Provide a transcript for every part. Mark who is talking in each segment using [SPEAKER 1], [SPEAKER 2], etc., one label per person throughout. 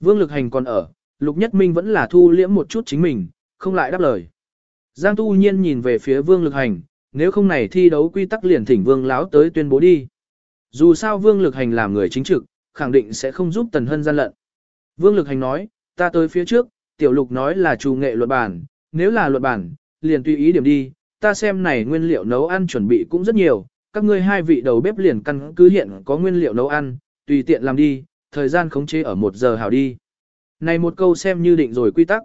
[SPEAKER 1] Vương Lực Hành còn ở, Lục Nhất Minh vẫn là thu liễm một chút chính mình, không lại đáp lời. Giang Tu Nhiên nhìn về phía Vương Lực Hành, nếu không này thi đấu quy tắc liền thỉnh Vương Láo tới tuyên bố đi. Dù sao Vương Lực Hành làm người chính trực, khẳng định sẽ không giúp Tần Hân gian lận. Vương Lực Hành nói, ta tới phía trước, Tiểu Lục nói là chủ nghệ luật bản, nếu là luật bản, liền tùy ý điểm đi, ta xem này nguyên liệu nấu ăn chuẩn bị cũng rất nhiều, các ngươi hai vị đầu bếp liền căn cứ hiện có nguyên liệu nấu ăn, tùy tiện làm đi, thời gian khống chế ở một giờ hảo đi. Này một câu xem như định rồi quy tắc.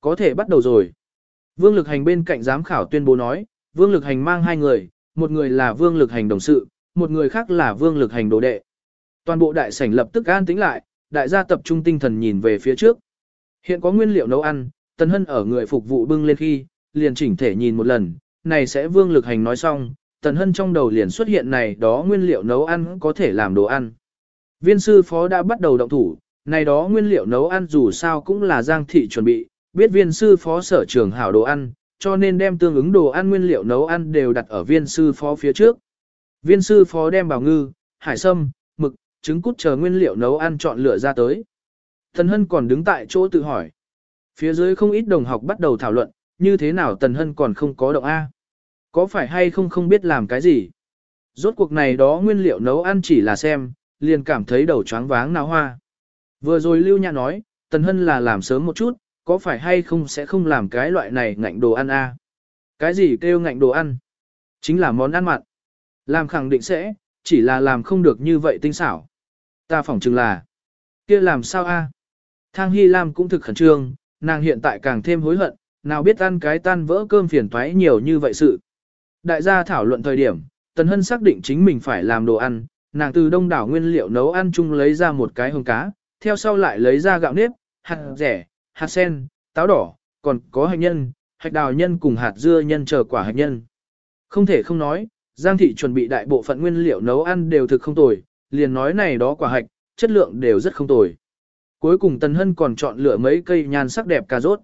[SPEAKER 1] Có thể bắt đầu rồi. Vương Lực Hành bên cạnh giám khảo tuyên bố nói, Vương Lực Hành mang hai người, một người là Vương Lực Hành đồng sự, một người khác là Vương Lực Hành đồ đệ. Toàn bộ đại sảnh lập tức an tĩnh lại, đại gia tập trung tinh thần nhìn về phía trước. Hiện có nguyên liệu nấu ăn, Tần Hân ở người phục vụ bưng lên khi, liền chỉnh thể nhìn một lần, này sẽ Vương Lực Hành nói xong, Tần Hân trong đầu liền xuất hiện này đó nguyên liệu nấu ăn có thể làm đồ ăn. Viên sư phó đã bắt đầu động thủ, này đó nguyên liệu nấu ăn dù sao cũng là Giang Thị chuẩn bị, biết viên sư phó sở trường hảo đồ ăn, cho nên đem tương ứng đồ ăn nguyên liệu nấu ăn đều đặt ở viên sư phó phía trước. Viên sư phó đem bào ngư, hải sâm, mực, trứng cút chờ nguyên liệu nấu ăn chọn lựa ra tới. Tần Hân còn đứng tại chỗ tự hỏi. Phía dưới không ít đồng học bắt đầu thảo luận, như thế nào Tần Hân còn không có động A. Có phải hay không không biết làm cái gì? Rốt cuộc này đó nguyên liệu nấu ăn chỉ là xem, liền cảm thấy đầu choáng váng náo hoa. Vừa rồi Lưu Nhã nói, Tần Hân là làm sớm một chút, có phải hay không sẽ không làm cái loại này ngạnh đồ ăn a? Cái gì kêu ngạnh đồ ăn? Chính là món ăn mặn. Làm khẳng định sẽ, chỉ là làm không được như vậy tinh xảo. Ta phỏng chừng là, kia làm sao a? Thang Hy Lam cũng thực khẩn trương, nàng hiện tại càng thêm hối hận, nào biết ăn cái tan vỡ cơm phiền toái nhiều như vậy sự. Đại gia thảo luận thời điểm, Tần Hân xác định chính mình phải làm đồ ăn, nàng từ đông đảo nguyên liệu nấu ăn chung lấy ra một cái hồng cá, theo sau lại lấy ra gạo nếp, hạt rẻ, hạt sen, táo đỏ, còn có hạnh nhân, hạch đào nhân cùng hạt dưa nhân chờ quả hạnh nhân. Không thể không nói, Giang thị chuẩn bị đại bộ phận nguyên liệu nấu ăn đều thực không tồi, liền nói này đó quả hạch, chất lượng đều rất không tồi. Cuối cùng Tần Hân còn chọn lựa mấy cây nhan sắc đẹp cà rốt.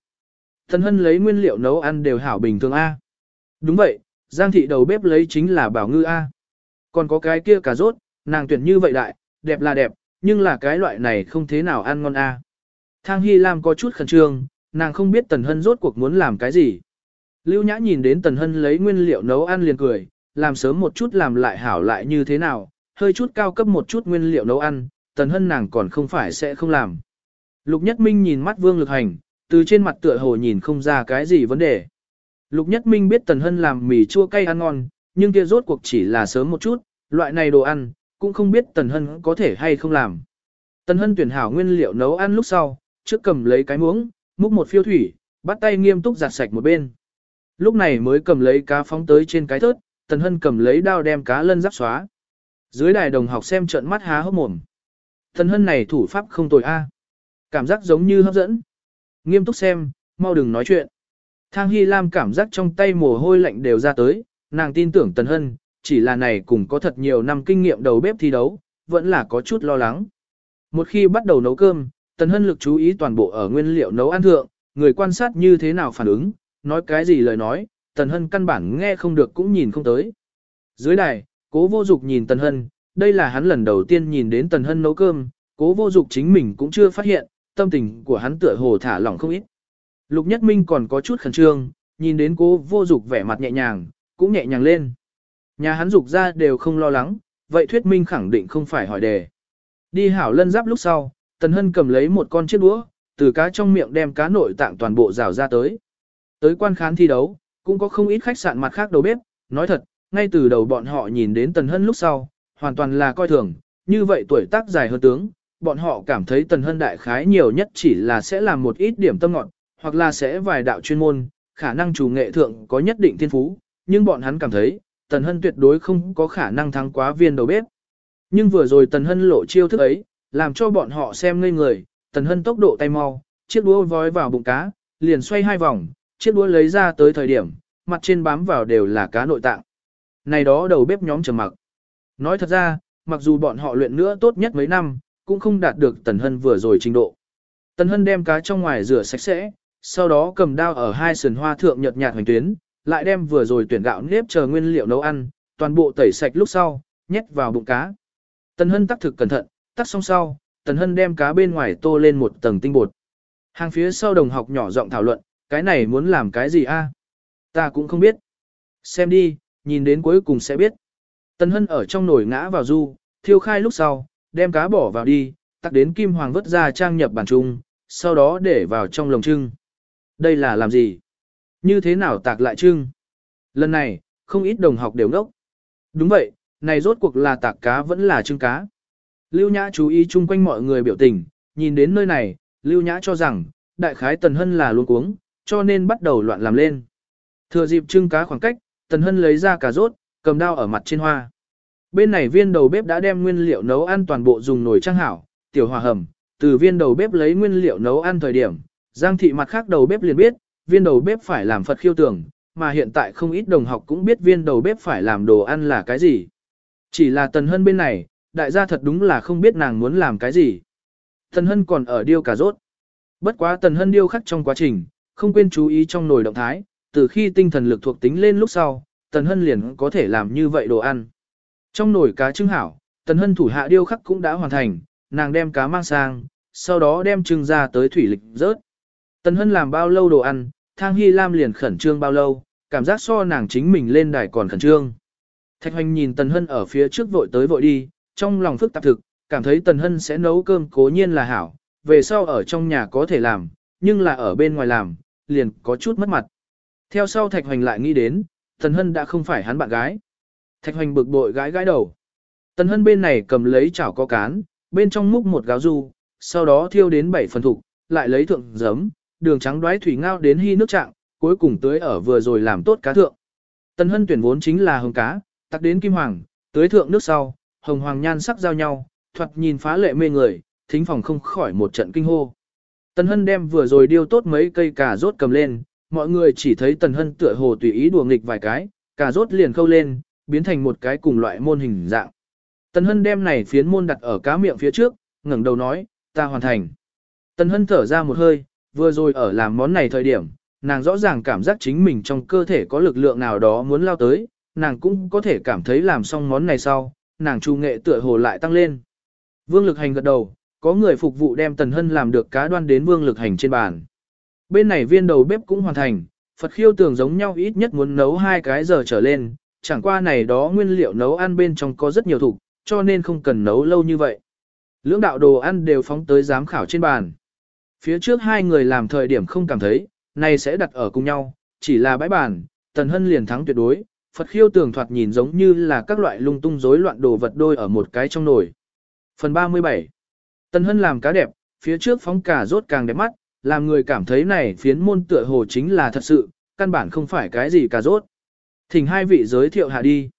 [SPEAKER 1] Tần Hân lấy nguyên liệu nấu ăn đều hảo bình thường A. Đúng vậy, Giang thị đầu bếp lấy chính là bảo ngư A. Còn có cái kia cà rốt, nàng tuyển như vậy đại, đẹp là đẹp, nhưng là cái loại này không thế nào ăn ngon A. À. Thang Hy Lam có chút khẩn trương, nàng không biết Tần Hân rốt cuộc muốn làm cái gì. Lưu Nhã nhìn đến Tần Hân lấy nguyên liệu nấu ăn liền cười, làm sớm một chút làm lại hảo lại như thế nào, hơi chút cao cấp một chút nguyên liệu nấu ăn, Tần Hân nàng còn không phải sẽ không làm. Lục Nhất Minh nhìn mắt Vương Lực Hành, từ trên mặt tựa hồ nhìn không ra cái gì vấn đề. Lục Nhất Minh biết Tần Hân làm mì chua cay ăn ngon, nhưng kia rốt cuộc chỉ là sớm một chút, loại này đồ ăn, cũng không biết Tần Hân có thể hay không làm. Tần Hân tuyển hảo nguyên liệu nấu ăn lúc sau, trước cầm lấy cái muỗng, múc một phiêu thủy, bắt tay nghiêm túc giặt sạch một bên. Lúc này mới cầm lấy cá phóng tới trên cái thớt, Tần Hân cầm lấy đao đem cá lân giáp xóa. Dưới đài đồng học xem trợn mắt há hốc mồm. Tần Hân này thủ pháp không tồi a, Cảm giác giống như hấp dẫn. Nghiêm túc xem, mau đừng nói chuyện. Thang Hy Lam cảm giác trong tay mồ hôi lạnh đều ra tới, nàng tin tưởng Tần Hân, chỉ là này cùng có thật nhiều năm kinh nghiệm đầu bếp thi đấu, vẫn là có chút lo lắng. Một khi bắt đầu nấu cơm, Tần Hân lực chú ý toàn bộ ở nguyên liệu nấu ăn thượng, người quan sát như thế nào phản ứng, nói cái gì lời nói, Tần Hân căn bản nghe không được cũng nhìn không tới. Dưới đài, cố vô dục nhìn Tần Hân, đây là hắn lần đầu tiên nhìn đến Tần Hân nấu cơm, cố vô dục chính mình cũng chưa phát hiện, tâm tình của hắn tựa hồ thả lỏng không ít. Lục Nhất Minh còn có chút khẩn trương, nhìn đến cố vô dục vẻ mặt nhẹ nhàng, cũng nhẹ nhàng lên. Nhà hắn dục ra đều không lo lắng, vậy thuyết minh khẳng định không phải hỏi đề. Đi hảo lân giáp lúc sau, Tần Hân cầm lấy một con chiếc đũa, từ cá trong miệng đem cá nội tạng toàn bộ rào ra tới. Tới quan khán thi đấu, cũng có không ít khách sạn mặt khác đầu bếp, nói thật, ngay từ đầu bọn họ nhìn đến Tần Hân lúc sau, hoàn toàn là coi thường, như vậy tuổi tác dài hơn tướng, bọn họ cảm thấy Tần Hân đại khái nhiều nhất chỉ là sẽ làm một ít điểm tâm ngọn, hoặc là sẽ vài đạo chuyên môn, khả năng chủ nghệ thượng có nhất định thiên phú, nhưng bọn hắn cảm thấy, Tần Hân tuyệt đối không có khả năng thắng quá viên đầu bếp. Nhưng vừa rồi Tần Hân lộ chiêu thức ấy, làm cho bọn họ xem ngây người, Tần Hân tốc độ tay mau, chiếc đũa vói vào bụng cá, liền xoay hai vòng, chiếc đũa lấy ra tới thời điểm, mặt trên bám vào đều là cá nội tạng. Này đó đầu bếp nhóm trầm mặc. Nói thật ra, mặc dù bọn họ luyện nữa tốt nhất mấy năm, cũng không đạt được Tần Hân vừa rồi trình độ. Tần Hân đem cá trong ngoài rửa sạch sẽ, sau đó cầm dao ở hai sườn hoa thượng nhợt nhạt hoành tuyến, lại đem vừa rồi tuyển gạo nếp chờ nguyên liệu nấu ăn, toàn bộ tẩy sạch lúc sau, nhét vào bụng cá. Tần Hân tác thực cẩn thận, tác xong sau, Tần Hân đem cá bên ngoài tô lên một tầng tinh bột. Hàng phía sau đồng học nhỏ giọng thảo luận, cái này muốn làm cái gì a? À? Ta cũng không biết. Xem đi, nhìn đến cuối cùng sẽ biết. Tần Hân ở trong nồi ngã vào du, thiêu khai lúc sau, đem cá bỏ vào đi, tắc đến kim hoàng vớt ra trang nhập bản trung, sau đó để vào trong lồng trưng. Đây là làm gì? Như thế nào tạc lại trưng? Lần này, không ít đồng học đều ngốc. Đúng vậy, này rốt cuộc là tạc cá vẫn là trưng cá. Lưu Nhã chú ý chung quanh mọi người biểu tình, nhìn đến nơi này, Lưu Nhã cho rằng, đại khái Tần Hân là luôn cuống, cho nên bắt đầu loạn làm lên. Thừa dịp trưng cá khoảng cách, Tần Hân lấy ra cà rốt, cầm dao ở mặt trên hoa. Bên này viên đầu bếp đã đem nguyên liệu nấu ăn toàn bộ dùng nồi trang hảo, tiểu hòa hầm, từ viên đầu bếp lấy nguyên liệu nấu ăn thời điểm, Giang thị mặt khác đầu bếp liền biết, viên đầu bếp phải làm Phật khiêu tưởng, mà hiện tại không ít đồng học cũng biết viên đầu bếp phải làm đồ ăn là cái gì. Chỉ là Tần Hân bên này, đại gia thật đúng là không biết nàng muốn làm cái gì. Tần Hân còn ở điêu cà rốt. Bất quá Tần Hân điêu khắc trong quá trình, không quên chú ý trong nồi động thái, từ khi tinh thần lực thuộc tính lên lúc sau, Tần Hân liền có thể làm như vậy đồ ăn. Trong nồi cá trưng hảo, Tần Hân thủ hạ điêu khắc cũng đã hoàn thành, nàng đem cá mang sang, sau đó đem trưng ra tới thủy lịch rớt. Tần Hân làm bao lâu đồ ăn, Thang Hy Lam liền khẩn trương bao lâu, cảm giác so nàng chính mình lên đài còn khẩn trương. Thạch Hoành nhìn Tần Hân ở phía trước vội tới vội đi, trong lòng phức tạp thực, cảm thấy Tần Hân sẽ nấu cơm cố nhiên là hảo, về sau ở trong nhà có thể làm, nhưng là ở bên ngoài làm, liền có chút mất mặt. Theo sau Thạch Hoành lại nghĩ đến, Tần Hân đã không phải hắn bạn gái. Thạch Hoành bực bội gãi gãi đầu. Tần Hân bên này cầm lấy chảo có cán, bên trong múc một gáo ru, sau đó thiêu đến bảy phần thục, lại lấy thượng giấm, đường trắng đoái thủy ngao đến hy nước trạng, cuối cùng tưới ở vừa rồi làm tốt cá thượng. Tần Hân tuyển vốn chính là hồng cá, tắc đến kim hoàng, tưới thượng nước sau, hồng hoàng nhan sắc giao nhau, thoạt nhìn phá lệ mê người, thính phòng không khỏi một trận kinh hô. Tần Hân đem vừa rồi điêu tốt mấy cây cà rốt cầm lên, mọi người chỉ thấy Tần Hân tựa hồ tùy ý đùa nghịch vài cái, cà rốt liền khâu lên, biến thành một cái cùng loại môn hình dạng. Tần Hân đem này phiến môn đặt ở cá miệng phía trước, ngẩng đầu nói, ta hoàn thành. Tần Hân thở ra một hơi, vừa rồi ở làm món này thời điểm, nàng rõ ràng cảm giác chính mình trong cơ thể có lực lượng nào đó muốn lao tới, nàng cũng có thể cảm thấy làm xong món này sau, nàng trù nghệ tựa hồ lại tăng lên. Vương lực hành gật đầu, có người phục vụ đem Tần Hân làm được cá đoan đến vương lực hành trên bàn. Bên này viên đầu bếp cũng hoàn thành, Phật khiêu tưởng giống nhau ít nhất muốn nấu hai cái giờ trở lên, chẳng qua này đó nguyên liệu nấu ăn bên trong có rất nhiều thủ, cho nên không cần nấu lâu như vậy. Lưỡng đạo đồ ăn đều phóng tới giám khảo trên bàn. Phía trước hai người làm thời điểm không cảm thấy, này sẽ đặt ở cùng nhau, chỉ là bãi bàn, Tần Hân liền thắng tuyệt đối, Phật khiêu tường thoạt nhìn giống như là các loại lung tung rối loạn đồ vật đôi ở một cái trong nồi. Phần 37 Tần Hân làm cá đẹp, phía trước phóng cả rốt càng đẹp mắt, làm người cảm thấy này phiến môn tựa hồ chính là thật sự, căn bản không phải cái gì cả rốt. Thỉnh hai vị giới thiệu hạ đi.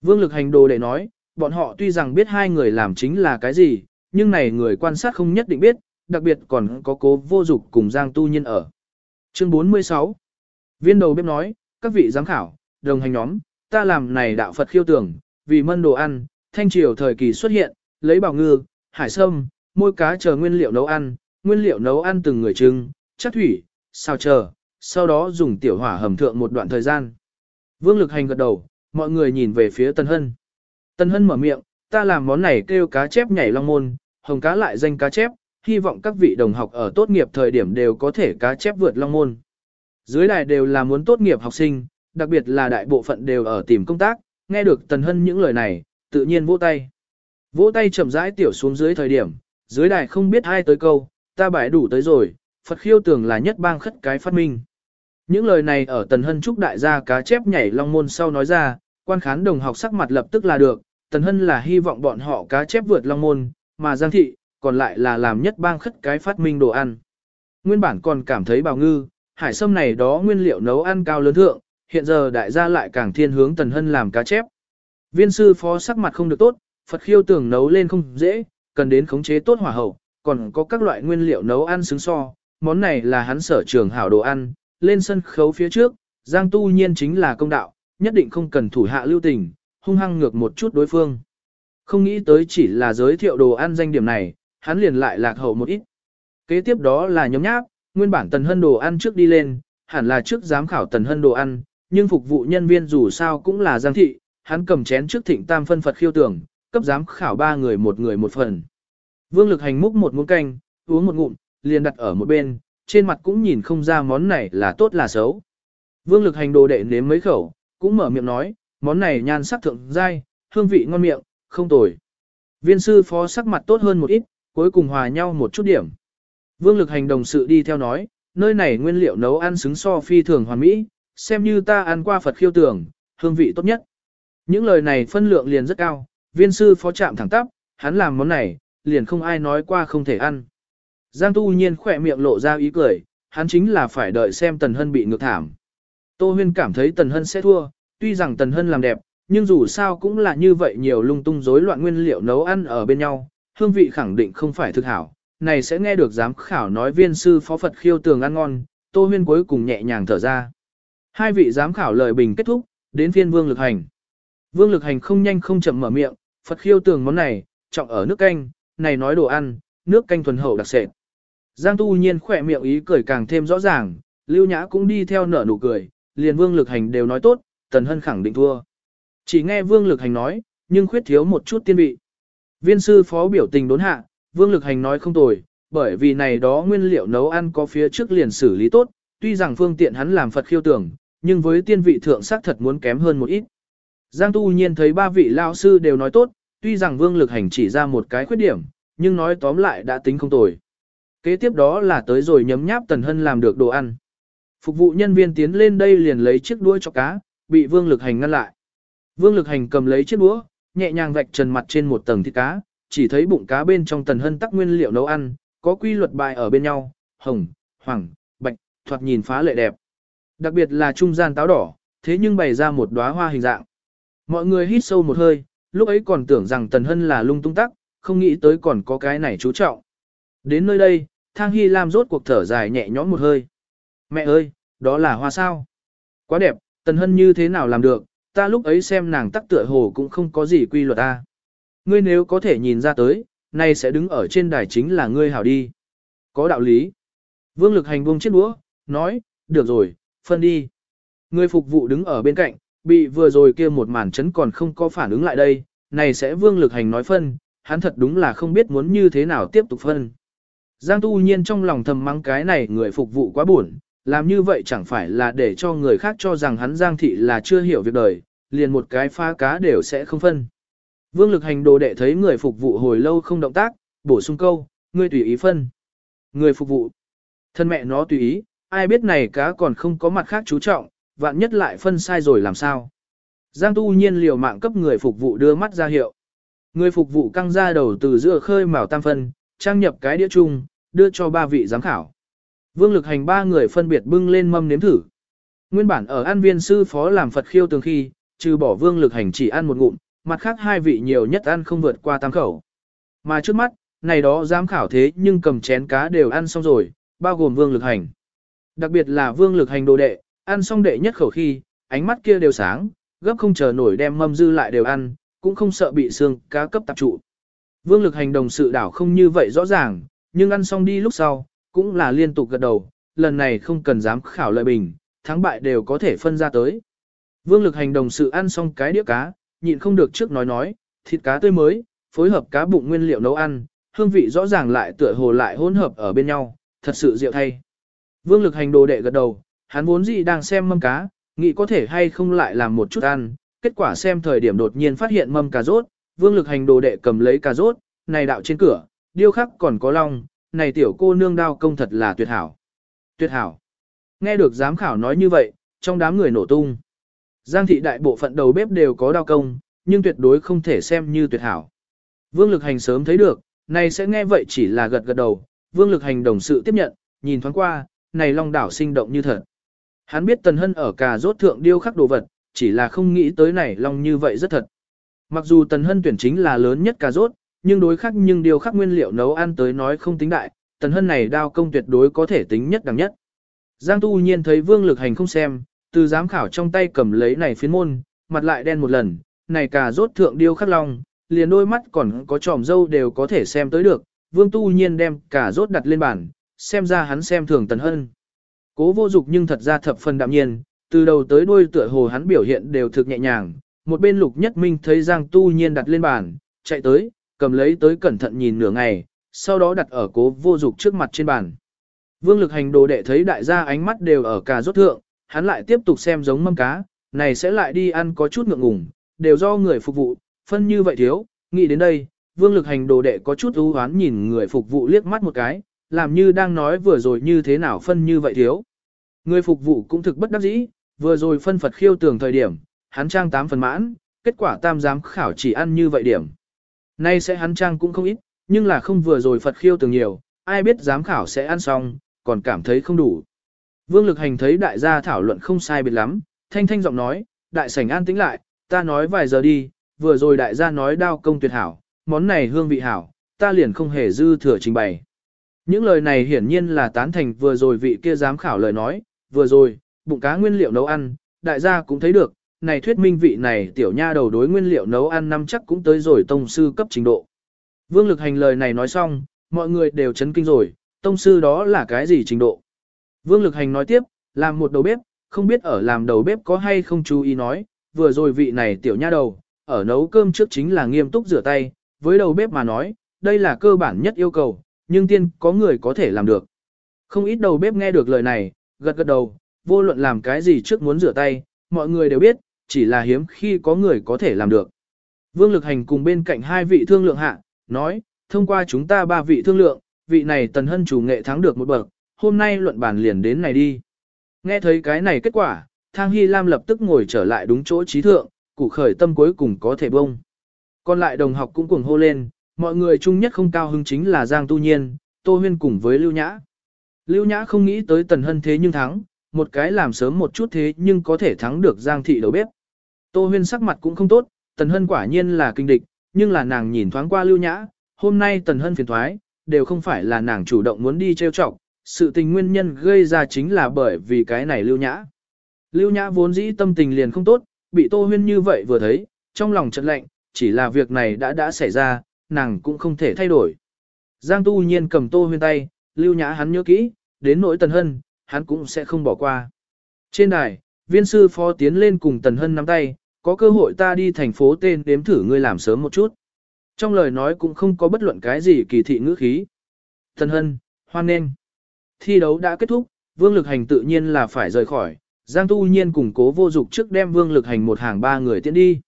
[SPEAKER 1] Vương lực hành đồ để nói, bọn họ tuy rằng biết hai người làm chính là cái gì, nhưng này người quan sát không nhất định biết, đặc biệt còn có cố vô dục cùng Giang Tu Nhiên ở. Chương 46 Viên đầu bếp nói, các vị giám khảo, đồng hành nhóm, ta làm này đạo Phật khiêu tưởng, vì mân đồ ăn, thanh triều thời kỳ xuất hiện, lấy bảo ngư, hải sâm, môi cá chờ nguyên liệu nấu ăn, nguyên liệu nấu ăn từng người trưng, chắc thủy, sao chờ, sau đó dùng tiểu hỏa hầm thượng một đoạn thời gian. Vương lực hành gật đầu, mọi người nhìn về phía Tân Hân. Tân Hân mở miệng, ta làm món này kêu cá chép nhảy long môn, hồng cá lại danh cá chép, hy vọng các vị đồng học ở tốt nghiệp thời điểm đều có thể cá chép vượt long môn. Dưới đài đều là muốn tốt nghiệp học sinh, đặc biệt là đại bộ phận đều ở tìm công tác, nghe được Tần Hân những lời này, tự nhiên vỗ tay. Vỗ tay chậm rãi tiểu xuống dưới thời điểm, dưới đài không biết ai tới câu, ta bãi đủ tới rồi, Phật khiêu tưởng là nhất bang khất cái phát minh. Những lời này ở Tần Hân chúc đại gia cá chép nhảy long môn sau nói ra, quan khán đồng học sắc mặt lập tức là được, Tần Hân là hy vọng bọn họ cá chép vượt long môn, mà Giang Thị, còn lại là làm nhất bang khất cái phát minh đồ ăn. Nguyên bản còn cảm thấy bào ngư, hải sâm này đó nguyên liệu nấu ăn cao lớn thượng, hiện giờ đại gia lại càng thiên hướng Tần Hân làm cá chép. Viên sư phó sắc mặt không được tốt, Phật khiêu tưởng nấu lên không dễ, cần đến khống chế tốt hỏa hậu, còn có các loại nguyên liệu nấu ăn xứng so, món này là hắn sở trường hảo đồ ăn, lên sân khấu phía trước, Giang Tu Nhiên chính là công đạo, nhất định không cần thủ hạ lưu tình, hung hăng ngược một chút đối phương. Không nghĩ tới chỉ là giới thiệu đồ ăn danh điểm này, hắn liền lại lạc hậu một ít. Kế tiếp đó là nhóm nháp, nguyên bản tần hân đồ ăn trước đi lên, hẳn là trước giám khảo tần hân đồ ăn, nhưng phục vụ nhân viên dù sao cũng là giang thị, hắn cầm chén trước thịnh tam phân Phật khiêu tưởng, cấp giám khảo ba người một người một phần. Vương Lực Hành múc một muỗng canh, uống một ngụm, liền đặt ở một bên, trên mặt cũng nhìn không ra món này là tốt là xấu. Vương Lực Hành đồ đệ nếm mấy khẩu, cũng mở miệng nói, món này nhan sắc thượng dai, hương vị ngon miệng, không tồi. Viên sư phó sắc mặt tốt hơn một ít, cuối cùng hòa nhau một chút điểm. Vương Lực Hành đồng sự đi theo nói, nơi này nguyên liệu nấu ăn xứng so phi thường hoàn mỹ, xem như ta ăn qua Phật khiêu tưởng, hương vị tốt nhất. Những lời này phân lượng liền rất cao, viên sư phó chạm thẳng tắp, hắn làm món này, liền không ai nói qua không thể ăn. Giang tu nhiên khỏe miệng lộ ra ý cười, hắn chính là phải đợi xem Tần Hân bị ngược thảm. Tô Huyên cảm thấy Tần Hân sẽ thua, tuy rằng Tần Hân làm đẹp, nhưng dù sao cũng là như vậy nhiều lung tung rối loạn nguyên liệu nấu ăn ở bên nhau, hương vị khẳng định không phải thực hảo. Này sẽ nghe được giám khảo nói viên sư phó Phật khiêu tường ăn ngon, Tô Huyên cuối cùng nhẹ nhàng thở ra. Hai vị giám khảo lời bình kết thúc, đến phiên Vương Lực Hành. Vương Lực Hành không nhanh không chậm mở miệng, Phật khiêu tường món này, trọng ở nước canh, này nói đồ ăn, nước canh thuần hậu đặc sệt. Giang Tu Nhiên khỏe miệng ý cười càng thêm rõ ràng, Lưu Nhã cũng đi theo nở nụ cười, liền Vương Lực Hành đều nói tốt, Tần Hân khẳng định thua. Chỉ nghe Vương Lực Hành nói, nhưng khuyết thiếu một chút tiên vị. Viên sư phó biểu tình đốn hạ, Vương Lực Hành nói không tồi, bởi vì này đó nguyên liệu nấu ăn có phía trước liền xử lý tốt, tuy rằng phương tiện hắn làm Phật khiêu tưởng, nhưng với tiên vị thượng sắc thật muốn kém hơn một ít. Giang Tu Nhiên thấy ba vị lao sư đều nói tốt, tuy rằng Vương Lực Hành chỉ ra một cái khuyết điểm, nhưng nói tóm lại đã tính không tồi. Kế tiếp đó là tới rồi nhấm nháp Tần Hân làm được đồ ăn. Phục vụ nhân viên tiến lên đây liền lấy chiếc đũa cho cá, bị Vương Lực Hành ngăn lại. Vương Lực Hành cầm lấy chiếc đũa, nhẹ nhàng vạch trần mặt trên một tầng thịt cá, chỉ thấy bụng cá bên trong Tần Hân tắc nguyên liệu nấu ăn, có quy luật bài ở bên nhau, hồng, hoàng, bạch, thoạt nhìn phá lệ đẹp. Đặc biệt là trung gian táo đỏ, thế nhưng bày ra một đóa hoa hình dạng. Mọi người hít sâu một hơi, lúc ấy còn tưởng rằng Tần Hân là lung tung tắc, không nghĩ tới còn có cái này chú trọng. Đến nơi đây, Thang Hy Lam rốt cuộc thở dài nhẹ nhõm một hơi. Mẹ ơi, đó là hoa sao? Quá đẹp, Tần Hân như thế nào làm được, ta lúc ấy xem nàng tắc tựa hồ cũng không có gì quy luật ta. Ngươi nếu có thể nhìn ra tới, nay sẽ đứng ở trên đài chính là ngươi hảo đi. Có đạo lý. Vương lực hành buông chiếc đũa, nói, được rồi, phân đi. Người phục vụ đứng ở bên cạnh, bị vừa rồi kia một màn chấn còn không có phản ứng lại đây, này sẽ vương lực hành nói phân, hắn thật đúng là không biết muốn như thế nào tiếp tục phân. Giang tu nhiên trong lòng thầm mắng cái này người phục vụ quá buồn, làm như vậy chẳng phải là để cho người khác cho rằng hắn Giang thị là chưa hiểu việc đời, liền một cái pha cá đều sẽ không phân. Vương lực hành đồ đệ thấy người phục vụ hồi lâu không động tác, bổ sung câu, ngươi tùy ý phân. Người phục vụ, thân mẹ nó tùy ý, ai biết này cá còn không có mặt khác chú trọng, vạn nhất lại phân sai rồi làm sao. Giang tu nhiên liều mạng cấp người phục vụ đưa mắt ra hiệu. Người phục vụ căng ra đầu từ giữa khơi màu tam phân, trang nhập cái đĩa chung, đưa cho ba vị giám khảo. Vương lực hành ba người phân biệt bưng lên mâm nếm thử. Nguyên bản ở an viên sư phó làm Phật khiêu tường khi, trừ bỏ vương lực hành chỉ ăn một ngụm, mặt khác hai vị nhiều nhất ăn không vượt qua tam khẩu. Mà trước mắt, này đó dám khảo thế nhưng cầm chén cá đều ăn xong rồi, bao gồm vương lực hành. Đặc biệt là vương lực hành đồ đệ, ăn xong đệ nhất khẩu khi, ánh mắt kia đều sáng, gấp không chờ nổi đem mâm dư lại đều ăn, cũng không sợ bị xương cá cấp tạp trụ. Vương lực hành đồng sự đảo không như vậy rõ ràng, nhưng ăn xong đi lúc sau, cũng là liên tục gật đầu, lần này không cần dám khảo lợi bình, thắng bại đều có thể phân ra tới. Vương lực hành đồng sự ăn xong cái đĩa cá, nhịn không được trước nói nói, thịt cá tươi mới, phối hợp cá bụng nguyên liệu nấu ăn, hương vị rõ ràng lại tựa hồ lại hỗn hợp ở bên nhau, thật sự diệu thay. Vương lực hành đồ đệ gật đầu, hắn vốn gì đang xem mâm cá, nghĩ có thể hay không lại làm một chút ăn, kết quả xem thời điểm đột nhiên phát hiện mâm cà rốt, vương lực hành đồ đệ cầm lấy cà rốt, này đạo trên cửa, điêu khắc còn có long, này tiểu cô nương đao công thật là tuyệt hảo. Tuyệt hảo. Nghe được giám khảo nói như vậy, trong đám người nổ tung. Giang thị đại bộ phận đầu bếp đều có đao công, nhưng tuyệt đối không thể xem như tuyệt hảo. Vương lực hành sớm thấy được, này sẽ nghe vậy chỉ là gật gật đầu, vương lực hành đồng sự tiếp nhận, nhìn thoáng qua, này long đảo sinh động như thật. Hắn biết tần hân ở cà rốt thượng điêu khắc đồ vật, chỉ là không nghĩ tới này long như vậy rất thật. Mặc dù tần hân tuyển chính là lớn nhất cà rốt, nhưng đối khắc nhưng điều khắc nguyên liệu nấu ăn tới nói không tính đại, tần hân này đao công tuyệt đối có thể tính nhất đẳng nhất. Giang tu nhiên thấy vương lực hành không xem, từ giám khảo trong tay cầm lấy này phiến môn, mặt lại đen một lần, này cà rốt thượng điêu khắc long, liền đôi mắt còn có tròm dâu đều có thể xem tới được, vương tu nhiên đem cà rốt đặt lên bàn, xem ra hắn xem thường tần hân. Cố vô dục nhưng thật ra thập phần đạm nhiên, từ đầu tới đuôi tựa hồ hắn biểu hiện đều thực nhẹ nhàng, một bên lục nhất minh thấy Giang tu nhiên đặt lên bàn, chạy tới, cầm lấy tới cẩn thận nhìn nửa ngày, sau đó đặt ở cố vô dục trước mặt trên bàn. Vương lực hành đồ đệ thấy đại gia ánh mắt đều ở cà rốt thượng, hắn lại tiếp tục xem giống mâm cá, này sẽ lại đi ăn có chút ngượng ngùng, đều do người phục vụ, phân như vậy thiếu, nghĩ đến đây, vương lực hành đồ đệ có chút ưu hoán nhìn người phục vụ liếc mắt một cái, làm như đang nói vừa rồi như thế nào phân như vậy thiếu. Người phục vụ cũng thực bất đắc dĩ, vừa rồi phân Phật khiêu tường thời điểm, hắn trang 8 phần mãn, kết quả tam giám khảo chỉ ăn như vậy điểm. Nay sẽ hắn trang cũng không ít, nhưng là không vừa rồi Phật khiêu từng nhiều, ai biết giám khảo sẽ ăn xong, còn cảm thấy không đủ. Vương lực hành thấy đại gia thảo luận không sai biệt lắm, thanh thanh giọng nói, đại sảnh an tĩnh lại, ta nói vài giờ đi, vừa rồi đại gia nói đao công tuyệt hảo, món này hương vị hảo, ta liền không hề dư thừa trình bày. Những lời này hiển nhiên là tán thành vừa rồi vị kia giám khảo lời nói, vừa rồi, bụng cá nguyên liệu nấu ăn, đại gia cũng thấy được, này thuyết minh vị này tiểu nha đầu đối nguyên liệu nấu ăn năm chắc cũng tới rồi tông sư cấp trình độ. Vương lực hành lời này nói xong, mọi người đều chấn kinh rồi, tông sư đó là cái gì trình độ. Vương lực hành nói tiếp, làm một đầu bếp, không biết ở làm đầu bếp có hay không chú ý nói, vừa rồi vị này tiểu nha đầu, ở nấu cơm trước chính là nghiêm túc rửa tay, với đầu bếp mà nói, đây là cơ bản nhất yêu cầu, nhưng tiên có người có thể làm được. Không ít đầu bếp nghe được lời này, gật gật đầu, vô luận làm cái gì trước muốn rửa tay, mọi người đều biết, chỉ là hiếm khi có người có thể làm được. Vương Lực Hành cùng bên cạnh hai vị thương lượng hạ, nói, thông qua chúng ta ba vị thương lượng, vị này tần hân chủ nghệ thắng được một bậc, hôm nay luận bàn liền đến này đi. Nghe thấy cái này kết quả, Thang Hy Lam lập tức ngồi trở lại đúng chỗ trí thượng, củ khởi tâm cuối cùng có thể bông. Còn lại đồng học cũng cùng hô lên, mọi người chung nhất không cao hứng chính là Giang Tu Nhiên, Tô Huyên cùng với Lưu Nhã. Lưu Nhã không nghĩ tới Tần Hân thế nhưng thắng, một cái làm sớm một chút thế nhưng có thể thắng được Giang Thị đầu bếp. Tô Huyên sắc mặt cũng không tốt, Tần Hân quả nhiên là kinh địch, nhưng là nàng nhìn thoáng qua Lưu Nhã, hôm nay Tần Hân phiền thoái, đều không phải là nàng chủ động muốn đi trêu chọc, sự tình nguyên nhân gây ra chính là bởi vì cái này Lưu Nhã. Lưu Nhã vốn dĩ tâm tình liền không tốt, bị Tô Huyên như vậy vừa thấy, trong lòng chợt lạnh, chỉ là việc này đã đã xảy ra, nàng cũng không thể thay đổi. Giang Tu Nhiên cầm Tô Huyên tay, Lưu Nhã hắn nhớ kỹ, đến nỗi Tần Hân, hắn cũng sẽ không bỏ qua. Trên đài, viên sư phó tiến lên cùng Tần Hân nắm tay, có cơ hội ta đi thành phố tên đếm thử ngươi làm sớm một chút. Trong lời nói cũng không có bất luận cái gì kỳ thị ngữ khí. Tần Hân, hoan nghênh. Thi đấu đã kết thúc, vương lực hành tự nhiên là phải rời khỏi, Giang Tu Nhiên cùng cố vô dục trước đem vương lực hành một hàng ba người tiến đi.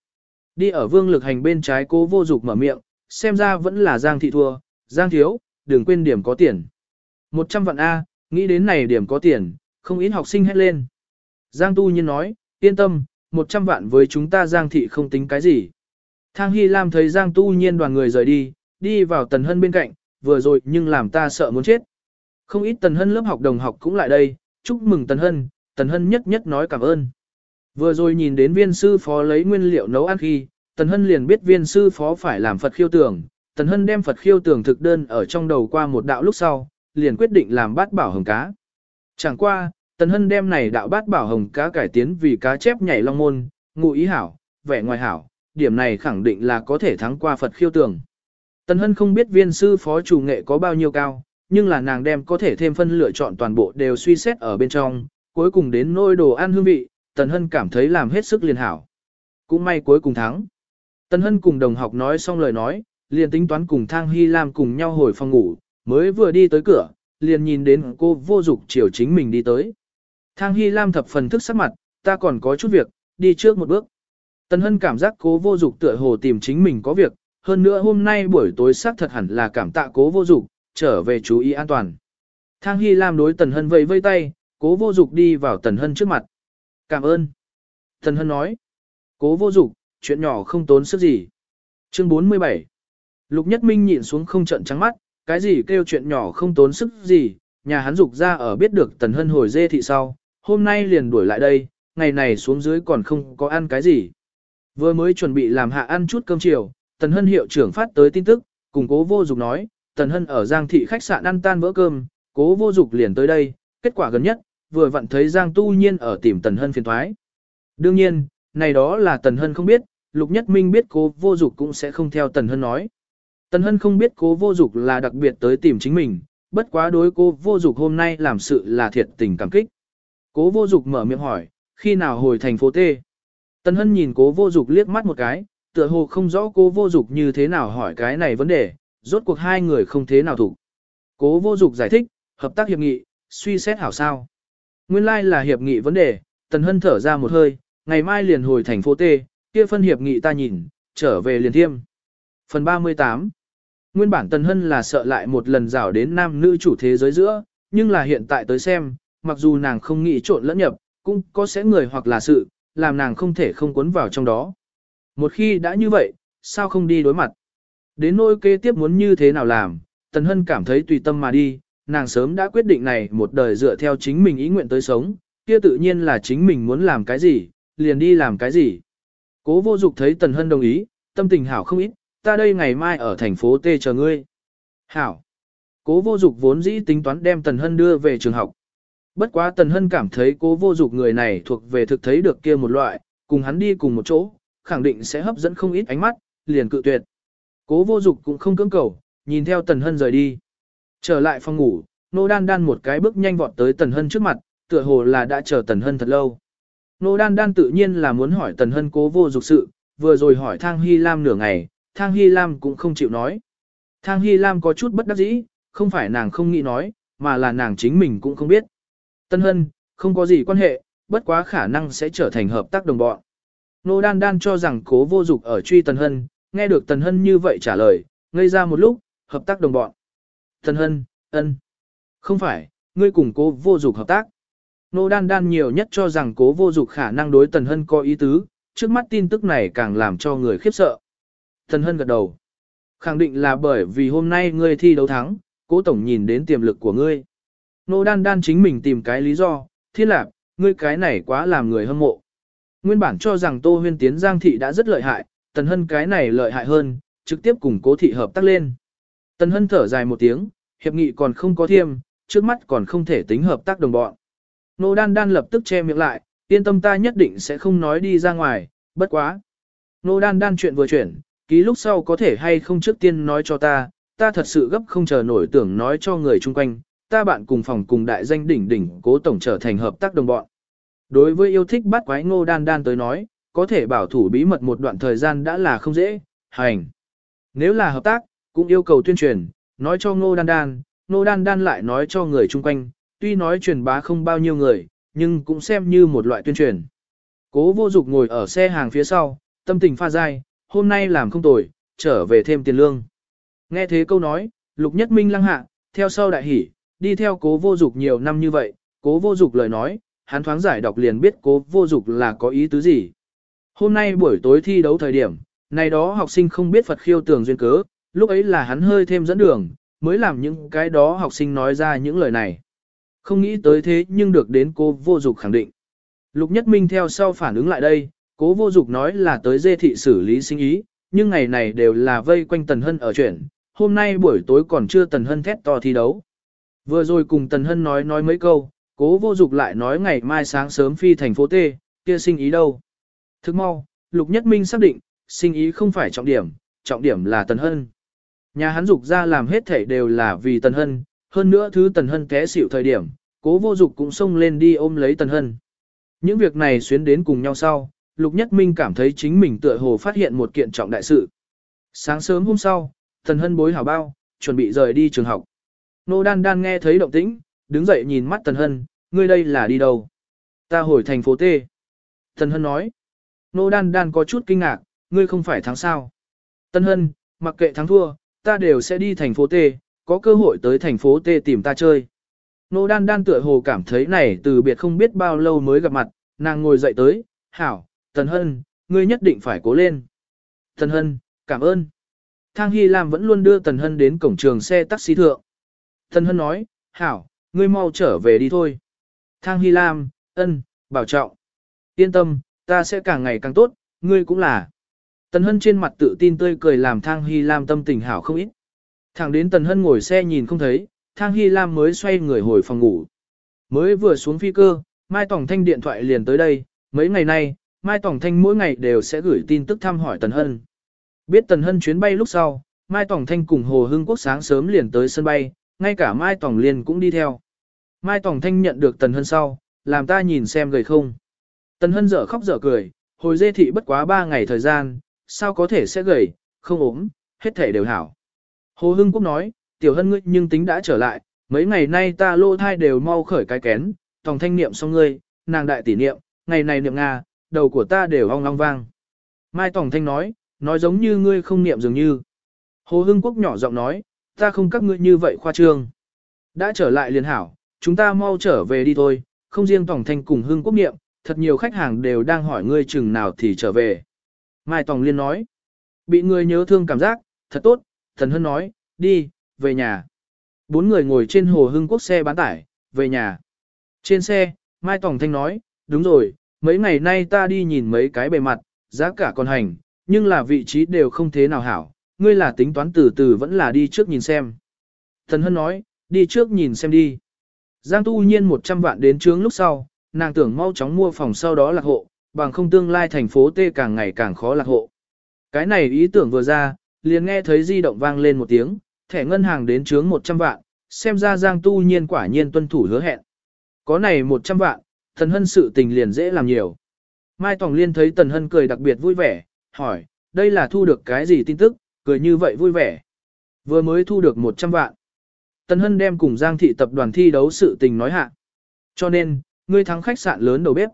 [SPEAKER 1] Đi ở vương lực hành bên trái cố vô dục mở miệng, xem ra vẫn là Giang thị thua, Giang thiếu, đừng quên điểm có tiền. 100 vạn A, nghĩ đến này điểm có tiền, không ít học sinh hét lên. Giang Tu Nhiên nói, yên tâm, 100 vạn với chúng ta Giang thị không tính cái gì. Thang Hy Lam thấy Giang Tu Nhiên đoàn người rời đi, đi vào Tần Hân bên cạnh, vừa rồi nhưng làm ta sợ muốn chết. Không ít Tần Hân lớp học đồng học cũng lại đây, chúc mừng Tần Hân, Tần Hân nhất nhất nói cảm ơn. Vừa rồi nhìn đến viên sư phó lấy nguyên liệu nấu ăn khi, Tần Hân liền biết viên sư phó phải làm Phật khiêu tưởng. Tần Hân đem Phật khiêu tưởng thực đơn ở trong đầu qua một đạo lúc sau, liền quyết định làm bát bảo hồng cá. Chẳng qua, Tần Hân đem này đạo bát bảo hồng cá cải tiến vì cá chép nhảy long môn, ngụ ý hảo, vẻ ngoài hảo, điểm này khẳng định là có thể thắng qua Phật khiêu tường. Tần Hân không biết viên sư phó chủ nghệ có bao nhiêu cao, nhưng là nàng đem có thể thêm phân lựa chọn toàn bộ đều suy xét ở bên trong, cuối cùng đến nôi đồ ăn hương vị, Tần Hân cảm thấy làm hết sức liền hảo. Cũng may cuối cùng thắng. Tần Hân cùng đồng học nói xong lời nói, liền tính toán cùng Thang Hy Lam cùng nhau hồi phòng ngủ, mới vừa đi tới cửa, liền nhìn đến cô vô dục chiều chính mình đi tới. Thang Hy Lam thập phần thức sắc mặt, ta còn có chút việc, đi trước một bước. Tần Hân cảm giác cố vô dục tựa hồ tìm chính mình có việc, hơn nữa hôm nay buổi tối xác thật hẳn là cảm tạ cố vô dục, trở về chú ý an toàn. Thang Hy Lam đối Tần Hân vẫy vây tay, cố vô dục đi vào Tần Hân trước mặt. Cảm ơn. Tần Hân nói. Cố vô dục, chuyện nhỏ không tốn sức gì. Chương 47. Lục Nhất Minh nhịn xuống không trận trắng mắt, cái gì kêu chuyện nhỏ không tốn sức gì, nhà hắn dục ra ở biết được Tần Hân hồi dê thị sau, hôm nay liền đuổi lại đây, ngày này xuống dưới còn không có ăn cái gì. Vừa mới chuẩn bị làm hạ ăn chút cơm chiều, Tần Hân hiệu trưởng phát tới tin tức, cùng cố vô dục nói, Tần Hân ở Giang thị khách sạn ăn tan bữa cơm, cố vô dục liền tới đây, kết quả gần nhất, vừa vặn thấy Giang tu nhiên ở tìm Tần Hân phiền thoái. Đương nhiên, này đó là Tần Hân không biết, Lục Nhất Minh biết cố vô dục cũng sẽ không theo Tần Hân nói. Tần Hân không biết cố vô dục là đặc biệt tới tìm chính mình, bất quá đối cố vô dục hôm nay làm sự là thiệt tình cảm kích. Cố vô dục mở miệng hỏi, khi nào hồi thành phố T? Tần Hân nhìn cố vô dục liếc mắt một cái, tựa hồ không rõ cố vô dục như thế nào hỏi cái này vấn đề, rốt cuộc hai người không thế nào thủ. Cố vô dục giải thích, hợp tác hiệp nghị, suy xét hảo sao. Nguyên lai like là hiệp nghị vấn đề, Tần Hân thở ra một hơi, ngày mai liền hồi thành phố T, kia phân hiệp nghị ta nhìn, trở về liền thiêm. Phần 38 Nguyên bản Tần Hân là sợ lại một lần rảo đến nam nữ chủ thế giới giữa, nhưng là hiện tại tới xem, mặc dù nàng không nghĩ trộn lẫn nhập, cũng có sẽ người hoặc là sự, làm nàng không thể không cuốn vào trong đó. Một khi đã như vậy, sao không đi đối mặt? Đến nỗi kế tiếp muốn như thế nào làm, Tần Hân cảm thấy tùy tâm mà đi, nàng sớm đã quyết định này một đời dựa theo chính mình ý nguyện tới sống, kia tự nhiên là chính mình muốn làm cái gì, liền đi làm cái gì. Cố vô dục thấy Tần Hân đồng ý, tâm tình hảo không ít, ta đây ngày mai ở thành phố T chờ ngươi. Hảo. Cố vô dục vốn dĩ tính toán đem Tần Hân đưa về trường học. Bất quá Tần Hân cảm thấy cố vô dục người này thuộc về thực thấy được kia một loại, cùng hắn đi cùng một chỗ, khẳng định sẽ hấp dẫn không ít ánh mắt, liền cự tuyệt. Cố vô dục cũng không cưỡng cầu, nhìn theo Tần Hân rời đi. Trở lại phòng ngủ, Nô Đan Đan một cái bước nhanh vọt tới Tần Hân trước mặt, tựa hồ là đã chờ Tần Hân thật lâu. Nô Đan Đan tự nhiên là muốn hỏi Tần Hân cố vô dục sự, vừa rồi hỏi Thang Hy Lam nửa ngày, Thang Hy Lam cũng không chịu nói. Thang Hy Lam có chút bất đắc dĩ, không phải nàng không nghĩ nói, mà là nàng chính mình cũng không biết. Tân Hân, không có gì quan hệ, bất quá khả năng sẽ trở thành hợp tác đồng bọn. Nô Đan Đan cho rằng cố vô dục ở truy Tần Hân, nghe được Tần Hân như vậy trả lời, ngây ra một lúc, hợp tác đồng bọn. Tần Hân, ân. Không phải, ngươi cùng cố vô dục hợp tác. Nô Đan Đan nhiều nhất cho rằng cố vô dục khả năng đối Tần Hân có ý tứ, trước mắt tin tức này càng làm cho người khiếp sợ. Tần Hân gật đầu. Khẳng định là bởi vì hôm nay ngươi thi đấu thắng, cố tổng nhìn đến tiềm lực của ngươi. Nô Đan Đan chính mình tìm cái lý do, thiên lạc, ngươi cái này quá làm người hâm mộ. Nguyên bản cho rằng Tô Huyên Tiến Giang Thị đã rất lợi hại, Tần Hân cái này lợi hại hơn, trực tiếp cùng cố thị hợp tác lên. Tần Hân thở dài một tiếng, hiệp nghị còn không có thiêm, trước mắt còn không thể tính hợp tác đồng bọn. Nô Đan Đan lập tức che miệng lại, yên tâm ta nhất định sẽ không nói đi ra ngoài, bất quá. Nô Đan Đan chuyện vừa chuyển, ký lúc sau có thể hay không trước tiên nói cho ta, ta thật sự gấp không chờ nổi tưởng nói cho người chung quanh, ta bạn cùng phòng cùng đại danh đỉnh đỉnh cố tổng trở thành hợp tác đồng bọn. Đối với yêu thích bắt quái ngô đan đan tới nói, có thể bảo thủ bí mật một đoạn thời gian đã là không dễ, hành. Nếu là hợp tác, cũng yêu cầu tuyên truyền, nói cho ngô đan đan, ngô đan đan lại nói cho người chung quanh, tuy nói truyền bá không bao nhiêu người, nhưng cũng xem như một loại tuyên truyền. Cố vô dục ngồi ở xe hàng phía sau, tâm tình pha dai, hôm nay làm không tồi, trở về thêm tiền lương. Nghe thế câu nói, lục nhất minh lăng hạ, theo sau đại hỉ, đi theo cố vô dục nhiều năm như vậy, cố vô dục lời nói, hắn thoáng giải đọc liền biết cố vô dục là có ý tứ gì. Hôm nay buổi tối thi đấu thời điểm, này đó học sinh không biết Phật khiêu tường duyên cớ, lúc ấy là hắn hơi thêm dẫn đường, mới làm những cái đó học sinh nói ra những lời này. Không nghĩ tới thế nhưng được đến cố vô dục khẳng định. Lục Nhất Minh theo sau phản ứng lại đây, cố vô dục nói là tới dê thị xử lý sinh ý, nhưng ngày này đều là vây quanh Tần Hân ở chuyện, hôm nay buổi tối còn chưa Tần Hân thét to thi đấu. Vừa rồi cùng Tần Hân nói nói mấy câu, cố vô dục lại nói ngày mai sáng sớm phi thành phố T, kia sinh ý đâu. Thức mau, Lục Nhất Minh xác định, sinh ý không phải trọng điểm, trọng điểm là Tần Hân. Nhà hắn dục ra làm hết thể đều là vì Tần Hân, hơn nữa thứ Tần Hân té xỉu thời điểm, cố vô dục cũng xông lên đi ôm lấy Tần Hân. Những việc này xuyến đến cùng nhau sau, Lục Nhất Minh cảm thấy chính mình tựa hồ phát hiện một kiện trọng đại sự. Sáng sớm hôm sau, Tần Hân bối hảo bao, chuẩn bị rời đi trường học. Nô Đan Đan nghe thấy động tĩnh, đứng dậy nhìn mắt Tần Hân, ngươi đây là đi đâu? Ta hồi thành phố T. Tần Hân nói. Nô Đan Đan có chút kinh ngạc, ngươi không phải thắng sao? Tần Hân, mặc kệ thắng thua, ta đều sẽ đi thành phố T, có cơ hội tới thành phố T tìm ta chơi. Nô Đan Đan tựa hồ cảm thấy này từ biệt không biết bao lâu mới gặp mặt, nàng ngồi dậy tới, hảo, Tần Hân, ngươi nhất định phải cố lên. Tần Hân, cảm ơn. Thang Hy Lam vẫn luôn đưa Tần Hân đến cổng trường xe taxi thượng. Tần Hân nói, hảo, ngươi mau trở về đi thôi. Thang Hy Lam, ân, bảo trọng. Yên tâm, ta sẽ càng ngày càng tốt, ngươi cũng là. Tần Hân trên mặt tự tin tươi cười làm Thang Hy Lam tâm tình hảo không ít. Thẳng đến Tần Hân ngồi xe nhìn không thấy, Thang Hy Lam mới xoay người hồi phòng ngủ. Mới vừa xuống phi cơ, Mai Tổng Thanh điện thoại liền tới đây, mấy ngày nay, Mai Tổng Thanh mỗi ngày đều sẽ gửi tin tức thăm hỏi Tần Hân. Biết Tần Hân chuyến bay lúc sau, Mai Tổng Thanh cùng Hồ Hưng Quốc sáng sớm liền tới sân bay, ngay cả Mai Tổng Liên cũng đi theo. Mai Tổng Thanh nhận được Tần Hân sau, làm ta nhìn xem gầy không. Tần Hân dở khóc dở cười, hồi dê thị bất quá 3 ngày thời gian, sao có thể sẽ gầy, không ốm, hết thể đều hảo. Hồ Hưng Quốc nói, tiểu hân ngươi nhưng tính đã trở lại, mấy ngày nay ta lô thai đều mau khởi cái kén, tòng thanh niệm xong ngươi, nàng đại tỷ niệm, ngày này niệm Nga, đầu của ta đều ong long vang. Mai Tòng Thanh nói, nói giống như ngươi không niệm dường như. Hồ Hưng Quốc nhỏ giọng nói, ta không các ngươi như vậy khoa trương. Đã trở lại liền hảo, chúng ta mau trở về đi thôi, không riêng Tòng Thanh cùng Hưng Quốc niệm, thật nhiều khách hàng đều đang hỏi ngươi chừng nào thì trở về. Mai Tòng Liên nói, bị người nhớ thương cảm giác, thật tốt, Thần Hân nói, đi, về nhà. Bốn người ngồi trên Hồ Hưng Quốc xe bán tải, về nhà. Trên xe, Mai Tòng Thanh nói, đúng rồi, mấy ngày nay ta đi nhìn mấy cái bề mặt, giá cả còn hành, nhưng là vị trí đều không thế nào hảo, ngươi là tính toán từ từ vẫn là đi trước nhìn xem. Thần Hân nói, đi trước nhìn xem đi. Giang tu nhiên 100 vạn đến trướng lúc sau, nàng tưởng mau chóng mua phòng sau đó lạc hộ, bằng không tương lai thành phố T càng ngày càng khó lạc hộ. Cái này ý tưởng vừa ra, liền nghe thấy di động vang lên một tiếng, thẻ ngân hàng đến trướng 100 vạn, xem ra Giang tu nhiên quả nhiên tuân thủ hứa hẹn. Có này 100 vạn, Tần hân sự tình liền dễ làm nhiều. Mai Tòng Liên thấy Tần Hân cười đặc biệt vui vẻ, hỏi, đây là thu được cái gì tin tức, cười như vậy vui vẻ. Vừa mới thu được 100 vạn. Tần Hân đem cùng Giang thị tập đoàn thi đấu sự tình nói hạ. Cho nên, ngươi thắng khách sạn lớn đầu bếp.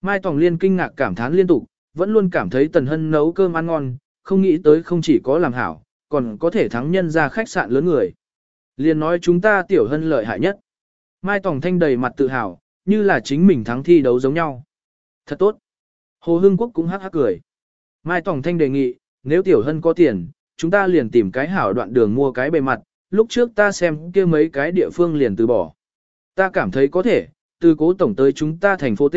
[SPEAKER 1] Mai Tòng Liên kinh ngạc cảm thán liên tục, vẫn luôn cảm thấy Tần Hân nấu cơm ăn ngon, không nghĩ tới không chỉ có làm hảo, còn có thể thắng nhân ra khách sạn lớn người. Liên nói chúng ta tiểu hân lợi hại nhất. Mai Tòng Thanh đầy mặt tự hào, như là chính mình thắng thi đấu giống nhau. Thật tốt. Hồ Hưng Quốc cũng hắc hắc cười. Mai Tòng Thanh đề nghị, nếu Tiểu Hân có tiền, chúng ta liền tìm cái hảo đoạn đường mua cái bề mặt, lúc trước ta xem kia mấy cái địa phương liền từ bỏ. Ta cảm thấy có thể, từ cố tổng tới chúng ta thành phố T,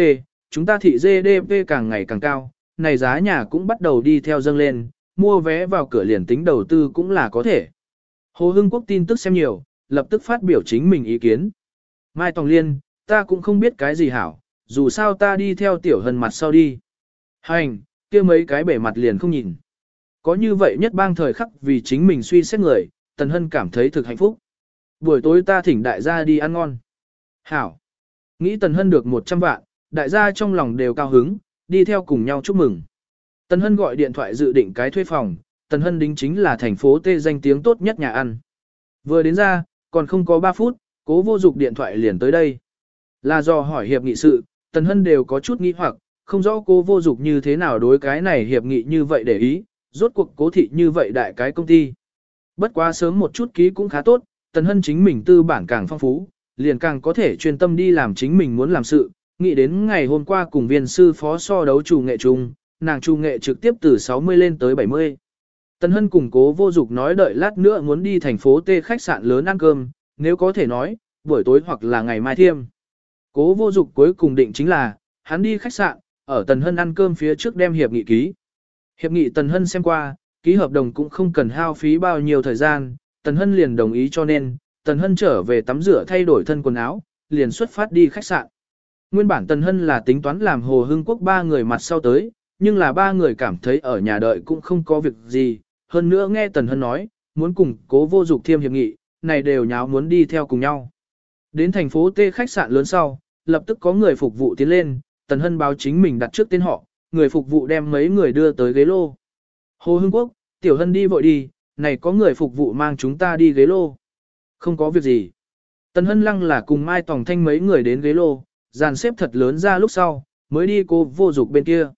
[SPEAKER 1] chúng ta thị GDP càng ngày càng cao, này giá nhà cũng bắt đầu đi theo dâng lên, mua vé vào cửa liền tính đầu tư cũng là có thể. Hồ Hưng Quốc tin tức xem nhiều, lập tức phát biểu chính mình ý kiến. Mai Tòng Liên, ta cũng không biết cái gì hảo, dù sao ta đi theo tiểu hân mặt sau đi. Hành, kia mấy cái bể mặt liền không nhìn. Có như vậy nhất bang thời khắc vì chính mình suy xét người, Tần Hân cảm thấy thực hạnh phúc. Buổi tối ta thỉnh đại gia đi ăn ngon. Hảo. Nghĩ Tần Hân được 100 vạn, đại gia trong lòng đều cao hứng, đi theo cùng nhau chúc mừng. Tần Hân gọi điện thoại dự định cái thuê phòng, Tần Hân đính chính là thành phố Tê danh tiếng tốt nhất nhà ăn. Vừa đến ra, còn không có 3 phút, cố vô dục điện thoại liền tới đây. Là do hỏi hiệp nghị sự, Tần Hân đều có chút nghi hoặc, không rõ cô vô dục như thế nào đối cái này hiệp nghị như vậy để ý, rốt cuộc cố thị như vậy đại cái công ty. Bất quá sớm một chút ký cũng khá tốt, Tần Hân chính mình tư bản càng phong phú, liền càng có thể chuyên tâm đi làm chính mình muốn làm sự, nghĩ đến ngày hôm qua cùng viên sư phó so đấu chủ nghệ chung, nàng chủ nghệ trực tiếp từ 60 lên tới 70. Tần Hân cùng cố vô dục nói đợi lát nữa muốn đi thành phố T khách sạn lớn ăn cơm, nếu có thể nói, buổi tối hoặc là ngày mai thiêm. Cố vô dục cuối cùng định chính là, hắn đi khách sạn, ở Tần Hân ăn cơm phía trước đem hiệp nghị ký. Hiệp nghị Tần Hân xem qua, ký hợp đồng cũng không cần hao phí bao nhiêu thời gian, Tần Hân liền đồng ý cho nên, Tần Hân trở về tắm rửa thay đổi thân quần áo, liền xuất phát đi khách sạn. Nguyên bản Tần Hân là tính toán làm Hồ Hưng Quốc ba người mặt sau tới, nhưng là ba người cảm thấy ở nhà đợi cũng không có việc gì, hơn nữa nghe Tần Hân nói, muốn cùng cố vô dục thiêm hiệp nghị, này đều nháo muốn đi theo cùng nhau. Đến thành phố T khách sạn lớn sau, lập tức có người phục vụ tiến lên, Tần Hân báo chính mình đặt trước tên họ, người phục vụ đem mấy người đưa tới ghế lô. Hồ Hưng Quốc, Tiểu Hân đi vội đi, này có người phục vụ mang chúng ta đi ghế lô. Không có việc gì. Tần Hân lăng là cùng Mai Tòng Thanh mấy người đến ghế lô, dàn xếp thật lớn ra lúc sau, mới đi cô vô dục bên kia.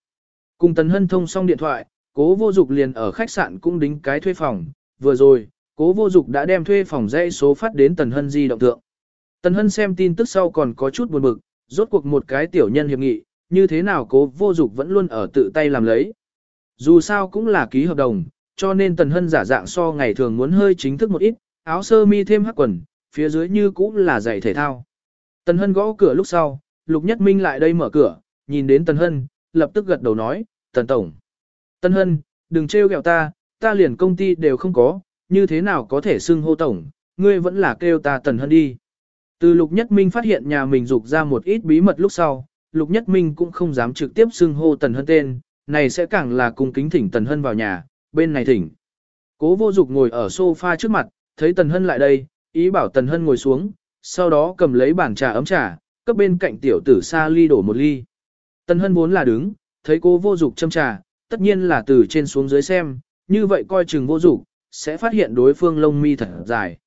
[SPEAKER 1] Cùng Tần Hân thông xong điện thoại, cố vô dục liền ở khách sạn cũng đính cái thuê phòng, vừa rồi, cố vô dục đã đem thuê phòng dãy số phát đến Tần Hân di động thượng. Tần Hân xem tin tức sau còn có chút buồn bực, rốt cuộc một cái tiểu nhân hiệp nghị, như thế nào cố vô dục vẫn luôn ở tự tay làm lấy. Dù sao cũng là ký hợp đồng, cho nên Tần Hân giả dạng so ngày thường muốn hơi chính thức một ít, áo sơ mi thêm hắc quần, phía dưới như cũng là giày thể thao. Tần Hân gõ cửa lúc sau, Lục Nhất Minh lại đây mở cửa, nhìn đến Tần Hân, lập tức gật đầu nói, Tần Tổng. Tần Hân, đừng trêu ghẹo ta, ta liền công ty đều không có, như thế nào có thể xưng hô Tổng, ngươi vẫn là kêu ta Tần Hân đi. Từ Lục Nhất Minh phát hiện nhà mình dục ra một ít bí mật lúc sau, Lục Nhất Minh cũng không dám trực tiếp xưng hô Tần Hân tên, này sẽ càng là cung kính thỉnh Tần Hân vào nhà, bên này thỉnh. Cố vô dục ngồi ở sofa trước mặt, thấy Tần Hân lại đây, ý bảo Tần Hân ngồi xuống, sau đó cầm lấy bàn trà ấm trà, cấp bên cạnh tiểu tử xa ly đổ một ly. Tần Hân vốn là đứng, thấy cố vô dục châm trà, tất nhiên là từ trên xuống dưới xem, như vậy coi chừng vô dục, sẽ phát hiện đối phương lông mi thật dài.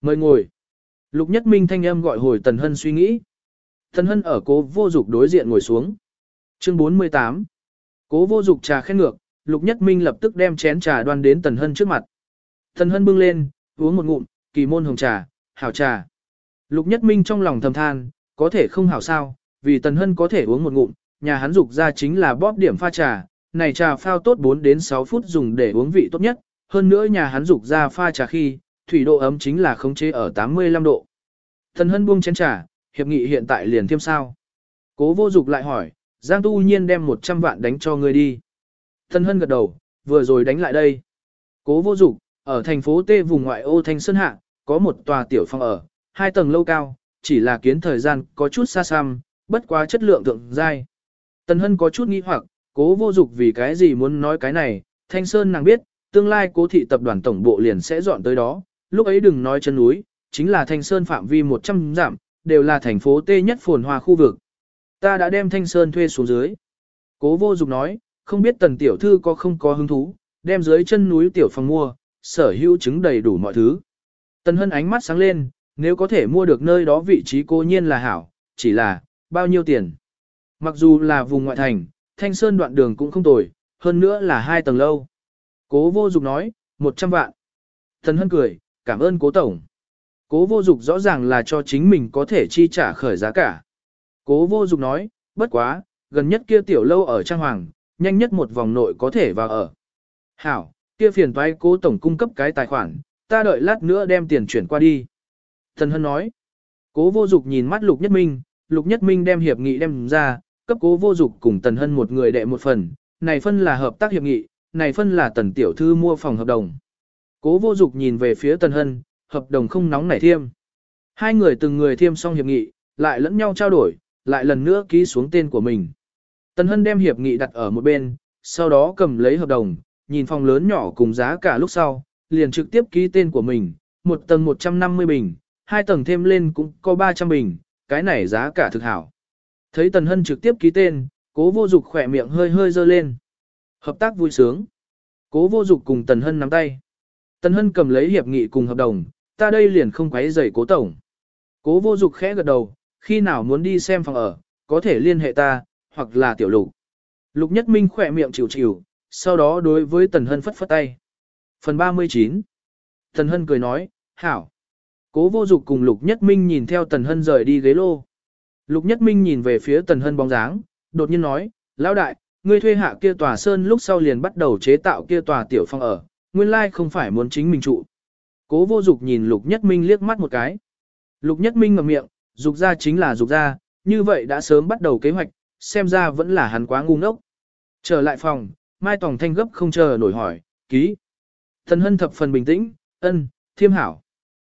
[SPEAKER 1] Mời ngồi. Lục Nhất Minh thanh âm gọi hồi Tần Hân suy nghĩ. Tần Hân ở cố vô dục đối diện ngồi xuống. Chương 48 Cố vô dục trà khen ngược, Lục Nhất Minh lập tức đem chén trà đoan đến Tần Hân trước mặt. Tần Hân bưng lên, uống một ngụm, kỳ môn hồng trà, hảo trà. Lục Nhất Minh trong lòng thầm than, có thể không hảo sao, vì Tần Hân có thể uống một ngụm, nhà hắn dục ra chính là bóp điểm pha trà, này trà phao tốt 4 đến 6 phút dùng để uống vị tốt nhất, hơn nữa nhà hắn dục ra pha trà khi, thủy độ ấm chính là khống chế ở 85 độ. Tần Hân buông chén trà, hiệp nghị hiện tại liền thêm sao. Cố vô dục lại hỏi, Giang Tu Nhiên đem 100 vạn đánh cho ngươi đi. Tần Hân gật đầu, vừa rồi đánh lại đây. Cố vô dục, ở thành phố T vùng ngoại ô Thanh Sơn Hạ, có một tòa tiểu phòng ở, hai tầng lâu cao, chỉ là kiến thời gian có chút xa xăm, bất quá chất lượng thượng giai. Tần Hân có chút nghi hoặc, cố vô dục vì cái gì muốn nói cái này, Thanh Sơn nàng biết, tương lai cố thị tập đoàn tổng bộ liền sẽ dọn tới đó, lúc ấy đừng nói chân núi, chính là Thanh Sơn phạm vi 100 giảm, đều là thành phố T nhất phồn hoa khu vực. Ta đã đem Thanh Sơn thuê xuống dưới. Cố vô dục nói, không biết tần tiểu thư có không có hứng thú, đem dưới chân núi tiểu phòng mua, sở hữu chứng đầy đủ mọi thứ. Tần Hân ánh mắt sáng lên, nếu có thể mua được nơi đó vị trí cô nhiên là hảo, chỉ là, bao nhiêu tiền. Mặc dù là vùng ngoại thành, thanh sơn đoạn đường cũng không tồi, hơn nữa là hai tầng lâu. Cố vô dục nói, 100 vạn. Tần Hân cười, cảm ơn cố tổng. Cố vô dục rõ ràng là cho chính mình có thể chi trả khởi giá cả. Cố vô dục nói, bất quá, gần nhất kia tiểu lâu ở Trang Hoàng, nhanh nhất một vòng nội có thể vào ở. Hảo, kia phiền toái cố tổng cung cấp cái tài khoản, ta đợi lát nữa đem tiền chuyển qua đi. Thần Hân nói, cố vô dục nhìn mắt Lục Nhất Minh, Lục Nhất Minh đem hiệp nghị đem ra, cấp cố vô dục cùng Tần Hân một người đệ một phần, này phân là hợp tác hiệp nghị, này phân là Tần Tiểu Thư mua phòng hợp đồng. Cố vô dục nhìn về phía Tần Hân, hợp đồng không nóng nảy thiêm. Hai người từng người thiêm xong hiệp nghị, lại lẫn nhau trao đổi, lại lần nữa ký xuống tên của mình. Tần Hân đem hiệp nghị đặt ở một bên, sau đó cầm lấy hợp đồng, nhìn phòng lớn nhỏ cùng giá cả lúc sau, liền trực tiếp ký tên của mình, một tầng 150 bình, hai tầng thêm lên cũng có 300 bình, cái này giá cả thực hảo. Thấy Tần Hân trực tiếp ký tên, cố vô dục khỏe miệng hơi hơi dơ lên. Hợp tác vui sướng. Cố vô dục cùng Tần Hân nắm tay. Tần Hân cầm lấy hiệp nghị cùng hợp đồng, ta đây liền không quấy rầy cố tổng. Cố vô dục khẽ gật đầu, khi nào muốn đi xem phòng ở, có thể liên hệ ta, hoặc là tiểu lục. Lục Nhất Minh khỏe miệng chịu chịu, sau đó đối với Tần Hân phất phất tay. Phần 39 Tần Hân cười nói, hảo. Cố vô dục cùng Lục Nhất Minh nhìn theo Tần Hân rời đi ghế lô. Lục Nhất Minh nhìn về phía Tần Hân bóng dáng, đột nhiên nói, lão đại, ngươi thuê hạ kia tòa sơn lúc sau liền bắt đầu chế tạo kia tòa tiểu phong ở, nguyên lai không phải muốn chính mình trụ. Cố vô dục nhìn Lục Nhất Minh liếc mắt một cái. Lục Nhất Minh ngậm miệng, dục ra chính là dục ra, như vậy đã sớm bắt đầu kế hoạch, xem ra vẫn là hắn quá ngu ngốc. Trở lại phòng, Mai Tòng Thanh gấp không chờ nổi hỏi, ký. Thần Hân thập phần bình tĩnh, ân, thiêm hảo.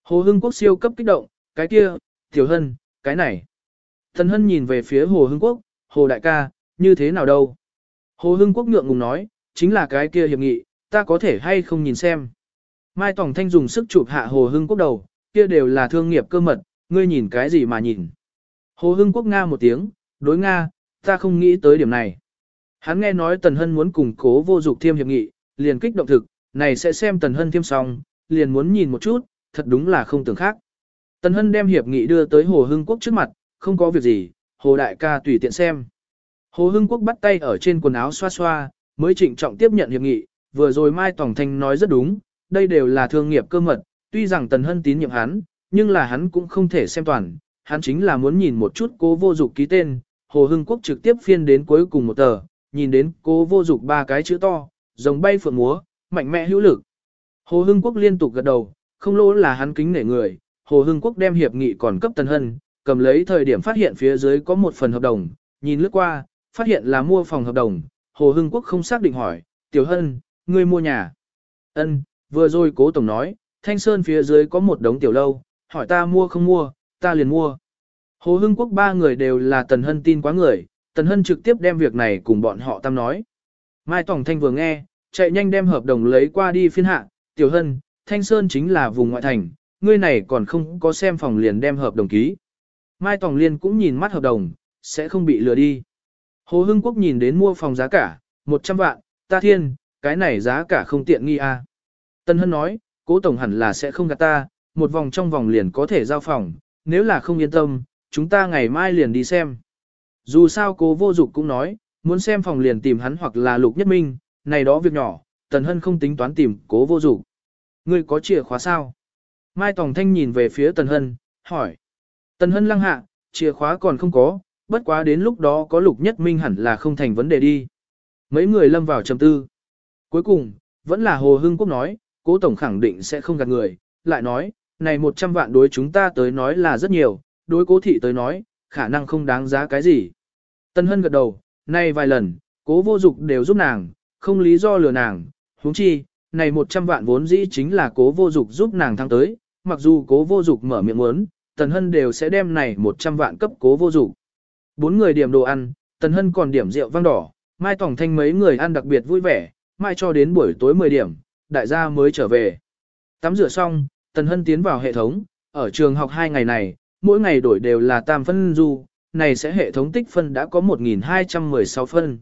[SPEAKER 1] Hồ Hưng Quốc siêu cấp kích động, cái kia, Tiểu Hân, cái này. Thần Hân nhìn về phía Hồ Hưng Quốc, Hồ Đại ca, như thế nào đâu. Hồ Hưng Quốc ngượng ngùng nói, chính là cái kia hiệp nghị, ta có thể hay không nhìn xem. Mai Tòng Thanh dùng sức chụp hạ Hồ Hưng Quốc đầu, kia đều là thương nghiệp cơ mật, ngươi nhìn cái gì mà nhìn. Hồ Hưng Quốc Nga một tiếng, đối Nga, ta không nghĩ tới điểm này. Hắn nghe nói Tần Hân muốn củng cố vô dục thiêm hiệp nghị, liền kích động thực, này sẽ xem Tần Hân thiêm xong, liền muốn nhìn một chút, thật đúng là không tưởng khác. Tần Hân đem hiệp nghị đưa tới Hồ Hưng Quốc trước mặt, không có việc gì, Hồ Đại ca tùy tiện xem. Hồ Hưng Quốc bắt tay ở trên quần áo xoa xoa, mới trịnh trọng tiếp nhận hiệp nghị, vừa rồi Mai Tòng Thanh nói rất đúng, đây đều là thương nghiệp cơ mật, tuy rằng Tần Hân tín nhiệm hắn, nhưng là hắn cũng không thể xem toàn, hắn chính là muốn nhìn một chút cố vô dục ký tên, Hồ Hưng Quốc trực tiếp phiên đến cuối cùng một tờ, nhìn đến cố vô dục ba cái chữ to, giống bay phượng múa, mạnh mẽ hữu lực. Hồ Hưng Quốc liên tục gật đầu, không lỗ là hắn kính nể người, Hồ Hưng Quốc đem hiệp nghị còn cấp Tần Hân, cầm lấy thời điểm phát hiện phía dưới có một phần hợp đồng, nhìn lướt qua, phát hiện là mua phòng hợp đồng, Hồ Hưng Quốc không xác định hỏi, Tiểu Hân, ngươi mua nhà. Ân, vừa rồi cố tổng nói, Thanh Sơn phía dưới có một đống tiểu lâu, hỏi ta mua không mua, ta liền mua. Hồ Hưng Quốc ba người đều là Tần Hân tin quá người, Tần Hân trực tiếp đem việc này cùng bọn họ tam nói. Mai Tổng Thanh vừa nghe, chạy nhanh đem hợp đồng lấy qua đi phiên hạ, Tiểu Hân, Thanh Sơn chính là vùng ngoại thành, ngươi này còn không có xem phòng liền đem hợp đồng ký. Mai Tòng Liên cũng nhìn mắt hợp đồng, sẽ không bị lừa đi. Hồ Hưng Quốc nhìn đến mua phòng giá cả, 100 vạn, ta thiên, cái này giá cả không tiện nghi a. À. Tân Hân nói, cố tổng hẳn là sẽ không gạt ta, một vòng trong vòng liền có thể giao phòng, nếu là không yên tâm, chúng ta ngày mai liền đi xem. Dù sao cố vô dục cũng nói, muốn xem phòng liền tìm hắn hoặc là lục nhất minh, này đó việc nhỏ, Tần Hân không tính toán tìm cố vô dục. Ngươi có chìa khóa sao? Mai Tòng Thanh nhìn về phía Tần Hân, hỏi. Tần Hân lăng hạ, chìa khóa còn không có, bất quá đến lúc đó có lục nhất minh hẳn là không thành vấn đề đi. Mấy người lâm vào trầm tư. Cuối cùng, vẫn là Hồ Hưng Quốc nói, cố tổng khẳng định sẽ không gạt người, lại nói, này 100 vạn đối chúng ta tới nói là rất nhiều, đối cố thị tới nói, khả năng không đáng giá cái gì. Tân Hân gật đầu, nay vài lần, cố vô dục đều giúp nàng, không lý do lừa nàng, huống chi, này 100 vạn vốn dĩ chính là cố vô dục giúp nàng thăng tới, mặc dù cố vô dục mở miệng muốn, Tần Hân đều sẽ đem này 100 vạn cấp cố vô dục. Bốn người điểm đồ ăn, Tần Hân còn điểm rượu vang đỏ, Mai Tổng Thanh mấy người ăn đặc biệt vui vẻ, mai cho đến buổi tối 10 điểm, đại gia mới trở về. Tắm rửa xong, Tần Hân tiến vào hệ thống, ở trường học hai ngày này, mỗi ngày đổi đều là tam phân du, này sẽ hệ thống tích phân đã có 1.216 phân.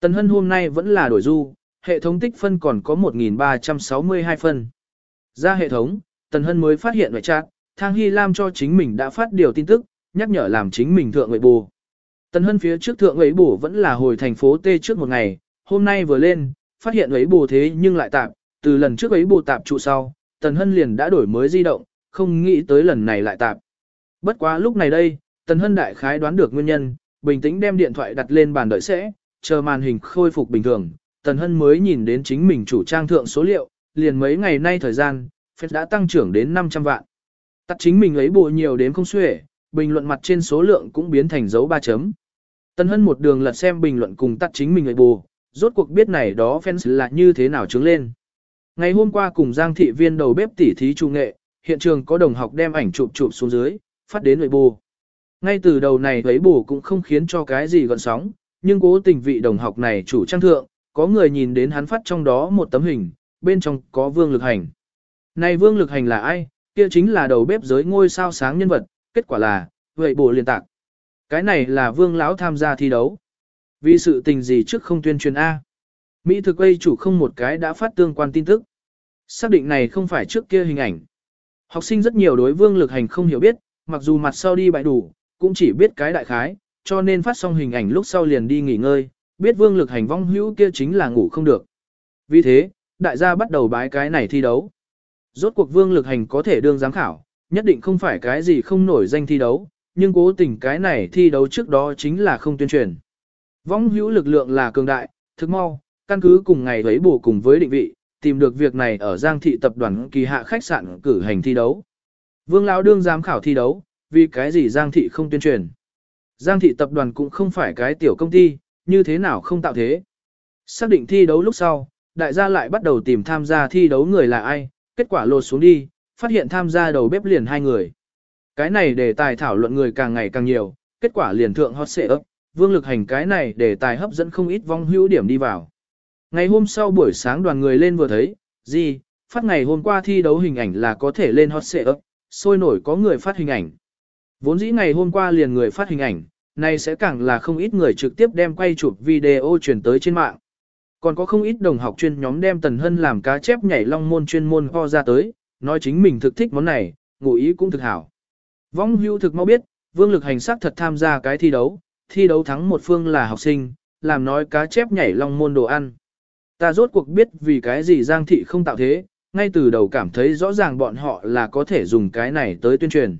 [SPEAKER 1] Tần Hân hôm nay vẫn là đổi du, hệ thống tích phân còn có 1.362 phân. Ra hệ thống, Tần Hân mới phát hiện ngoại trạng, Thang Hy Lam cho chính mình đã phát điều tin tức, nhắc nhở làm chính mình thượng người bù. Tần Hân phía trước thượng ấy bù vẫn là hồi thành phố T trước một ngày, hôm nay vừa lên, phát hiện ấy bù thế nhưng lại tạm, từ lần trước ấy bù tạp trụ sau, Tần Hân liền đã đổi mới di động, không nghĩ tới lần này lại tạp. Bất quá lúc này đây, Tần Hân đại khái đoán được nguyên nhân, bình tĩnh đem điện thoại đặt lên bàn đợi sẽ, chờ màn hình khôi phục bình thường, Tần Hân mới nhìn đến chính mình chủ trang thượng số liệu, liền mấy ngày nay thời gian, phép đã tăng trưởng đến 500 vạn. Tắt chính mình ấy bộ nhiều đến không xuể, bình luận mặt trên số lượng cũng biến thành dấu ba chấm. Tần Hân một đường lật xem bình luận cùng tắt chính mình ấy bù, rốt cuộc biết này đó fans là như thế nào trứng lên. Ngày hôm qua cùng Giang thị viên đầu bếp tỉ thí trung nghệ, hiện trường có đồng học đem ảnh chụp chụp xuống dưới, phát đến nội bù. Ngay từ đầu này thấy bù cũng không khiến cho cái gì gọn sóng, nhưng cố tình vị đồng học này chủ trang thượng, có người nhìn đến hắn phát trong đó một tấm hình, bên trong có vương lực hành. Này vương lực hành là ai? Kia chính là đầu bếp giới ngôi sao sáng nhân vật, kết quả là, vậy bù liên tạc. Cái này là vương lão tham gia thi đấu. Vì sự tình gì trước không tuyên truyền A. Mỹ thực gây chủ không một cái đã phát tương quan tin tức. Xác định này không phải trước kia hình ảnh. Học sinh rất nhiều đối vương lực hành không hiểu biết, mặc dù mặt sau đi bại đủ, cũng chỉ biết cái đại khái, cho nên phát xong hình ảnh lúc sau liền đi nghỉ ngơi, biết vương lực hành vong hữu kia chính là ngủ không được. Vì thế, đại gia bắt đầu bái cái này thi đấu. Rốt cuộc vương lực hành có thể đương giám khảo, nhất định không phải cái gì không nổi danh thi đấu, nhưng cố tình cái này thi đấu trước đó chính là không tuyên truyền. Vong hữu lực lượng là cường đại, thực mau, căn cứ cùng ngày lấy bổ cùng với định vị, tìm được việc này ở Giang thị tập đoàn kỳ hạ khách sạn cử hành thi đấu. Vương lão đương giám khảo thi đấu, vì cái gì Giang thị không tuyên truyền. Giang thị tập đoàn cũng không phải cái tiểu công ty, như thế nào không tạo thế. Xác định thi đấu lúc sau, đại gia lại bắt đầu tìm tham gia thi đấu người là ai, kết quả lột xuống đi, phát hiện tham gia đầu bếp liền hai người. Cái này để tài thảo luận người càng ngày càng nhiều, kết quả liền thượng hot xệ ấp, vương lực hành cái này để tài hấp dẫn không ít vong hữu điểm đi vào. Ngày hôm sau buổi sáng đoàn người lên vừa thấy, gì, phát ngày hôm qua thi đấu hình ảnh là có thể lên hot search, sôi nổi có người phát hình ảnh. Vốn dĩ ngày hôm qua liền người phát hình ảnh, nay sẽ càng là không ít người trực tiếp đem quay chụp video truyền tới trên mạng. Còn có không ít đồng học chuyên nhóm đem Tần Hân làm cá chép nhảy long môn chuyên môn ho ra tới, nói chính mình thực thích món này, ngụ ý cũng thực hảo. Vong hưu thực mau biết, vương lực hành sắc thật tham gia cái thi đấu, thi đấu thắng một phương là học sinh, làm nói cá chép nhảy long môn đồ ăn. Ta rốt cuộc biết vì cái gì Giang Thị không tạo thế, ngay từ đầu cảm thấy rõ ràng bọn họ là có thể dùng cái này tới tuyên truyền.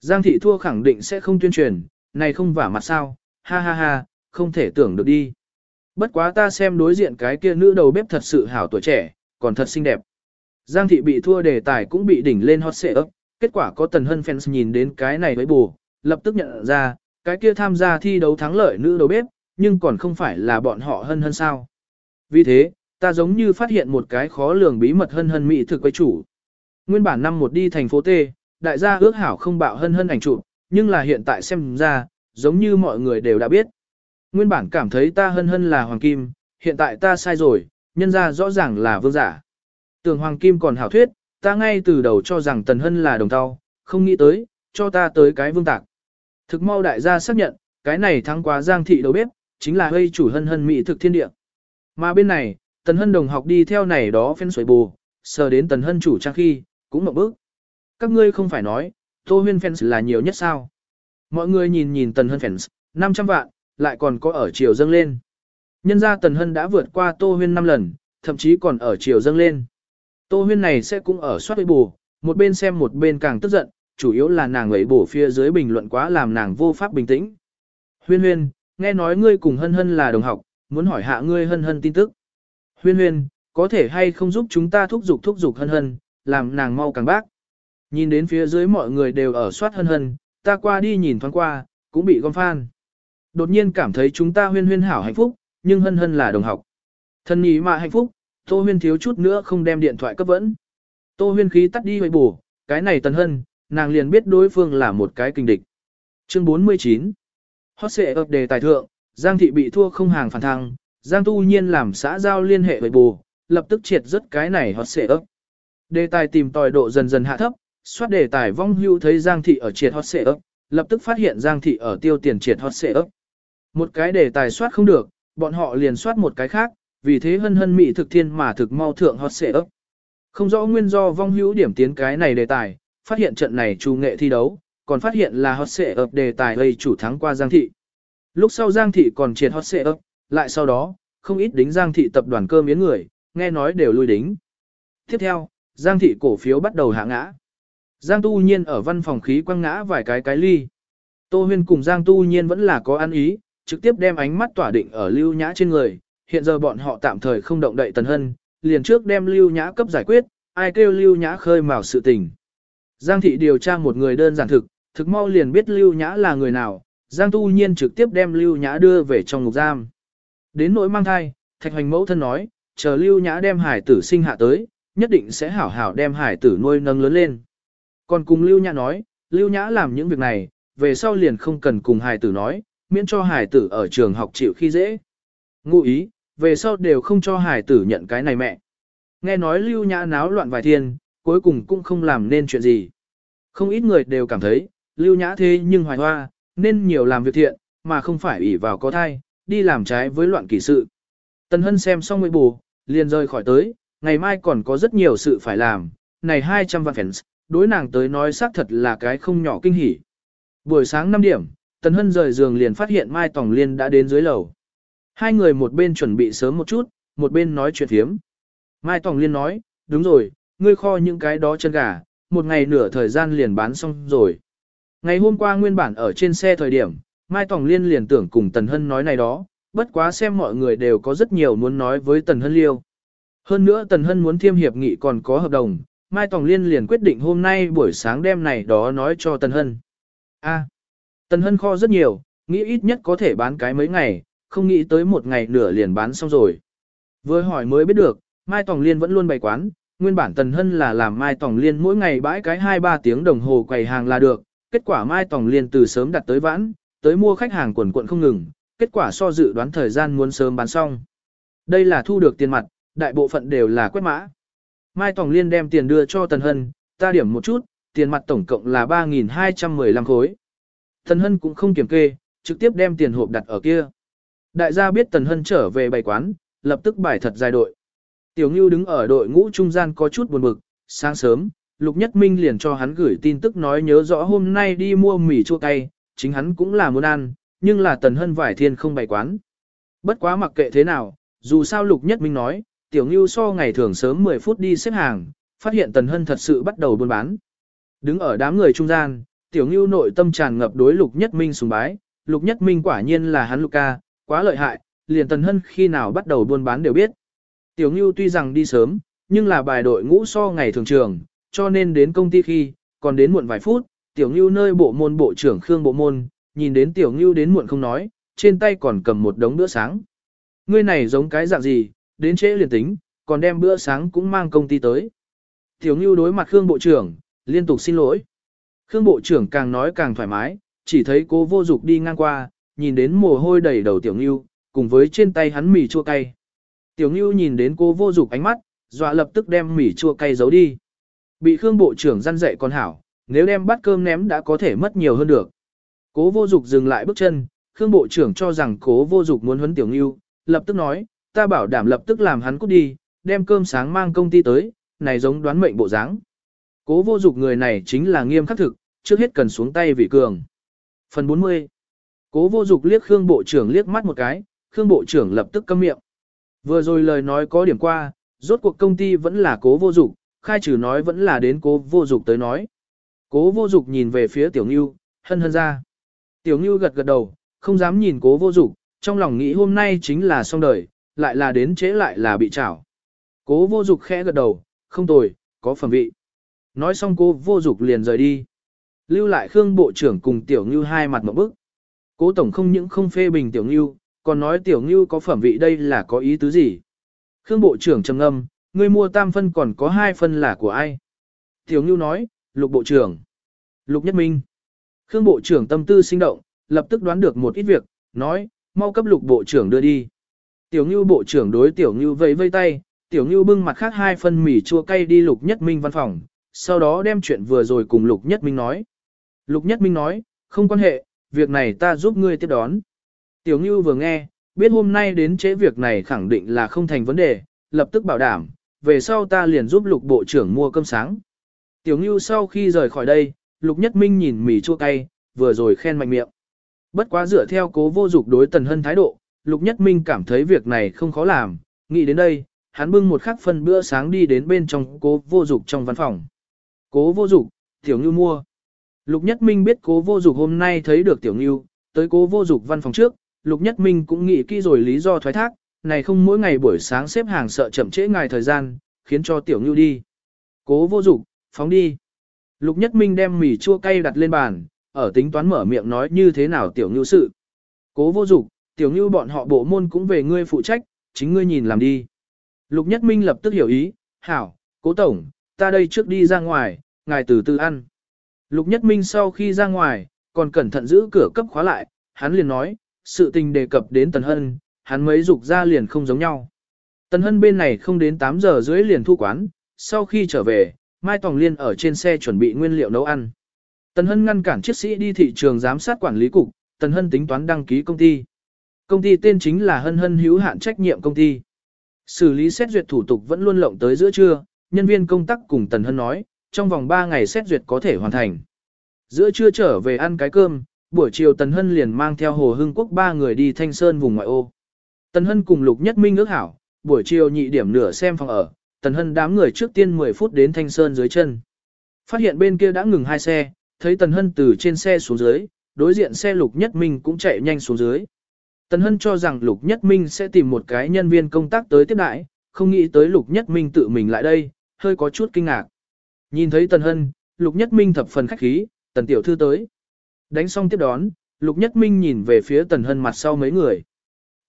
[SPEAKER 1] Giang Thị thua khẳng định sẽ không tuyên truyền, này không vả mặt sao, ha ha ha, không thể tưởng được đi. Bất quá ta xem đối diện cái kia nữ đầu bếp thật sự hảo tuổi trẻ, còn thật xinh đẹp. Giang Thị bị thua đề tài cũng bị đỉnh lên hot xệ ấp, kết quả có Tần Hân fans nhìn đến cái này với bù, lập tức nhận ra, cái kia tham gia thi đấu thắng lợi nữ đầu bếp, nhưng còn không phải là bọn họ hân hân sao. Vì thế, ta giống như phát hiện một cái khó lường bí mật hân hân mỹ thực quay chủ. Nguyên bản năm một đi thành phố T, đại gia ước hảo không bạo hân hân ảnh chụp, nhưng là hiện tại xem ra, giống như mọi người đều đã biết. Nguyên bản cảm thấy ta hân hân là hoàng kim, hiện tại ta sai rồi, nhân ra rõ ràng là vương giả. Tưởng hoàng kim còn hảo thuyết, ta ngay từ đầu cho rằng tần hân là đồng tao, không nghĩ tới, cho ta tới cái vương tạc. Thực mau đại gia xác nhận, cái này thắng quá giang thị đầu bếp, chính là hơi chủ hân hân mỹ thực thiên địa. Mà bên này, Tần Hân đồng học đi theo này đó phên xoay bù, sờ đến tần hân chủ trang khi, cũng một bước. Các ngươi không phải nói, Tô Huyên fans là nhiều nhất sao? Mọi người nhìn nhìn tần hân fans, 500 vạn, lại còn có ở chiều dâng lên. Nhân ra tần hân đã vượt qua Tô Huyên 5 lần, thậm chí còn ở chiều dâng lên. Tô Huyên này sẽ cũng ở soát bù, một bên xem một bên càng tức giận, chủ yếu là nàng ấy bổ phía dưới bình luận quá làm nàng vô pháp bình tĩnh. Huyên huyên, nghe nói ngươi cùng hân hân là đồng học, muốn hỏi hạ ngươi hân hân tin tức. Huyên huyên, có thể hay không giúp chúng ta thúc giục thúc giục hân hân, làm nàng mau càng bác. Nhìn đến phía dưới mọi người đều ở soát hân hân, ta qua đi nhìn thoáng qua, cũng bị gom phan. Đột nhiên cảm thấy chúng ta huyên huyên hảo hạnh phúc, nhưng hân hân là đồng học. Thân ý mà hạnh phúc, Tô huyên thiếu chút nữa không đem điện thoại cấp vẫn. Tô huyên khí tắt đi hơi bù, cái này tần hân, nàng liền biết đối phương là một cái kinh địch. Chương 49 Hot xệ ập đề tài thượng, Giang thị bị thua không hàng phản thăng, Giang tu nhiên làm xã giao liên hệ với bù, lập tức triệt rất cái này hot xệ ấp. Đề tài tìm tòi độ dần dần hạ thấp, soát đề tài vong hưu thấy Giang thị ở triệt hot xệ ấp, lập tức phát hiện Giang thị ở tiêu tiền triệt hot xệ ấp. Một cái đề tài soát không được, bọn họ liền soát một cái khác, vì thế hân hân mị thực thiên mà thực mau thượng hot xệ ấp. Không rõ nguyên do vong hữu điểm tiến cái này đề tài, phát hiện trận này chủ nghệ thi đấu, còn phát hiện là hot xệ ập đề tài gây chủ thắng qua Giang thị. Lúc sau Giang thị còn triệt hot xệ ập, lại sau đó, không ít đính Giang thị tập đoàn cơ miếng người, nghe nói đều lui đính. Tiếp theo, Giang thị cổ phiếu bắt đầu hạ ngã. Giang tu nhiên ở văn phòng khí quăng ngã vài cái cái ly. Tô huyên cùng Giang tu nhiên vẫn là có ăn ý, trực tiếp đem ánh mắt tỏa định ở lưu nhã trên người. Hiện giờ bọn họ tạm thời không động đậy tần hân, liền trước đem lưu nhã cấp giải quyết, ai kêu lưu nhã khơi mào sự tình. Giang thị điều tra một người đơn giản thực, thực mau liền biết lưu nhã là người nào, Giang tu nhiên trực tiếp đem lưu nhã đưa về trong ngục giam. Đến nỗi mang thai, thạch hoành mẫu thân nói, chờ lưu nhã đem hải tử sinh hạ tới, nhất định sẽ hảo hảo đem hải tử nuôi nâng lớn lên. Còn cùng lưu nhã nói, lưu nhã làm những việc này, về sau liền không cần cùng hải tử nói, miễn cho hải tử ở trường học chịu khi dễ. Ngụ ý, về sau đều không cho hải tử nhận cái này mẹ. Nghe nói lưu nhã náo loạn vài thiên, cuối cùng cũng không làm nên chuyện gì. Không ít người đều cảm thấy, lưu nhã thế nhưng hoài hoa, nên nhiều làm việc thiện, mà không phải ủy vào có thai, đi làm trái với loạn kỷ sự. Tần Hân xem xong nguyện bù, liền rời khỏi tới, ngày mai còn có rất nhiều sự phải làm, này 200 vạn fans, đối nàng tới nói xác thật là cái không nhỏ kinh hỉ. Buổi sáng 5 điểm, Tần Hân rời giường liền phát hiện Mai Tòng Liên đã đến dưới lầu. Hai người một bên chuẩn bị sớm một chút, một bên nói chuyện thiếm. Mai Tòng Liên nói, đúng rồi, ngươi kho những cái đó chân gà, một ngày nửa thời gian liền bán xong rồi. Ngày hôm qua nguyên bản ở trên xe thời điểm, Mai Tòng Liên liền tưởng cùng Tần Hân nói này đó, bất quá xem mọi người đều có rất nhiều muốn nói với Tần Hân liêu. Hơn nữa Tần Hân muốn thiêm hiệp nghị còn có hợp đồng, Mai Tòng Liên liền quyết định hôm nay buổi sáng đêm này đó nói cho Tần Hân. A, Tần Hân kho rất nhiều, nghĩ ít nhất có thể bán cái mấy ngày, không nghĩ tới một ngày nửa liền bán xong rồi. Vừa hỏi mới biết được, Mai Tòng Liên vẫn luôn bày quán, nguyên bản Tần Hân là làm Mai Tòng Liên mỗi ngày bãi cái 2-3 tiếng đồng hồ quầy hàng là được, kết quả Mai Tòng Liên từ sớm đặt tới vãn, tới mua khách hàng quần quận không ngừng, kết quả so dự đoán thời gian muốn sớm bán xong. Đây là thu được tiền mặt, đại bộ phận đều là quét mã. Mai Tòng Liên đem tiền đưa cho Tần Hân, ta điểm một chút, tiền mặt tổng cộng là 3.215 khối. Tần Hân cũng không kiểm kê, trực tiếp đem tiền hộp đặt ở kia. Đại gia biết Tần Hân trở về bày quán, lập tức bài thật dài đội. Tiểu Ngưu đứng ở đội ngũ trung gian có chút buồn bực, sáng sớm, Lục Nhất Minh liền cho hắn gửi tin tức nói nhớ rõ hôm nay đi mua mì chua cay, chính hắn cũng là muốn ăn, nhưng là Tần Hân vải thiên không bày quán. Bất quá mặc kệ thế nào, dù sao Lục Nhất Minh nói, Tiểu Ngưu so ngày thường sớm 10 phút đi xếp hàng, phát hiện Tần Hân thật sự bắt đầu buôn bán. Đứng ở đám người trung gian, Tiểu Ngưu nội tâm tràn ngập đối Lục Nhất Minh sùng bái, Lục Nhất Minh quả nhiên là hắn Luca, quá lợi hại, liền Tần Hân khi nào bắt đầu buôn bán đều biết. Tiểu Ngưu tuy rằng đi sớm, nhưng là bài đội ngũ so ngày thường trường, cho nên đến công ty khi, còn đến muộn vài phút, Tiểu Ngưu nơi bộ môn bộ trưởng Khương Bộ Môn, nhìn đến Tiểu Ngưu đến muộn không nói, trên tay còn cầm một đống bữa sáng. Ngươi này giống cái dạng gì, đến trễ liền tính, còn đem bữa sáng cũng mang công ty tới. Tiểu Ngưu đối mặt Khương Bộ trưởng, liên tục xin lỗi. Khương Bộ trưởng càng nói càng thoải mái, chỉ thấy cô vô dục đi ngang qua, nhìn đến mồ hôi đầy đầu Tiểu Ngưu, cùng với trên tay hắn mì chua cay. Tiểu Ngưu nhìn đến cô vô dục ánh mắt, dọa lập tức đem mì chua cay giấu đi. Bị Khương Bộ trưởng răn dạy con hảo, nếu đem bát cơm ném đã có thể mất nhiều hơn được. Cố vô dục dừng lại bước chân, Khương Bộ trưởng cho rằng cố vô dục muốn huấn Tiểu Ngưu, lập tức nói, ta bảo đảm lập tức làm hắn cút đi, đem cơm sáng mang công ty tới, này giống đoán mệnh bộ dáng. Cố vô dục người này chính là nghiêm khắc thực, trước hết cần xuống tay vị cường. Phần 40 Cố vô dục liếc Khương Bộ trưởng liếc mắt một cái, Khương Bộ trưởng lập tức câm miệng. Vừa rồi lời nói có điểm qua, rốt cuộc công ty vẫn là cố vô dục, khai trừ nói vẫn là đến cố vô dục tới nói. Cố vô dục nhìn về phía Tiểu Ngưu, hân hân ra. Tiểu Ngưu gật gật đầu, không dám nhìn cố vô dục, trong lòng nghĩ hôm nay chính là xong đời, lại là đến trễ lại là bị trảo. Cố vô dục khẽ gật đầu, không tồi, có phẩm vị. Nói xong cố vô dục liền rời đi. Lưu lại Khương Bộ trưởng cùng Tiểu Ngưu hai mặt một bức. Cố Tổng không những không phê bình Tiểu Ngưu, còn nói Tiểu Ngưu có phẩm vị đây là có ý tứ gì. Khương Bộ trưởng trầm ngâm, ngươi mua tam phân còn có hai phân là của ai. Tiểu Ngưu nói, Lục Bộ trưởng. Lục Nhất Minh. Khương Bộ trưởng tâm tư sinh động, lập tức đoán được một ít việc, nói, mau cấp Lục Bộ trưởng đưa đi. Tiểu Ngưu Bộ trưởng đối Tiểu Ngưu vẫy vây tay, Tiểu Ngưu bưng mặt khác hai phân mì chua cay đi Lục Nhất Minh văn phòng, sau đó đem chuyện vừa rồi cùng Lục Nhất Minh nói. Lục Nhất Minh nói, không quan hệ, việc này ta giúp ngươi tiếp đón. Tiểu Ngưu vừa nghe, biết hôm nay đến chế việc này khẳng định là không thành vấn đề, lập tức bảo đảm, về sau ta liền giúp Lục Bộ trưởng mua cơm sáng. Tiểu Ngưu sau khi rời khỏi đây, Lục Nhất Minh nhìn mì chua cay, vừa rồi khen mạnh miệng. Bất quá dựa theo cố vô dục đối Tần Hân thái độ, Lục Nhất Minh cảm thấy việc này không khó làm, nghĩ đến đây, hắn bưng một khắc phân bữa sáng đi đến bên trong cố vô dục trong văn phòng. Cố vô dục, Tiểu Ngưu mua. Lục Nhất Minh biết cố vô dục hôm nay thấy được Tiểu Ngưu, tới cố vô dục văn phòng trước, Lục Nhất Minh cũng nghĩ kỹ rồi lý do thoái thác, này không mỗi ngày buổi sáng xếp hàng sợ chậm trễ ngài thời gian, khiến cho Tiểu Ngưu đi. Cố vô dục, phóng đi. Lục Nhất Minh đem mì chua cay đặt lên bàn, ở tính toán mở miệng nói như thế nào Tiểu Ngưu sự. Cố vô dục, Tiểu Ngưu bọn họ bộ môn cũng về ngươi phụ trách, chính ngươi nhìn làm đi. Lục Nhất Minh lập tức hiểu ý, hảo, cố tổng, ta đây trước đi ra ngoài, ngài từ từ ăn. Lục Nhất Minh sau khi ra ngoài, còn cẩn thận giữ cửa cấp khóa lại, hắn liền nói, sự tình đề cập đến Tần Hân, hắn mấy dục ra liền không giống nhau. Tần Hân bên này không đến 8 giờ rưỡi liền thu quán, sau khi trở về, Mai Tòng Liên ở trên xe chuẩn bị nguyên liệu nấu ăn. Tần Hân ngăn cản chiếc sĩ đi thị trường giám sát quản lý cục, Tần Hân tính toán đăng ký công ty. Công ty tên chính là Hân Hân hữu hạn trách nhiệm công ty. Xử lý xét duyệt thủ tục vẫn luôn lộng tới giữa trưa, nhân viên công tác cùng Tần Hân nói, trong vòng 3 ngày xét duyệt có thể hoàn thành. Giữa trưa trở về ăn cái cơm, buổi chiều Tần Hân liền mang theo Hồ Hưng Quốc ba người đi Thanh Sơn vùng ngoại ô. Tần Hân cùng Lục Nhất Minh ước hảo, buổi chiều nhị điểm nửa xem phòng ở, Tần Hân đám người trước tiên 10 phút đến Thanh Sơn dưới chân. Phát hiện bên kia đã ngừng hai xe, thấy Tần Hân từ trên xe xuống dưới, đối diện xe Lục Nhất Minh cũng chạy nhanh xuống dưới. Tần Hân cho rằng Lục Nhất Minh sẽ tìm một cái nhân viên công tác tới tiếp đại, không nghĩ tới Lục Nhất Minh tự mình lại đây, hơi có chút kinh ngạc. Nhìn thấy Tần Hân, Lục Nhất Minh thập phần khách khí, Tần Tiểu Thư tới. Đánh xong tiếp đón, Lục Nhất Minh nhìn về phía Tần Hân mặt sau mấy người.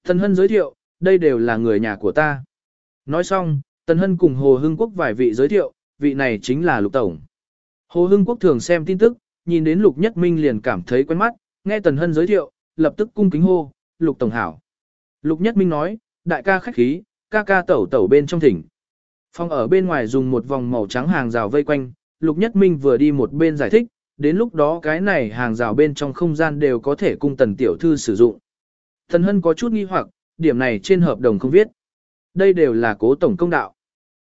[SPEAKER 1] Tần Hân giới thiệu, đây đều là người nhà của ta. Nói xong, Tần Hân cùng Hồ Hưng Quốc vài vị giới thiệu, vị này chính là Lục Tổng. Hồ Hưng Quốc thường xem tin tức, nhìn đến Lục Nhất Minh liền cảm thấy quen mắt, nghe Tần Hân giới thiệu, lập tức cung kính hô, Lục Tổng Hảo. Lục Nhất Minh nói, đại ca khách khí, ca ca tẩu tẩu bên trong thỉnh. Phòng ở bên ngoài dùng một vòng màu trắng hàng rào vây quanh, Lục Nhất Minh vừa đi một bên giải thích, đến lúc đó cái này hàng rào bên trong không gian đều có thể cung tần tiểu thư sử dụng. Thần Hân có chút nghi hoặc, điểm này trên hợp đồng không viết. Đây đều là cố tổng công đạo.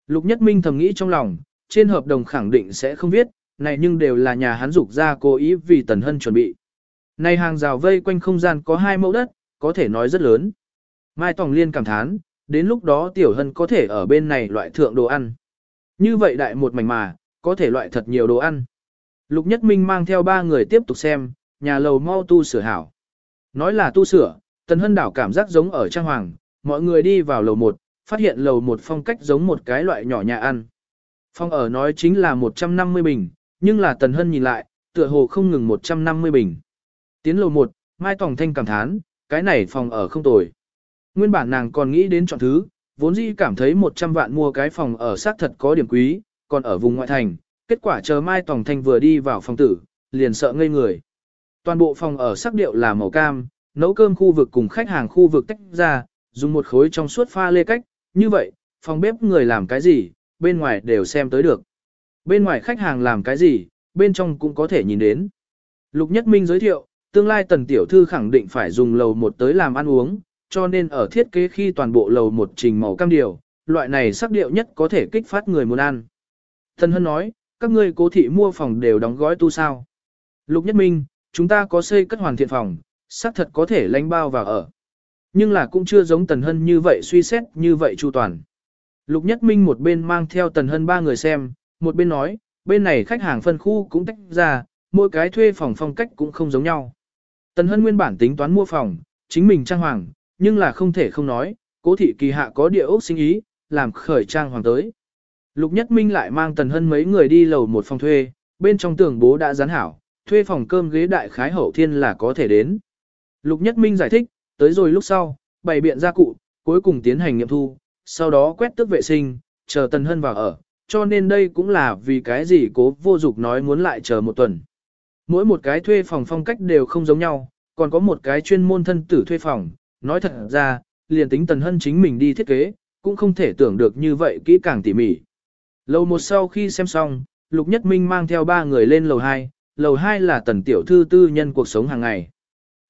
[SPEAKER 1] Lục Nhất Minh thầm nghĩ trong lòng, trên hợp đồng khẳng định sẽ không viết, này nhưng đều là nhà hắn dục ra cố ý vì Tần Hân chuẩn bị. Này hàng rào vây quanh không gian có hai mẫu đất, có thể nói rất lớn. Mai Tòng Liên cảm thán, đến lúc đó Tiểu Hân có thể ở bên này loại thượng đồ ăn. Như vậy đại một mảnh mà, có thể loại thật nhiều đồ ăn. Lục Nhất Minh mang theo ba người tiếp tục xem, nhà lầu mau tu sửa hảo. Nói là tu sửa, Tần Hân đảo cảm giác giống ở Trang Hoàng, mọi người đi vào lầu 1, phát hiện lầu 1 phong cách giống một cái loại nhỏ nhà ăn. Phong ở nói chính là 150 bình, nhưng là Tần Hân nhìn lại, tựa hồ không ngừng 150 bình. Tiến lầu 1, Mai Tòng Thanh cảm thán, cái này phòng ở không tồi. Nguyên bản nàng còn nghĩ đến chọn thứ, vốn dĩ cảm thấy 100 vạn mua cái phòng ở xác thật có điểm quý, còn ở vùng ngoại thành, kết quả chờ Mai Tòng Thanh vừa đi vào phòng tử, liền sợ ngây người. Toàn bộ phòng ở sắc điệu là màu cam, nấu cơm khu vực cùng khách hàng khu vực tách ra, dùng một khối trong suốt pha lê cách, như vậy, phòng bếp người làm cái gì, bên ngoài đều xem tới được. Bên ngoài khách hàng làm cái gì, bên trong cũng có thể nhìn đến. Lục Nhất Minh giới thiệu, tương lai tần tiểu thư khẳng định phải dùng lầu một tới làm ăn uống, cho nên ở thiết kế khi toàn bộ lầu một trình màu cam điều, loại này sắc điệu nhất có thể kích phát người muốn ăn. Tần Hân nói, các ngươi cố thị mua phòng đều đóng gói tu sao. Lục Nhất Minh, chúng ta có xây cất hoàn thiện phòng, xác thật có thể lánh bao vào ở. Nhưng là cũng chưa giống Tần Hân như vậy suy xét như vậy chu toàn. Lục Nhất Minh một bên mang theo Tần Hân ba người xem, một bên nói, bên này khách hàng phân khu cũng tách ra, mỗi cái thuê phòng phong cách cũng không giống nhau. Tần Hân nguyên bản tính toán mua phòng, chính mình trang hoàng, nhưng là không thể không nói, cố thị kỳ hạ có địa ốc sinh ý, làm khởi trang hoàng tới. Lục Nhất Minh lại mang Tần Hân mấy người đi lầu một phòng thuê, bên trong tường bố đã dán hảo, thuê phòng cơm ghế đại khái hậu thiên là có thể đến. Lục Nhất Minh giải thích, tới rồi lúc sau, bày biện gia cụ, cuối cùng tiến hành nghiệm thu, sau đó quét tước vệ sinh, chờ Tần Hân vào ở, cho nên đây cũng là vì cái gì cố vô dục nói muốn lại chờ một tuần. Mỗi một cái thuê phòng phong cách đều không giống nhau, còn có một cái chuyên môn thân tử thuê phòng, nói thật ra, liền tính Tần Hân chính mình đi thiết kế, cũng không thể tưởng được như vậy kỹ càng tỉ mỉ. Lầu một sau khi xem xong, Lục Nhất Minh mang theo ba người lên lầu 2, lầu 2 là tần tiểu thư tư nhân cuộc sống hàng ngày.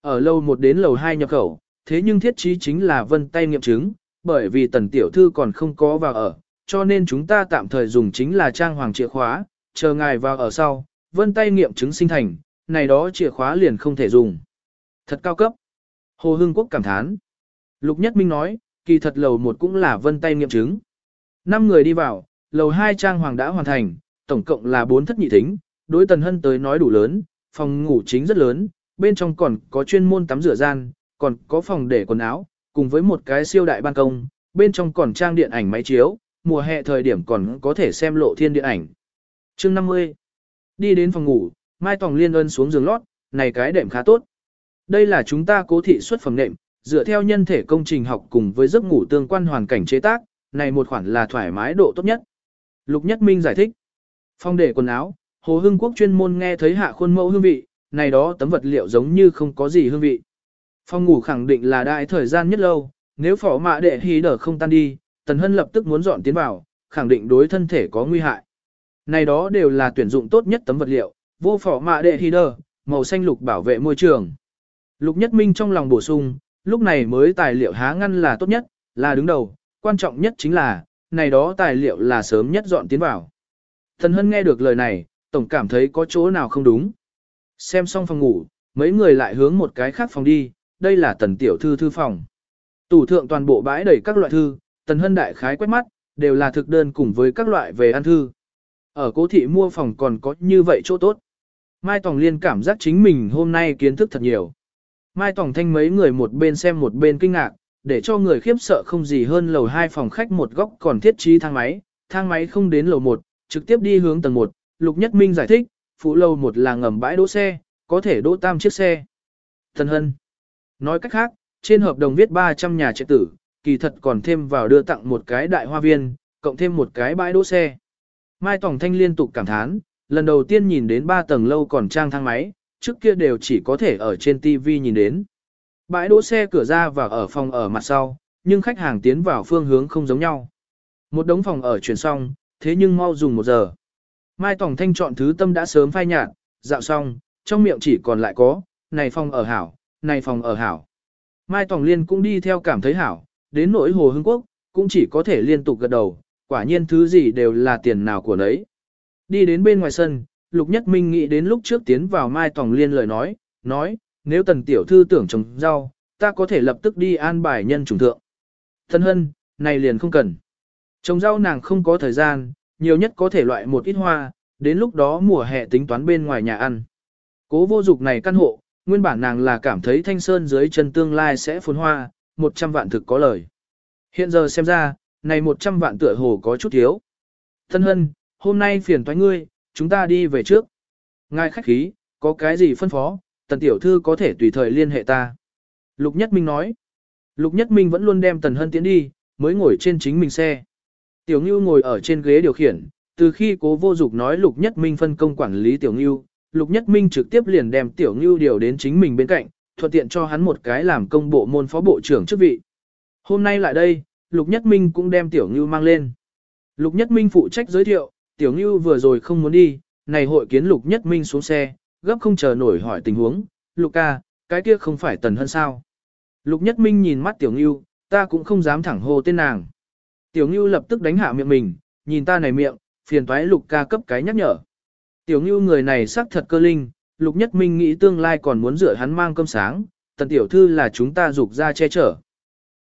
[SPEAKER 1] Ở lầu 1 đến lầu 2 nhập khẩu, thế nhưng thiết trí chính là vân tay nghiệm chứng, bởi vì tần tiểu thư còn không có vào ở, cho nên chúng ta tạm thời dùng chính là trang hoàng chìa khóa, chờ ngài vào ở sau, vân tay nghiệm chứng sinh thành, này đó chìa khóa liền không thể dùng. Thật cao cấp. Hồ Hưng Quốc cảm thán. Lục Nhất Minh nói, kỳ thật lầu 1 cũng là vân tay nghiệm chứng. Năm người đi vào, lầu 2 trang hoàng đã hoàn thành, tổng cộng là 4 thất nhị thính, đối Tần Hân tới nói đủ lớn, phòng ngủ chính rất lớn, bên trong còn có chuyên môn tắm rửa gian, còn có phòng để quần áo, cùng với một cái siêu đại ban công, bên trong còn trang điện ảnh máy chiếu, mùa hè thời điểm còn có thể xem lộ thiên điện ảnh. chương 50 Đi đến phòng ngủ, Mai Tòng Liên ân xuống giường lót, này cái đệm khá tốt. Đây là chúng ta cố thị xuất phẩm nệm, dựa theo nhân thể công trình học cùng với giấc ngủ tương quan hoàn cảnh chế tác, này một khoản là thoải mái độ tốt nhất. Lục Nhất Minh giải thích. phong để quần áo, Hồ Hưng Quốc chuyên môn nghe thấy hạ khuôn mẫu hương vị, này đó tấm vật liệu giống như không có gì hương vị. Phong ngủ khẳng định là đại thời gian nhất lâu, nếu phỏ mạ đệ hí đỡ không tan đi, Tần Hân lập tức muốn dọn tiến vào, khẳng định đối thân thể có nguy hại. Này đó đều là tuyển dụng tốt nhất tấm vật liệu, vô phỏ mạ đệ hí đỡ, màu xanh lục bảo vệ môi trường. Lục Nhất Minh trong lòng bổ sung, lúc này mới tài liệu há ngăn là tốt nhất, là đứng đầu, quan trọng nhất chính là, này đó tài liệu là sớm nhất dọn tiến vào. Thần Hân nghe được lời này, tổng cảm thấy có chỗ nào không đúng. Xem xong phòng ngủ, mấy người lại hướng một cái khác phòng đi, đây là tần tiểu thư thư phòng. Tủ thượng toàn bộ bãi đầy các loại thư, tần hân đại khái quét mắt, đều là thực đơn cùng với các loại về ăn thư. Ở cố thị mua phòng còn có như vậy chỗ tốt. Mai Tòng Liên cảm giác chính mình hôm nay kiến thức thật nhiều. Mai Tòng Thanh mấy người một bên xem một bên kinh ngạc, để cho người khiếp sợ không gì hơn lầu hai phòng khách một góc còn thiết trí thang máy, thang máy không đến lầu một, trực tiếp đi hướng tầng một. Lục Nhất Minh giải thích, phụ lầu một là ngầm bãi đỗ xe, có thể đỗ tam chiếc xe. Thần Hân. Nói cách khác, trên hợp đồng viết 300 nhà trệ tử, kỳ thật còn thêm vào đưa tặng một cái đại hoa viên, cộng thêm một cái bãi đỗ xe. Mai Tổng Thanh liên tục cảm thán, lần đầu tiên nhìn đến 3 tầng lâu còn trang thang máy, trước kia đều chỉ có thể ở trên TV nhìn đến. Bãi đỗ xe cửa ra và ở phòng ở mặt sau, nhưng khách hàng tiến vào phương hướng không giống nhau. Một đống phòng ở chuyển xong, thế nhưng mau dùng một giờ. Mai Tổng Thanh chọn thứ tâm đã sớm phai nhạt, dạo xong, trong miệng chỉ còn lại có, này phòng ở hảo, này phòng ở hảo. Mai Tổng Liên cũng đi theo cảm thấy hảo, đến nỗi Hồ Hưng Quốc, cũng chỉ có thể liên tục gật đầu, quả nhiên thứ gì đều là tiền nào của nấy. Đi đến bên ngoài sân, Lục Nhất Minh nghĩ đến lúc trước tiến vào Mai Tòng Liên lời nói, nói, nếu tần tiểu thư tưởng trồng rau, ta có thể lập tức đi an bài nhân trùng thượng. Thân hân, này liền không cần. Trồng rau nàng không có thời gian, nhiều nhất có thể loại một ít hoa, đến lúc đó mùa hè tính toán bên ngoài nhà ăn. Cố vô dục này căn hộ, nguyên bản nàng là cảm thấy thanh sơn dưới chân tương lai sẽ phồn hoa, 100 vạn thực có lời. Hiện giờ xem ra, này 100 vạn tựa hồ có chút thiếu. Thân hân, hôm nay phiền toái ngươi, chúng ta đi về trước. Ngài khách khí, có cái gì phân phó, tần tiểu thư có thể tùy thời liên hệ ta. Lục Nhất Minh nói. Lục Nhất Minh vẫn luôn đem tần hân tiến đi, mới ngồi trên chính mình xe. Tiểu Ngưu ngồi ở trên ghế điều khiển, từ khi cố vô dục nói Lục Nhất Minh phân công quản lý Tiểu Ngưu, Lục Nhất Minh trực tiếp liền đem Tiểu Ngưu điều đến chính mình bên cạnh, thuận tiện cho hắn một cái làm công bộ môn phó bộ trưởng chức vị. Hôm nay lại đây, Lục Nhất Minh cũng đem Tiểu Ngưu mang lên. Lục Nhất Minh phụ trách giới thiệu, Tiểu Ngưu vừa rồi không muốn đi, này hội kiến Lục Nhất Minh xuống xe, gấp không chờ nổi hỏi tình huống, Lục ca, cái kia không phải Tần Hân sao. Lục Nhất Minh nhìn mắt Tiểu Ngưu, ta cũng không dám thẳng hô tên nàng. Tiểu Ngưu lập tức đánh hạ miệng mình, nhìn ta này miệng, phiền toái lục ca cấp cái nhắc nhở. Tiểu ngưu người này xác thật cơ linh, lục nhất minh nghĩ tương lai còn muốn rửa hắn mang cơm sáng, tần tiểu thư là chúng ta dục ra che chở.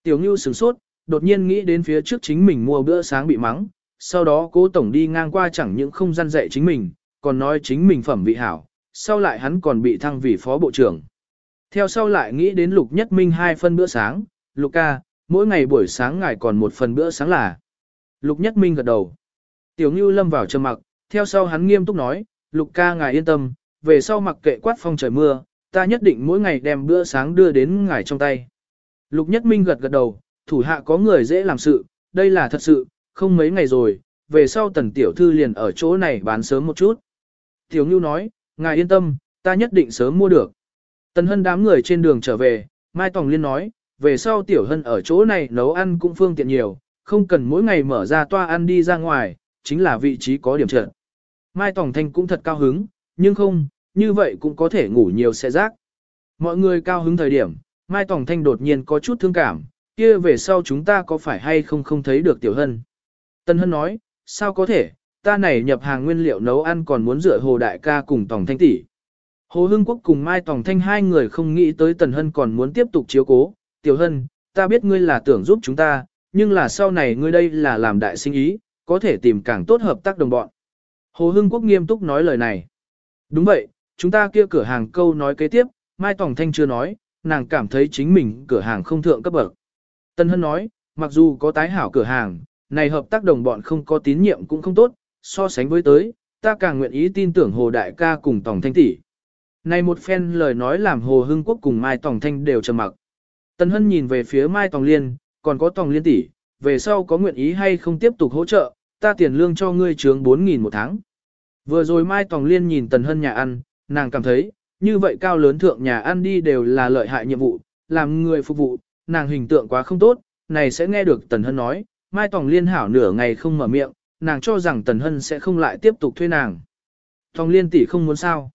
[SPEAKER 1] Tiểu ngưu sửng sốt, đột nhiên nghĩ đến phía trước chính mình mua bữa sáng bị mắng, sau đó cố tổng đi ngang qua chẳng những không gian dạy chính mình, còn nói chính mình phẩm vị hảo, sau lại hắn còn bị thăng vì phó bộ trưởng. Theo sau lại nghĩ đến lục nhất minh hai phân bữa sáng, lục ca, mỗi ngày buổi sáng ngài còn một phần bữa sáng là. Lục nhất minh gật đầu. Tiểu ngưu lâm vào trầm mặc, theo sau hắn nghiêm túc nói, lục ca ngài yên tâm, về sau mặc kệ quát phong trời mưa, ta nhất định mỗi ngày đem bữa sáng đưa đến ngài trong tay. Lục nhất minh gật gật đầu, thủ hạ có người dễ làm sự, đây là thật sự, không mấy ngày rồi, về sau tần tiểu thư liền ở chỗ này bán sớm một chút. Tiểu Ngưu nói, ngài yên tâm, ta nhất định sớm mua được. Tần hân đám người trên đường trở về, Mai Tòng Liên nói, về sau tiểu hân ở chỗ này nấu ăn cũng phương tiện nhiều, không cần mỗi ngày mở ra toa ăn đi ra ngoài, chính là vị trí có điểm trận. Mai Tòng Thanh cũng thật cao hứng, nhưng không, như vậy cũng có thể ngủ nhiều xe rác. Mọi người cao hứng thời điểm, Mai Tòng Thanh đột nhiên có chút thương cảm, kia về sau chúng ta có phải hay không không thấy được Tiểu Hân. Tân Hân nói, sao có thể, ta này nhập hàng nguyên liệu nấu ăn còn muốn rửa Hồ Đại ca cùng Tòng Thanh tỷ. Hồ Hưng Quốc cùng Mai Tòng Thanh hai người không nghĩ tới Tần Hân còn muốn tiếp tục chiếu cố. Tiểu Hân, ta biết ngươi là tưởng giúp chúng ta, nhưng là sau này ngươi đây là làm đại sinh ý, có thể tìm càng tốt hợp tác đồng bọn. Hồ Hưng Quốc nghiêm túc nói lời này. Đúng vậy, chúng ta kia cửa hàng câu nói kế tiếp, Mai Tòng Thanh chưa nói, nàng cảm thấy chính mình cửa hàng không thượng cấp bậc. Tần Hân nói, mặc dù có tái hảo cửa hàng, này hợp tác đồng bọn không có tín nhiệm cũng không tốt, so sánh với tới, ta càng nguyện ý tin tưởng Hồ Đại ca cùng tổng Thanh tỷ. Này một phen lời nói làm Hồ Hưng Quốc cùng Mai tổng Thanh đều trầm mặc. Tân Hân nhìn về phía Mai tổng Liên, còn có tổng Liên tỷ, về sau có nguyện ý hay không tiếp tục hỗ trợ, ta tiền lương cho ngươi trướng 4.000 một tháng. Vừa rồi Mai Tòng Liên nhìn Tần Hân nhà ăn, nàng cảm thấy, như vậy cao lớn thượng nhà ăn đi đều là lợi hại nhiệm vụ, làm người phục vụ, nàng hình tượng quá không tốt, này sẽ nghe được Tần Hân nói, Mai Tòng Liên hảo nửa ngày không mở miệng, nàng cho rằng Tần Hân sẽ không lại tiếp tục thuê nàng. Tòng Liên tỷ không muốn sao?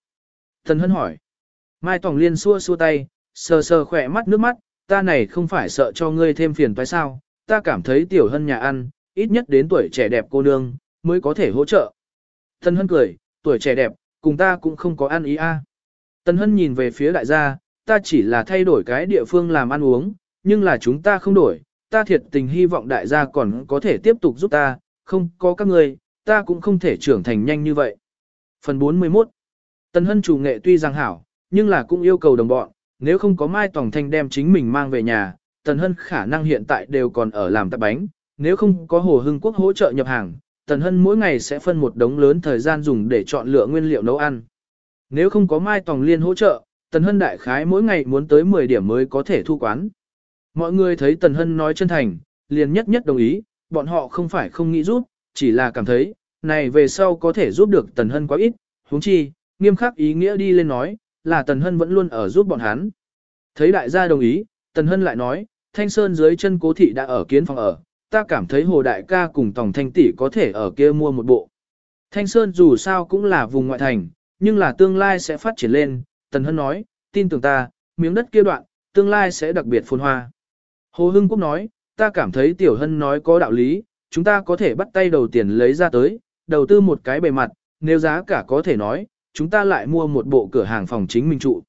[SPEAKER 1] Tần Hân hỏi. Mai Tòng Liên xua xua tay, sờ sờ khỏe mắt nước mắt, ta này không phải sợ cho ngươi thêm phiền phải sao, ta cảm thấy tiểu hân nhà ăn, ít nhất đến tuổi trẻ đẹp cô nương, mới có thể hỗ trợ. Tần Hân cười, tuổi trẻ đẹp, cùng ta cũng không có ăn ý a. Tần Hân nhìn về phía đại gia, ta chỉ là thay đổi cái địa phương làm ăn uống, nhưng là chúng ta không đổi, ta thiệt tình hy vọng đại gia còn có thể tiếp tục giúp ta, không có các người, ta cũng không thể trưởng thành nhanh như vậy. Phần 41 Tần Hân chủ nghệ tuy rằng hảo, nhưng là cũng yêu cầu đồng bọn, nếu không có Mai Tòng Thanh đem chính mình mang về nhà, Tần Hân khả năng hiện tại đều còn ở làm tạp bánh, nếu không có Hồ Hưng Quốc hỗ trợ nhập hàng, Tần Hân mỗi ngày sẽ phân một đống lớn thời gian dùng để chọn lựa nguyên liệu nấu ăn. Nếu không có Mai Tòng Liên hỗ trợ, Tần Hân đại khái mỗi ngày muốn tới 10 điểm mới có thể thu quán. Mọi người thấy Tần Hân nói chân thành, liền nhất nhất đồng ý, bọn họ không phải không nghĩ giúp, chỉ là cảm thấy, này về sau có thể giúp được Tần Hân quá ít, huống chi, nghiêm khắc ý nghĩa đi lên nói, là Tần Hân vẫn luôn ở giúp bọn hắn. Thấy đại gia đồng ý, Tần Hân lại nói, Thanh Sơn dưới chân cố thị đã ở kiến phòng ở, ta cảm thấy Hồ Đại ca cùng Tòng Thanh Tỷ có thể ở kia mua một bộ. Thanh Sơn dù sao cũng là vùng ngoại thành, nhưng là tương lai sẽ phát triển lên, Tần Hân nói, tin tưởng ta, miếng đất kia đoạn, tương lai sẽ đặc biệt phồn hoa. Hồ Hưng Quốc nói, ta cảm thấy Tiểu Hân nói có đạo lý, chúng ta có thể bắt tay đầu tiền lấy ra tới, đầu tư một cái bề mặt, nếu giá cả có thể nói, chúng ta lại mua một bộ cửa hàng phòng chính mình trụ.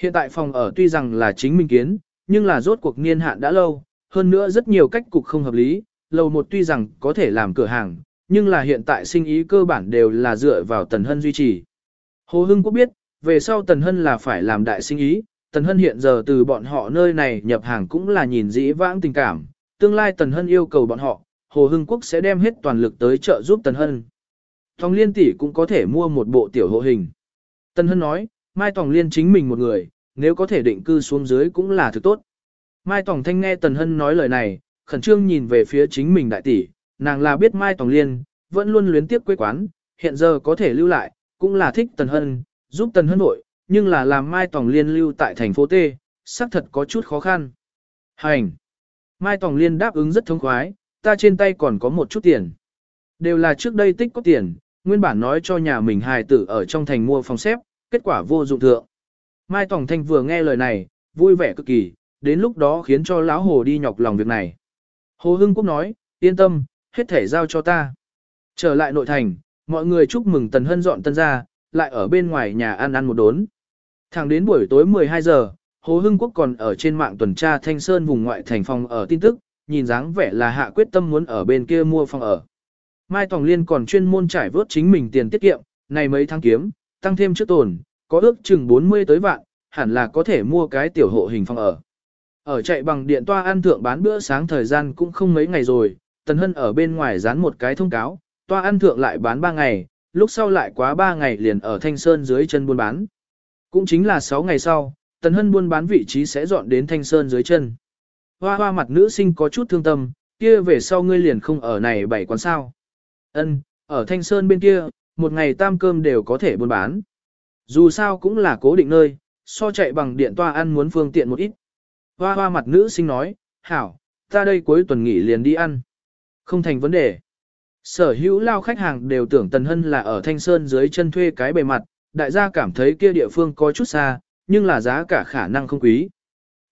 [SPEAKER 1] Hiện tại phòng ở tuy rằng là chính mình kiến, nhưng là rốt cuộc niên hạn đã lâu, hơn nữa rất nhiều cách cục không hợp lý, lầu một tuy rằng có thể làm cửa hàng, nhưng là hiện tại sinh ý cơ bản đều là dựa vào Tần Hân duy trì. Hồ Hưng cũng biết, về sau Tần Hân là phải làm đại sinh ý, Tần Hân hiện giờ từ bọn họ nơi này nhập hàng cũng là nhìn dĩ vãng tình cảm, tương lai Tần Hân yêu cầu bọn họ, Hồ Hưng Quốc sẽ đem hết toàn lực tới trợ giúp Tần Hân. Tòng Liên tỷ cũng có thể mua một bộ tiểu hộ hình. Tần Hân nói, Mai Tòng Liên chính mình một người, nếu có thể định cư xuống dưới cũng là thứ tốt. Mai Tòng Thanh nghe Tần Hân nói lời này, khẩn trương nhìn về phía chính mình đại tỷ, nàng là biết Mai Tòng Liên, vẫn luôn luyến tiếp quê quán, hiện giờ có thể lưu lại, cũng là thích Tần Hân, giúp Tần Hân nội, nhưng là làm Mai Tòng Liên lưu tại thành phố T, xác thật có chút khó khăn. Hành! Mai Tòng Liên đáp ứng rất thông khoái, ta trên tay còn có một chút tiền. Đều là trước đây tích có tiền, nguyên bản nói cho nhà mình hài tử ở trong thành mua phòng xếp, kết quả vô dụng thượng. Mai Tòng Thanh vừa nghe lời này, vui vẻ cực kỳ, đến lúc đó khiến cho lão hồ đi nhọc lòng việc này. Hồ Hưng Quốc nói, yên tâm, hết thể giao cho ta. Trở lại nội thành, mọi người chúc mừng Tần Hân dọn tân ra, lại ở bên ngoài nhà ăn ăn một đốn. Thẳng đến buổi tối 12 giờ, Hồ Hưng Quốc còn ở trên mạng tuần tra Thanh Sơn vùng ngoại thành phòng ở tin tức, nhìn dáng vẻ là hạ quyết tâm muốn ở bên kia mua phòng ở. Mai Tòng Liên còn chuyên môn trải vớt chính mình tiền tiết kiệm, này mấy tháng kiếm, tăng thêm trước tồn, có ước chừng 40 tới vạn, hẳn là có thể mua cái tiểu hộ hình phòng ở. Ở chạy bằng điện toa ăn thượng bán bữa sáng thời gian cũng không mấy ngày rồi, Tần Hân ở bên ngoài dán một cái thông cáo, toa ăn thượng lại bán 3 ngày, lúc sau lại quá 3 ngày liền ở Thanh Sơn dưới chân buôn bán. Cũng chính là 6 ngày sau, Tần Hân buôn bán vị trí sẽ dọn đến Thanh Sơn dưới chân. Hoa hoa mặt nữ sinh có chút thương tâm, kia về sau ngươi liền không ở này bảy quán sao. Ân, ở Thanh Sơn bên kia, một ngày tam cơm đều có thể buôn bán. Dù sao cũng là cố định nơi, so chạy bằng điện toa ăn muốn phương tiện một ít. Hoa hoa mặt nữ sinh nói, hảo, ta đây cuối tuần nghỉ liền đi ăn. Không thành vấn đề. Sở hữu lao khách hàng đều tưởng Tần Hân là ở Thanh Sơn dưới chân thuê cái bề mặt, đại gia cảm thấy kia địa phương có chút xa, nhưng là giá cả khả năng không quý.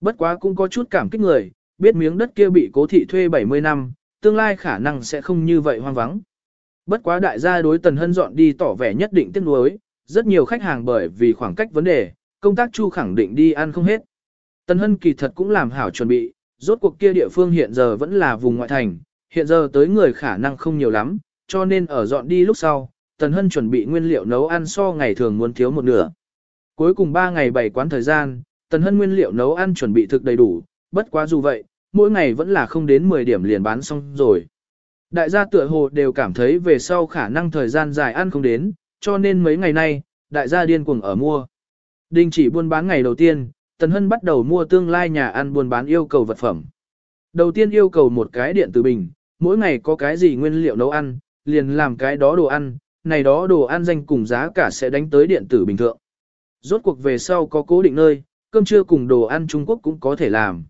[SPEAKER 1] Bất quá cũng có chút cảm kích người, biết miếng đất kia bị cố thị thuê 70 năm, tương lai khả năng sẽ không như vậy hoang vắng. Bất quá đại gia đối Tần Hân dọn đi tỏ vẻ nhất định tiếc nuối, rất nhiều khách hàng bởi vì khoảng cách vấn đề, công tác chu khẳng định đi ăn không hết. Tần Hân kỳ thật cũng làm hảo chuẩn bị, rốt cuộc kia địa phương hiện giờ vẫn là vùng ngoại thành, hiện giờ tới người khả năng không nhiều lắm, cho nên ở dọn đi lúc sau, Tần Hân chuẩn bị nguyên liệu nấu ăn so ngày thường muốn thiếu một nửa. Cuối cùng 3 ngày 7 quán thời gian, Tần Hân nguyên liệu nấu ăn chuẩn bị thực đầy đủ, bất quá dù vậy, mỗi ngày vẫn là không đến 10 điểm liền bán xong rồi. Đại gia tựa hồ đều cảm thấy về sau khả năng thời gian dài ăn không đến, cho nên mấy ngày nay, đại gia điên cuồng ở mua. Đình chỉ buôn bán ngày đầu tiên, Tần Hân bắt đầu mua tương lai nhà ăn buôn bán yêu cầu vật phẩm. Đầu tiên yêu cầu một cái điện tử bình, mỗi ngày có cái gì nguyên liệu nấu ăn, liền làm cái đó đồ ăn, này đó đồ ăn danh cùng giá cả sẽ đánh tới điện tử bình thường. Rốt cuộc về sau có cố định nơi, cơm trưa cùng đồ ăn Trung Quốc cũng có thể làm.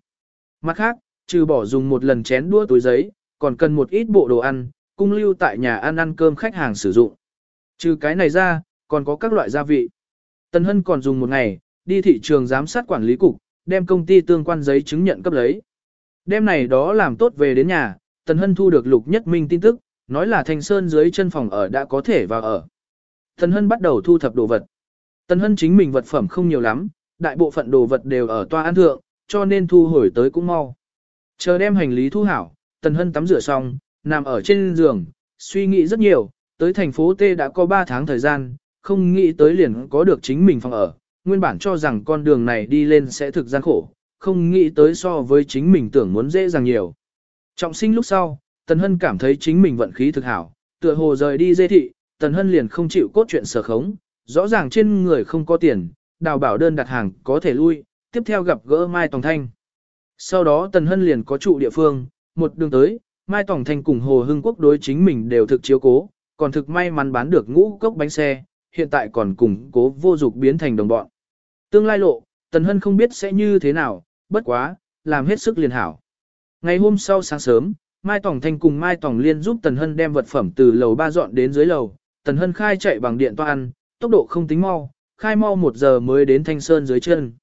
[SPEAKER 1] Mặt khác, trừ bỏ dùng một lần chén đũa túi giấy, còn cần một ít bộ đồ ăn, cung lưu tại nhà ăn ăn cơm khách hàng sử dụng. Trừ cái này ra, còn có các loại gia vị. Tần Hân còn dùng một ngày, đi thị trường giám sát quản lý cục, đem công ty tương quan giấy chứng nhận cấp lấy. Đêm này đó làm tốt về đến nhà, Tần Hân thu được Lục Nhất Minh tin tức, nói là Thanh Sơn dưới chân phòng ở đã có thể vào ở. Tần Hân bắt đầu thu thập đồ vật. Tần Hân chính mình vật phẩm không nhiều lắm, đại bộ phận đồ vật đều ở toa ăn thượng, cho nên thu hồi tới cũng mau. Chờ đem hành lý thu hảo, Tần Hân tắm rửa xong, nằm ở trên giường, suy nghĩ rất nhiều, tới thành phố T đã có 3 tháng thời gian, không nghĩ tới liền có được chính mình phòng ở, nguyên bản cho rằng con đường này đi lên sẽ thực gian khổ, không nghĩ tới so với chính mình tưởng muốn dễ dàng nhiều. Trọng sinh lúc sau, Tần Hân cảm thấy chính mình vận khí thực hảo, tựa hồ rời đi dê thị, Tần Hân liền không chịu cốt chuyện sở khống, rõ ràng trên người không có tiền, đào bảo đơn đặt hàng có thể lui, tiếp theo gặp gỡ Mai Tòng Thanh. Sau đó Tần Hân liền có trụ địa phương, một đường tới, Mai Tòng Thanh cùng Hồ Hưng Quốc đối chính mình đều thực chiếu cố, còn thực may mắn bán được ngũ cốc bánh xe, hiện tại còn cùng cố vô dục biến thành đồng bọn. Tương lai lộ, Tần Hân không biết sẽ như thế nào, bất quá, làm hết sức liền hảo. Ngày hôm sau sáng sớm, Mai Tòng Thanh cùng Mai Tòng Liên giúp Tần Hân đem vật phẩm từ lầu ba dọn đến dưới lầu, Tần Hân khai chạy bằng điện toa ăn, tốc độ không tính mau, khai mau một giờ mới đến Thanh Sơn dưới chân.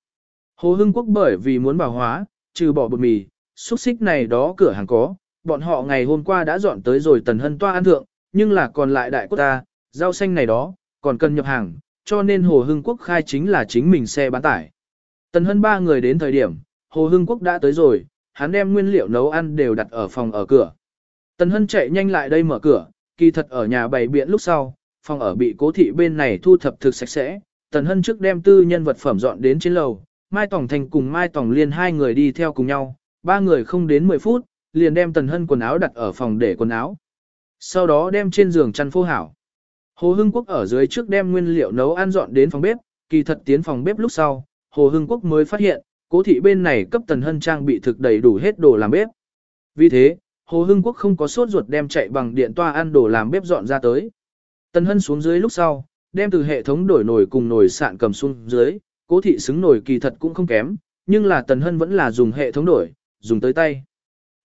[SPEAKER 1] Hồ Hưng Quốc bởi vì muốn bảo hóa, trừ bỏ bột mì, xúc xích này đó cửa hàng có, bọn họ ngày hôm qua đã dọn tới rồi Tần Hân toa ăn thượng, nhưng là còn lại đại quốc ta, rau xanh này đó, còn cần nhập hàng, cho nên Hồ Hưng Quốc khai chính là chính mình xe bán tải. Tần Hân ba người đến thời điểm, Hồ Hưng Quốc đã tới rồi, hắn đem nguyên liệu nấu ăn đều đặt ở phòng ở cửa. Tần Hân chạy nhanh lại đây mở cửa, kỳ thật ở nhà bày biện lúc sau, phòng ở bị cố thị bên này thu thập thực sạch sẽ. Tần Hân trước đem tư nhân vật phẩm dọn đến trên lầu, Mai Tòng Thành cùng Mai Tòng Liên hai người đi theo cùng nhau, ba người không đến 10 phút, liền đem Tần Hân quần áo đặt ở phòng để quần áo. Sau đó đem trên giường chăn phô hảo. Hồ Hưng Quốc ở dưới trước đem nguyên liệu nấu ăn dọn đến phòng bếp, kỳ thật tiến phòng bếp lúc sau, Hồ Hưng Quốc mới phát hiện, cố thị bên này cấp Tần Hân trang bị thực đầy đủ hết đồ làm bếp. Vì thế, Hồ Hưng Quốc không có sốt ruột đem chạy bằng điện toa ăn đồ làm bếp dọn ra tới. Tần Hân xuống dưới lúc sau, đem từ hệ thống đổi nồi cùng nồi sạn cầm xuống dưới, cố thị xứng nồi kỳ thật cũng không kém, nhưng là Tần Hân vẫn là dùng hệ thống đổi, dùng tới tay.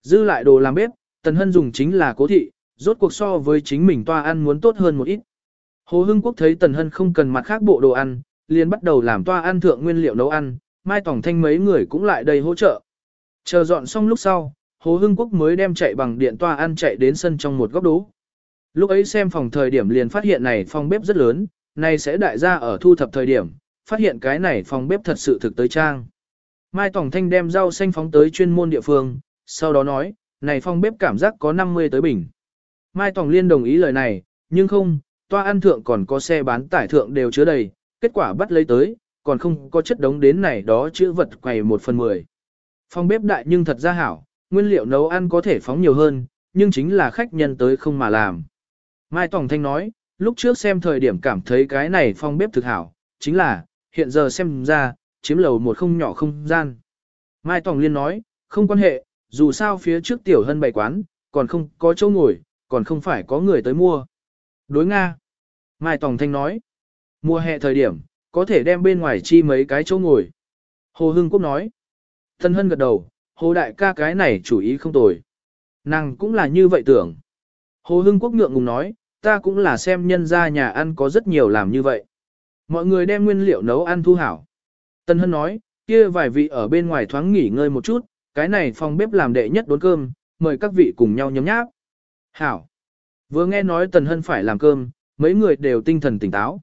[SPEAKER 1] Dư lại đồ làm bếp, Tần Hân dùng chính là cố thị, rốt cuộc so với chính mình toa ăn muốn tốt hơn một ít. Hồ Hưng Quốc thấy Tần Hân không cần mặt khác bộ đồ ăn, liền bắt đầu làm toa ăn thượng nguyên liệu nấu ăn, Mai Tỏng Thanh mấy người cũng lại đây hỗ trợ. Chờ dọn xong lúc sau, Hồ Hưng Quốc mới đem chạy bằng điện toa ăn chạy đến sân trong một góc đố. Lúc ấy xem phòng thời điểm liền phát hiện này phòng bếp rất lớn, nay sẽ đại gia ở thu thập thời điểm, phát hiện cái này phòng bếp thật sự thực tới trang. Mai Tổng Thanh đem rau xanh phóng tới chuyên môn địa phương, sau đó nói, này phòng bếp cảm giác có 50 tới bình. Mai Tổng Liên đồng ý lời này, nhưng không, toa ăn thượng còn có xe bán tải thượng đều chứa đầy, kết quả bắt lấy tới, còn không có chất đống đến này đó chữ vật quầy một phần mười. Phòng bếp đại nhưng thật ra hảo, nguyên liệu nấu ăn có thể phóng nhiều hơn, nhưng chính là khách nhân tới không mà làm. Mai Tòng Thanh nói, lúc trước xem thời điểm cảm thấy cái này phong bếp thực hảo, chính là, hiện giờ xem ra, chiếm lầu một không nhỏ không gian. Mai Tòng Liên nói, không quan hệ, dù sao phía trước tiểu hân bày quán, còn không có chỗ ngồi, còn không phải có người tới mua. Đối Nga. Mai Tòng Thanh nói, mùa hè thời điểm, có thể đem bên ngoài chi mấy cái chỗ ngồi. Hồ Hưng Quốc nói, Thân Hân gật đầu, Hồ Đại ca cái này chủ ý không tồi. Nàng cũng là như vậy tưởng. Hồ Hưng Quốc ngượng ngùng nói, ta cũng là xem nhân ra nhà ăn có rất nhiều làm như vậy. Mọi người đem nguyên liệu nấu ăn thu hảo. Tân Hân nói, kia vài vị ở bên ngoài thoáng nghỉ ngơi một chút, cái này phòng bếp làm đệ nhất đốn cơm, mời các vị cùng nhau nhấm nháp. Hảo. Vừa nghe nói Tần Hân phải làm cơm, mấy người đều tinh thần tỉnh táo.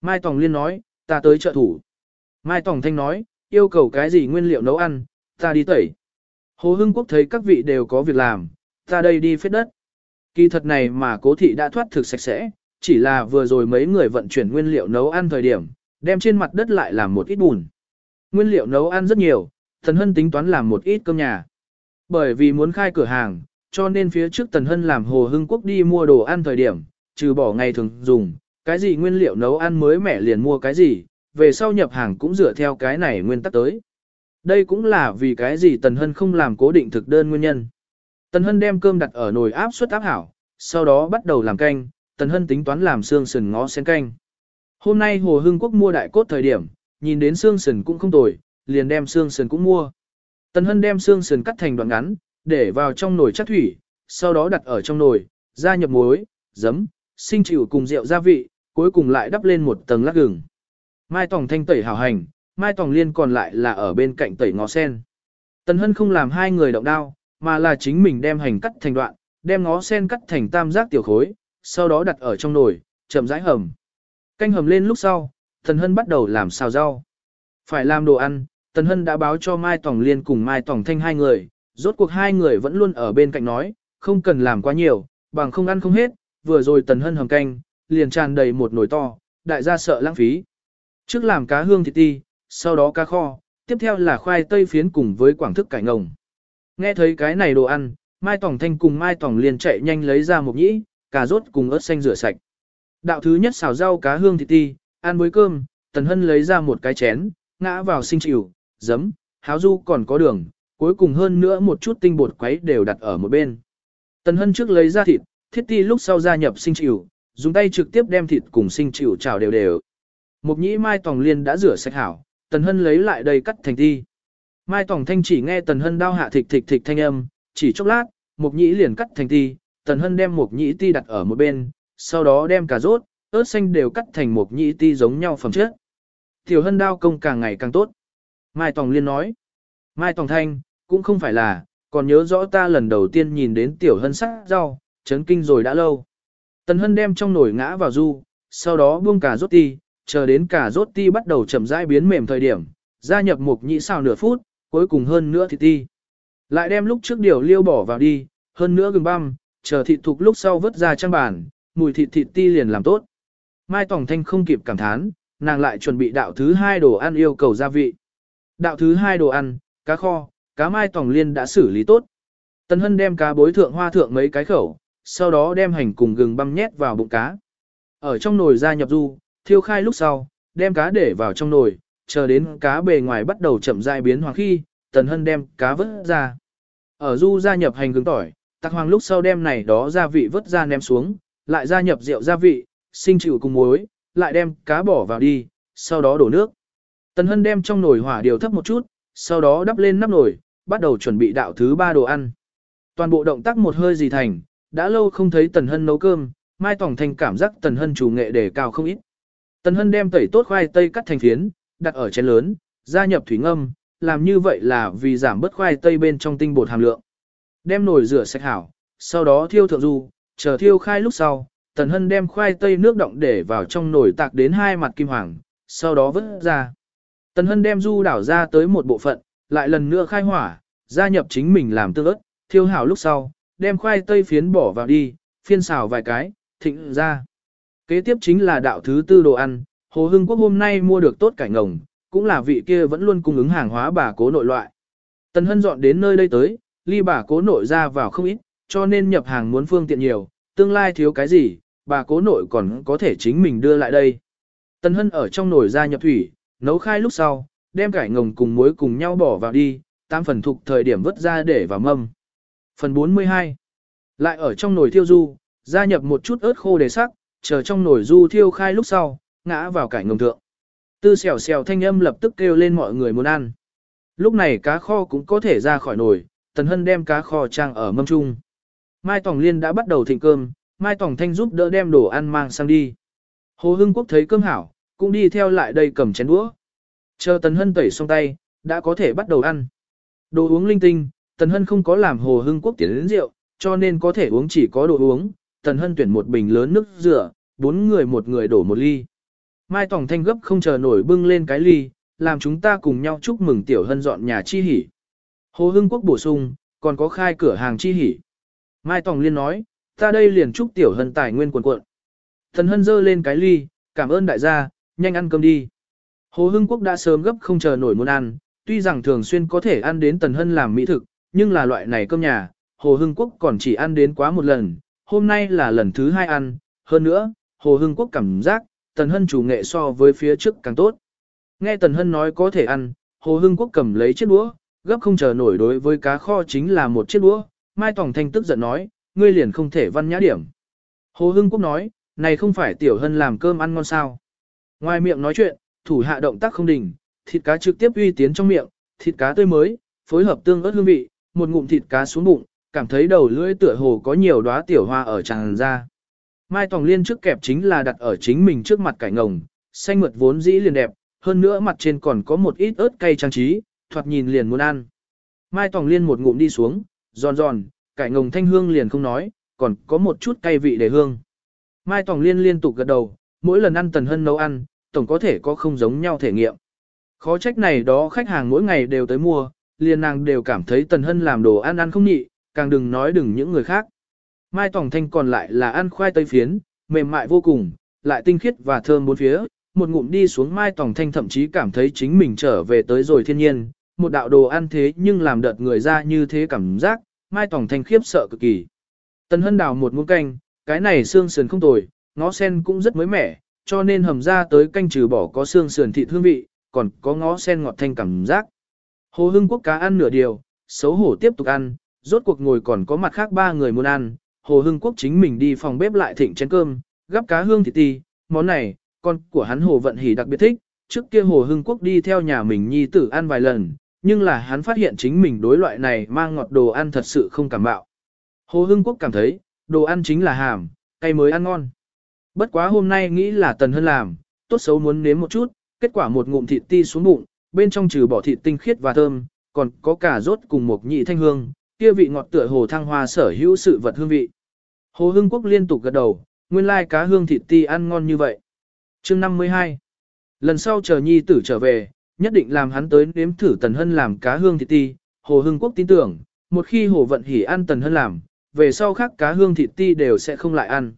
[SPEAKER 1] Mai Tòng Liên nói, ta tới trợ thủ. Mai Tòng Thanh nói, yêu cầu cái gì nguyên liệu nấu ăn, ta đi tẩy. Hồ Hưng Quốc thấy các vị đều có việc làm, ta đây đi phết đất. Kỳ thật này mà cố thị đã thoát thực sạch sẽ, chỉ là vừa rồi mấy người vận chuyển nguyên liệu nấu ăn thời điểm, đem trên mặt đất lại làm một ít bùn. Nguyên liệu nấu ăn rất nhiều, Tần Hân tính toán làm một ít cơm nhà. Bởi vì muốn khai cửa hàng, cho nên phía trước Tần Hân làm Hồ Hưng Quốc đi mua đồ ăn thời điểm, trừ bỏ ngày thường dùng, cái gì nguyên liệu nấu ăn mới mẻ liền mua cái gì, về sau nhập hàng cũng dựa theo cái này nguyên tắc tới. Đây cũng là vì cái gì Tần Hân không làm cố định thực đơn nguyên nhân. Tần Hân đem cơm đặt ở nồi áp suất áp hảo, sau đó bắt đầu làm canh, Tần Hân tính toán làm xương sườn ngó sen canh. Hôm nay Hồ Hưng Quốc mua đại cốt thời điểm, nhìn đến xương sườn cũng không tồi, liền đem xương sườn cũng mua. Tần Hân đem xương sườn cắt thành đoạn ngắn, để vào trong nồi chắc thủy, sau đó đặt ở trong nồi, gia nhập muối, giấm, sinh chịu cùng rượu gia vị, cuối cùng lại đắp lên một tầng lát gừng. Mai Tòng thanh tẩy hảo hành, Mai Tòng liên còn lại là ở bên cạnh tẩy ngó sen. Tần Hân không làm hai người động đao, mà là chính mình đem hành cắt thành đoạn, đem ngó sen cắt thành tam giác tiểu khối, sau đó đặt ở trong nồi, chậm rãi hầm. Canh hầm lên lúc sau, Tần Hân bắt đầu làm xào rau. Phải làm đồ ăn, Tần Hân đã báo cho Mai Tòng Liên cùng Mai Tòng Thanh hai người, rốt cuộc hai người vẫn luôn ở bên cạnh nói, không cần làm quá nhiều, bằng không ăn không hết, vừa rồi Tần Hân hầm canh, liền tràn đầy một nồi to, đại gia sợ lãng phí. Trước làm cá hương thịt ti, sau đó cá kho, tiếp theo là khoai tây phiến cùng với quảng thức cải ngồng. Nghe thấy cái này đồ ăn, Mai Tòng Thanh cùng Mai Tòng liền chạy nhanh lấy ra một nhĩ, cà rốt cùng ớt xanh rửa sạch. Đạo thứ nhất xào rau cá hương thịt ti, ăn với cơm, Tần Hân lấy ra một cái chén, ngã vào sinh chịu, giấm, háo du còn có đường, cuối cùng hơn nữa một chút tinh bột quấy đều đặt ở một bên. Tần Hân trước lấy ra thịt, thiết ti lúc sau gia nhập sinh chịu, dùng tay trực tiếp đem thịt cùng sinh chịu chảo đều đều. Một nhĩ Mai Tòng Liên đã rửa sạch hảo, Tần Hân lấy lại đây cắt thành ti. Mai Tòng Thanh chỉ nghe Tần Hân đao hạ thịt thịt thịt thanh âm, chỉ chốc lát, một nhĩ liền cắt thành ti, Tần Hân đem một nhĩ ti đặt ở một bên, sau đó đem cà rốt, ớt xanh đều cắt thành một nhĩ ti giống nhau phẩm chất. Tiểu Hân đao công càng ngày càng tốt. Mai Tòng Liên nói. Mai Tòng Thanh, cũng không phải là, còn nhớ rõ ta lần đầu tiên nhìn đến Tiểu Hân sắc rau, chấn kinh rồi đã lâu. Tần Hân đem trong nồi ngã vào du, sau đó buông cà rốt ti, chờ đến cà rốt ti bắt đầu chậm rãi biến mềm thời điểm, gia nhập một nhị xào nửa phút, cuối cùng hơn nữa thịt ti. Lại đem lúc trước điều liêu bỏ vào đi, hơn nữa gừng băm, chờ thịt thục lúc sau vớt ra trang bàn, mùi thịt thịt ti liền làm tốt. Mai Tỏng Thanh không kịp cảm thán, nàng lại chuẩn bị đạo thứ hai đồ ăn yêu cầu gia vị. Đạo thứ hai đồ ăn, cá kho, cá mai Tỏng Liên đã xử lý tốt. Tân Hân đem cá bối thượng hoa thượng mấy cái khẩu, sau đó đem hành cùng gừng băm nhét vào bụng cá. Ở trong nồi gia nhập du, thiêu khai lúc sau, đem cá để vào trong nồi, chờ đến cá bề ngoài bắt đầu chậm rãi biến hoàng khi, Tần Hân đem cá vớt ra. Ở du gia nhập hành gừng tỏi, tắc hoàng lúc sau đem này đó gia vị vớt ra ném xuống, lại gia nhập rượu gia vị, sinh chịu cùng muối, lại đem cá bỏ vào đi, sau đó đổ nước. Tần Hân đem trong nồi hỏa điều thấp một chút, sau đó đắp lên nắp nồi, bắt đầu chuẩn bị đạo thứ ba đồ ăn. Toàn bộ động tác một hơi gì thành, đã lâu không thấy Tần Hân nấu cơm, Mai Tòng Thành cảm giác Tần Hân chủ nghệ đề cao không ít. Tần Hân đem tẩy tốt khoai tây cắt thành phiến, đặt ở chén lớn, gia nhập thủy ngâm, làm như vậy là vì giảm bớt khoai tây bên trong tinh bột hàm lượng. Đem nồi rửa sạch hảo, sau đó thiêu thượng du, chờ thiêu khai lúc sau, Tần Hân đem khoai tây nước động để vào trong nồi tạc đến hai mặt kim hoàng, sau đó vớt ra. Tần Hân đem du đảo ra tới một bộ phận, lại lần nữa khai hỏa, gia nhập chính mình làm tương ớt, thiêu hảo lúc sau, đem khoai tây phiến bỏ vào đi, phiên xào vài cái, thịnh ra. Kế tiếp chính là đạo thứ tư đồ ăn, Hồ Hưng Quốc hôm nay mua được tốt cải ngồng, cũng là vị kia vẫn luôn cung ứng hàng hóa bà cố nội loại. Tần Hân dọn đến nơi đây tới, ly bà cố nội ra vào không ít, cho nên nhập hàng muốn phương tiện nhiều, tương lai thiếu cái gì, bà cố nội còn có thể chính mình đưa lại đây. Tần Hân ở trong nồi ra nhập thủy, nấu khai lúc sau, đem cải ngồng cùng muối cùng nhau bỏ vào đi, tam phần thuộc thời điểm vớt ra để vào mâm. Phần 42 Lại ở trong nồi thiêu du, gia nhập một chút ớt khô để sắc, chờ trong nồi du thiêu khai lúc sau, ngã vào cải ngồng thượng. Tư xèo xèo thanh âm lập tức kêu lên mọi người muốn ăn. Lúc này cá kho cũng có thể ra khỏi nồi, Tần Hân đem cá kho trang ở mâm trung. Mai Tòng Liên đã bắt đầu thịnh cơm, Mai Tòng Thanh giúp đỡ đem đồ ăn mang sang đi. Hồ Hưng Quốc thấy cơm hảo, cũng đi theo lại đây cầm chén đũa. Chờ Tần Hân tẩy xong tay, đã có thể bắt đầu ăn. Đồ uống linh tinh, Tần Hân không có làm Hồ Hưng Quốc tiến đến rượu, cho nên có thể uống chỉ có đồ uống. Tần Hân tuyển một bình lớn nước rửa, bốn người một người đổ một ly. Mai Tòng Thanh gấp không chờ nổi bưng lên cái ly, làm chúng ta cùng nhau chúc mừng Tiểu Hân dọn nhà chi hỉ. Hồ Hưng Quốc bổ sung, còn có khai cửa hàng chi hỉ. Mai Tòng Liên nói, ta đây liền chúc Tiểu Hân tài nguyên quần cuộn. Thần Hân dơ lên cái ly, cảm ơn đại gia, nhanh ăn cơm đi. Hồ Hưng Quốc đã sớm gấp không chờ nổi muốn ăn, tuy rằng thường xuyên có thể ăn đến Tần Hân làm mỹ thực, nhưng là loại này cơm nhà, Hồ Hưng Quốc còn chỉ ăn đến quá một lần, hôm nay là lần thứ hai ăn, hơn nữa, Hồ Hưng Quốc cảm giác, Tần Hân chủ nghệ so với phía trước càng tốt. Nghe Tần Hân nói có thể ăn, Hồ Hưng Quốc cầm lấy chiếc đũa, gấp không chờ nổi đối với cá kho chính là một chiếc đũa, Mai Tòng Thanh tức giận nói, ngươi liền không thể văn nhã điểm. Hồ Hưng Quốc nói, này không phải Tiểu Hân làm cơm ăn ngon sao. Ngoài miệng nói chuyện, thủ hạ động tác không đình, thịt cá trực tiếp uy tiến trong miệng, thịt cá tươi mới, phối hợp tương ớt hương vị, một ngụm thịt cá xuống bụng, cảm thấy đầu lưỡi tựa hồ có nhiều đóa tiểu hoa ở tràn ra. Mai Tòng Liên trước kẹp chính là đặt ở chính mình trước mặt cải ngồng, xanh mượt vốn dĩ liền đẹp, hơn nữa mặt trên còn có một ít ớt cay trang trí, thoạt nhìn liền muốn ăn. Mai Tòng Liên một ngụm đi xuống, giòn giòn, cải ngồng thanh hương liền không nói, còn có một chút cay vị để hương. Mai Tòng Liên liên tục gật đầu, mỗi lần ăn Tần Hân nấu ăn, tổng có thể có không giống nhau thể nghiệm. Khó trách này đó khách hàng mỗi ngày đều tới mua, liền nàng đều cảm thấy Tần Hân làm đồ ăn ăn không nhị, càng đừng nói đừng những người khác. Mai Tòng Thanh còn lại là ăn khoai tây phiến, mềm mại vô cùng, lại tinh khiết và thơm bốn phía, một ngụm đi xuống Mai Tòng Thanh thậm chí cảm thấy chính mình trở về tới rồi thiên nhiên, một đạo đồ ăn thế nhưng làm đợt người ra như thế cảm giác, Mai Tòng Thanh khiếp sợ cực kỳ. Tần Hân đào một muỗng canh, cái này xương sườn không tồi, ngó sen cũng rất mới mẻ, cho nên hầm ra tới canh trừ bỏ có xương sườn thịt hương vị, còn có ngó sen ngọt thanh cảm giác. Hồ Hưng Quốc cá ăn nửa điều, xấu hổ tiếp tục ăn, rốt cuộc ngồi còn có mặt khác ba người muốn ăn, Hồ Hưng Quốc chính mình đi phòng bếp lại thịnh chén cơm, gắp cá hương thịt ti, món này, con của hắn Hồ Vận Hỷ đặc biệt thích, trước kia Hồ Hưng Quốc đi theo nhà mình nhi tử ăn vài lần, nhưng là hắn phát hiện chính mình đối loại này mang ngọt đồ ăn thật sự không cảm bạo. Hồ Hưng Quốc cảm thấy, đồ ăn chính là hàm, cay mới ăn ngon. Bất quá hôm nay nghĩ là Tần hơn làm, tốt xấu muốn nếm một chút, kết quả một ngụm thịt ti xuống bụng, bên trong trừ bỏ thịt tinh khiết và thơm, còn có cả rốt cùng một nhị thanh hương, kia vị ngọt tựa hồ thăng hoa sở hữu sự vật hương vị. Hồ Hưng Quốc liên tục gật đầu, nguyên lai cá hương thịt ti ăn ngon như vậy. chương 52 Lần sau chờ nhi tử trở về, nhất định làm hắn tới nếm thử Tần Hân làm cá hương thịt ti. Hồ Hưng Quốc tin tưởng, một khi Hồ Vận Hỉ ăn Tần Hân làm, về sau khác cá hương thịt ti đều sẽ không lại ăn.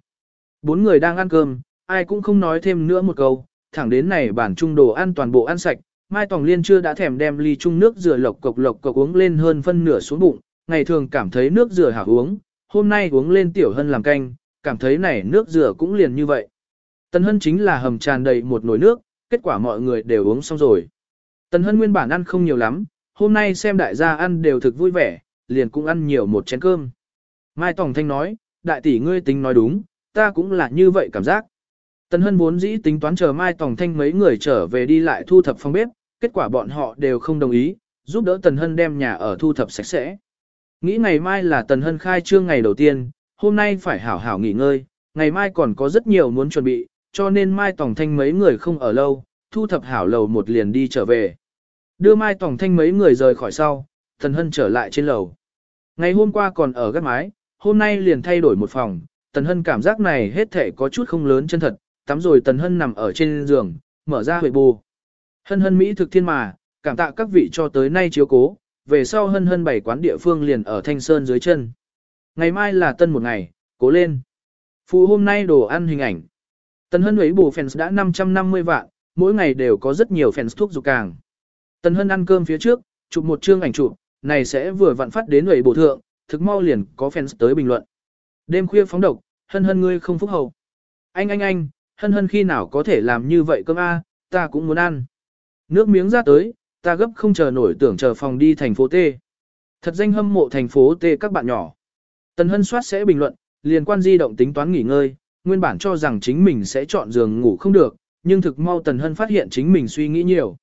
[SPEAKER 1] Bốn người đang ăn cơm, ai cũng không nói thêm nữa một câu, thẳng đến này bản trung đồ ăn toàn bộ ăn sạch, Mai Tòng Liên chưa đã thèm đem ly chung nước rửa lộc cộc lộc cộc uống lên hơn phân nửa xuống bụng, ngày thường cảm thấy nước rửa hảo uống, hôm nay uống lên tiểu hân làm canh, cảm thấy này nước rửa cũng liền như vậy. Tần hân chính là hầm tràn đầy một nồi nước, kết quả mọi người đều uống xong rồi. Tần hân nguyên bản ăn không nhiều lắm, hôm nay xem đại gia ăn đều thực vui vẻ, liền cũng ăn nhiều một chén cơm. Mai Tòng Thanh nói, đại tỷ ngươi tính nói đúng, ta cũng là như vậy cảm giác. Tần Hân vốn dĩ tính toán chờ Mai Tòng Thanh mấy người trở về đi lại thu thập phòng bếp, kết quả bọn họ đều không đồng ý, giúp đỡ Tần Hân đem nhà ở thu thập sạch sẽ. Nghĩ ngày mai là Tần Hân khai trương ngày đầu tiên, hôm nay phải hảo hảo nghỉ ngơi, ngày mai còn có rất nhiều muốn chuẩn bị, cho nên Mai tổng Thanh mấy người không ở lâu, thu thập hảo lầu một liền đi trở về. Đưa Mai tổng Thanh mấy người rời khỏi sau, Tần Hân trở lại trên lầu. Ngày hôm qua còn ở gác mái, hôm nay liền thay đổi một phòng, Tần Hân cảm giác này hết thể có chút không lớn chân thật, tắm rồi Tần Hân nằm ở trên giường, mở ra huệ bù. Hân hân Mỹ thực thiên mà, cảm tạ các vị cho tới nay chiếu cố, về sau hân hân bảy quán địa phương liền ở Thanh Sơn dưới chân. Ngày mai là tân một ngày, cố lên. Phụ hôm nay đồ ăn hình ảnh. tân hân ấy bù fans đã 550 vạn, mỗi ngày đều có rất nhiều fans thuốc dục càng. tân hân ăn cơm phía trước, chụp một chương ảnh chụp, này sẽ vừa vặn phát đến ấy bổ thượng, thực mau liền có fans tới bình luận. Đêm khuya phóng độc, hân hân ngươi không phúc hậu. Anh anh anh, hân hân khi nào có thể làm như vậy cơm a, ta cũng muốn ăn. Nước miếng ra tới, ta gấp không chờ nổi tưởng chờ phòng đi thành phố T. Thật danh hâm mộ thành phố T các bạn nhỏ. Tần hân soát sẽ bình luận, liên quan di động tính toán nghỉ ngơi, nguyên bản cho rằng chính mình sẽ chọn giường ngủ không được, nhưng thực mau Tần Hân phát hiện chính mình suy nghĩ nhiều.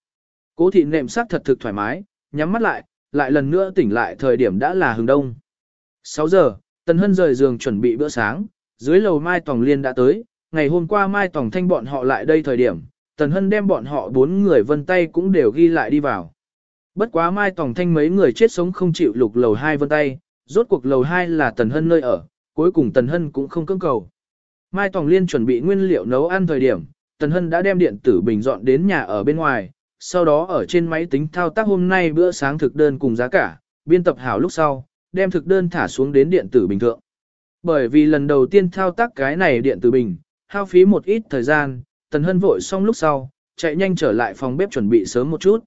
[SPEAKER 1] Cố thị nệm sắc thật thực thoải mái, nhắm mắt lại, lại lần nữa tỉnh lại thời điểm đã là hừng đông. 6 giờ, Tần Hân rời giường chuẩn bị bữa sáng, dưới lầu Mai Tòng Liên đã tới, ngày hôm qua Mai Tòng Thanh bọn họ lại đây thời điểm, Tần Hân đem bọn họ bốn người vân tay cũng đều ghi lại đi vào. Bất quá Mai Tòng Thanh mấy người chết sống không chịu lục lầu hai vân tay, rốt cuộc lầu hai là Tần Hân nơi ở, cuối cùng Tần Hân cũng không cưỡng cầu. Mai Tòng Liên chuẩn bị nguyên liệu nấu ăn thời điểm, Tần Hân đã đem điện tử bình dọn đến nhà ở bên ngoài, sau đó ở trên máy tính thao tác hôm nay bữa sáng thực đơn cùng giá cả, biên tập hảo lúc sau, đem thực đơn thả xuống đến điện tử bình thượng. Bởi vì lần đầu tiên thao tác cái này điện tử bình, hao phí một ít thời gian, Tần Hân vội xong lúc sau, chạy nhanh trở lại phòng bếp chuẩn bị sớm một chút.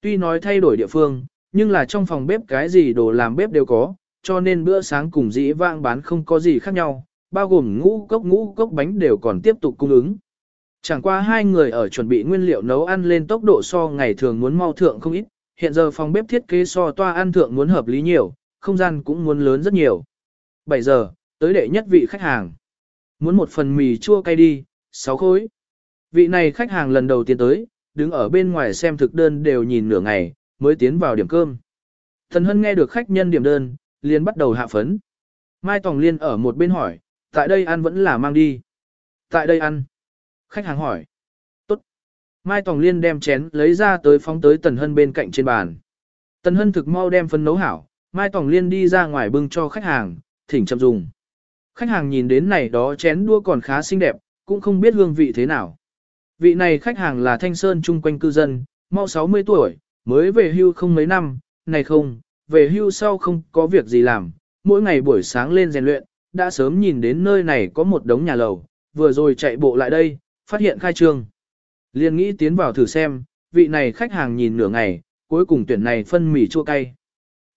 [SPEAKER 1] Tuy nói thay đổi địa phương, nhưng là trong phòng bếp cái gì đồ làm bếp đều có, cho nên bữa sáng cùng dĩ vãng bán không có gì khác nhau, bao gồm ngũ cốc ngũ cốc bánh đều còn tiếp tục cung ứng. Chẳng qua hai người ở chuẩn bị nguyên liệu nấu ăn lên tốc độ so ngày thường muốn mau thượng không ít, hiện giờ phòng bếp thiết kế so toa ăn thượng muốn hợp lý nhiều, không gian cũng muốn lớn rất nhiều. 7 giờ, tới đệ nhất vị khách hàng. Muốn một phần mì chua cay đi, 6 khối. Vị này khách hàng lần đầu tiên tới, đứng ở bên ngoài xem thực đơn đều nhìn nửa ngày, mới tiến vào điểm cơm. Thần Hân nghe được khách nhân điểm đơn, liền bắt đầu hạ phấn. Mai Tòng Liên ở một bên hỏi, tại đây ăn vẫn là mang đi. Tại đây ăn. Khách hàng hỏi. Tốt. Mai Tòng Liên đem chén lấy ra tới phóng tới Tần Hân bên cạnh trên bàn. Tần Hân thực mau đem phân nấu hảo, Mai Tòng Liên đi ra ngoài bưng cho khách hàng, thỉnh chậm dùng. Khách hàng nhìn đến này đó chén đua còn khá xinh đẹp, cũng không biết hương vị thế nào. Vị này khách hàng là Thanh Sơn chung quanh cư dân, mau 60 tuổi, mới về hưu không mấy năm, này không, về hưu sau không có việc gì làm, mỗi ngày buổi sáng lên rèn luyện, đã sớm nhìn đến nơi này có một đống nhà lầu, vừa rồi chạy bộ lại đây, phát hiện khai trương. liền nghĩ tiến vào thử xem, vị này khách hàng nhìn nửa ngày, cuối cùng tuyển này phân mì chua cay.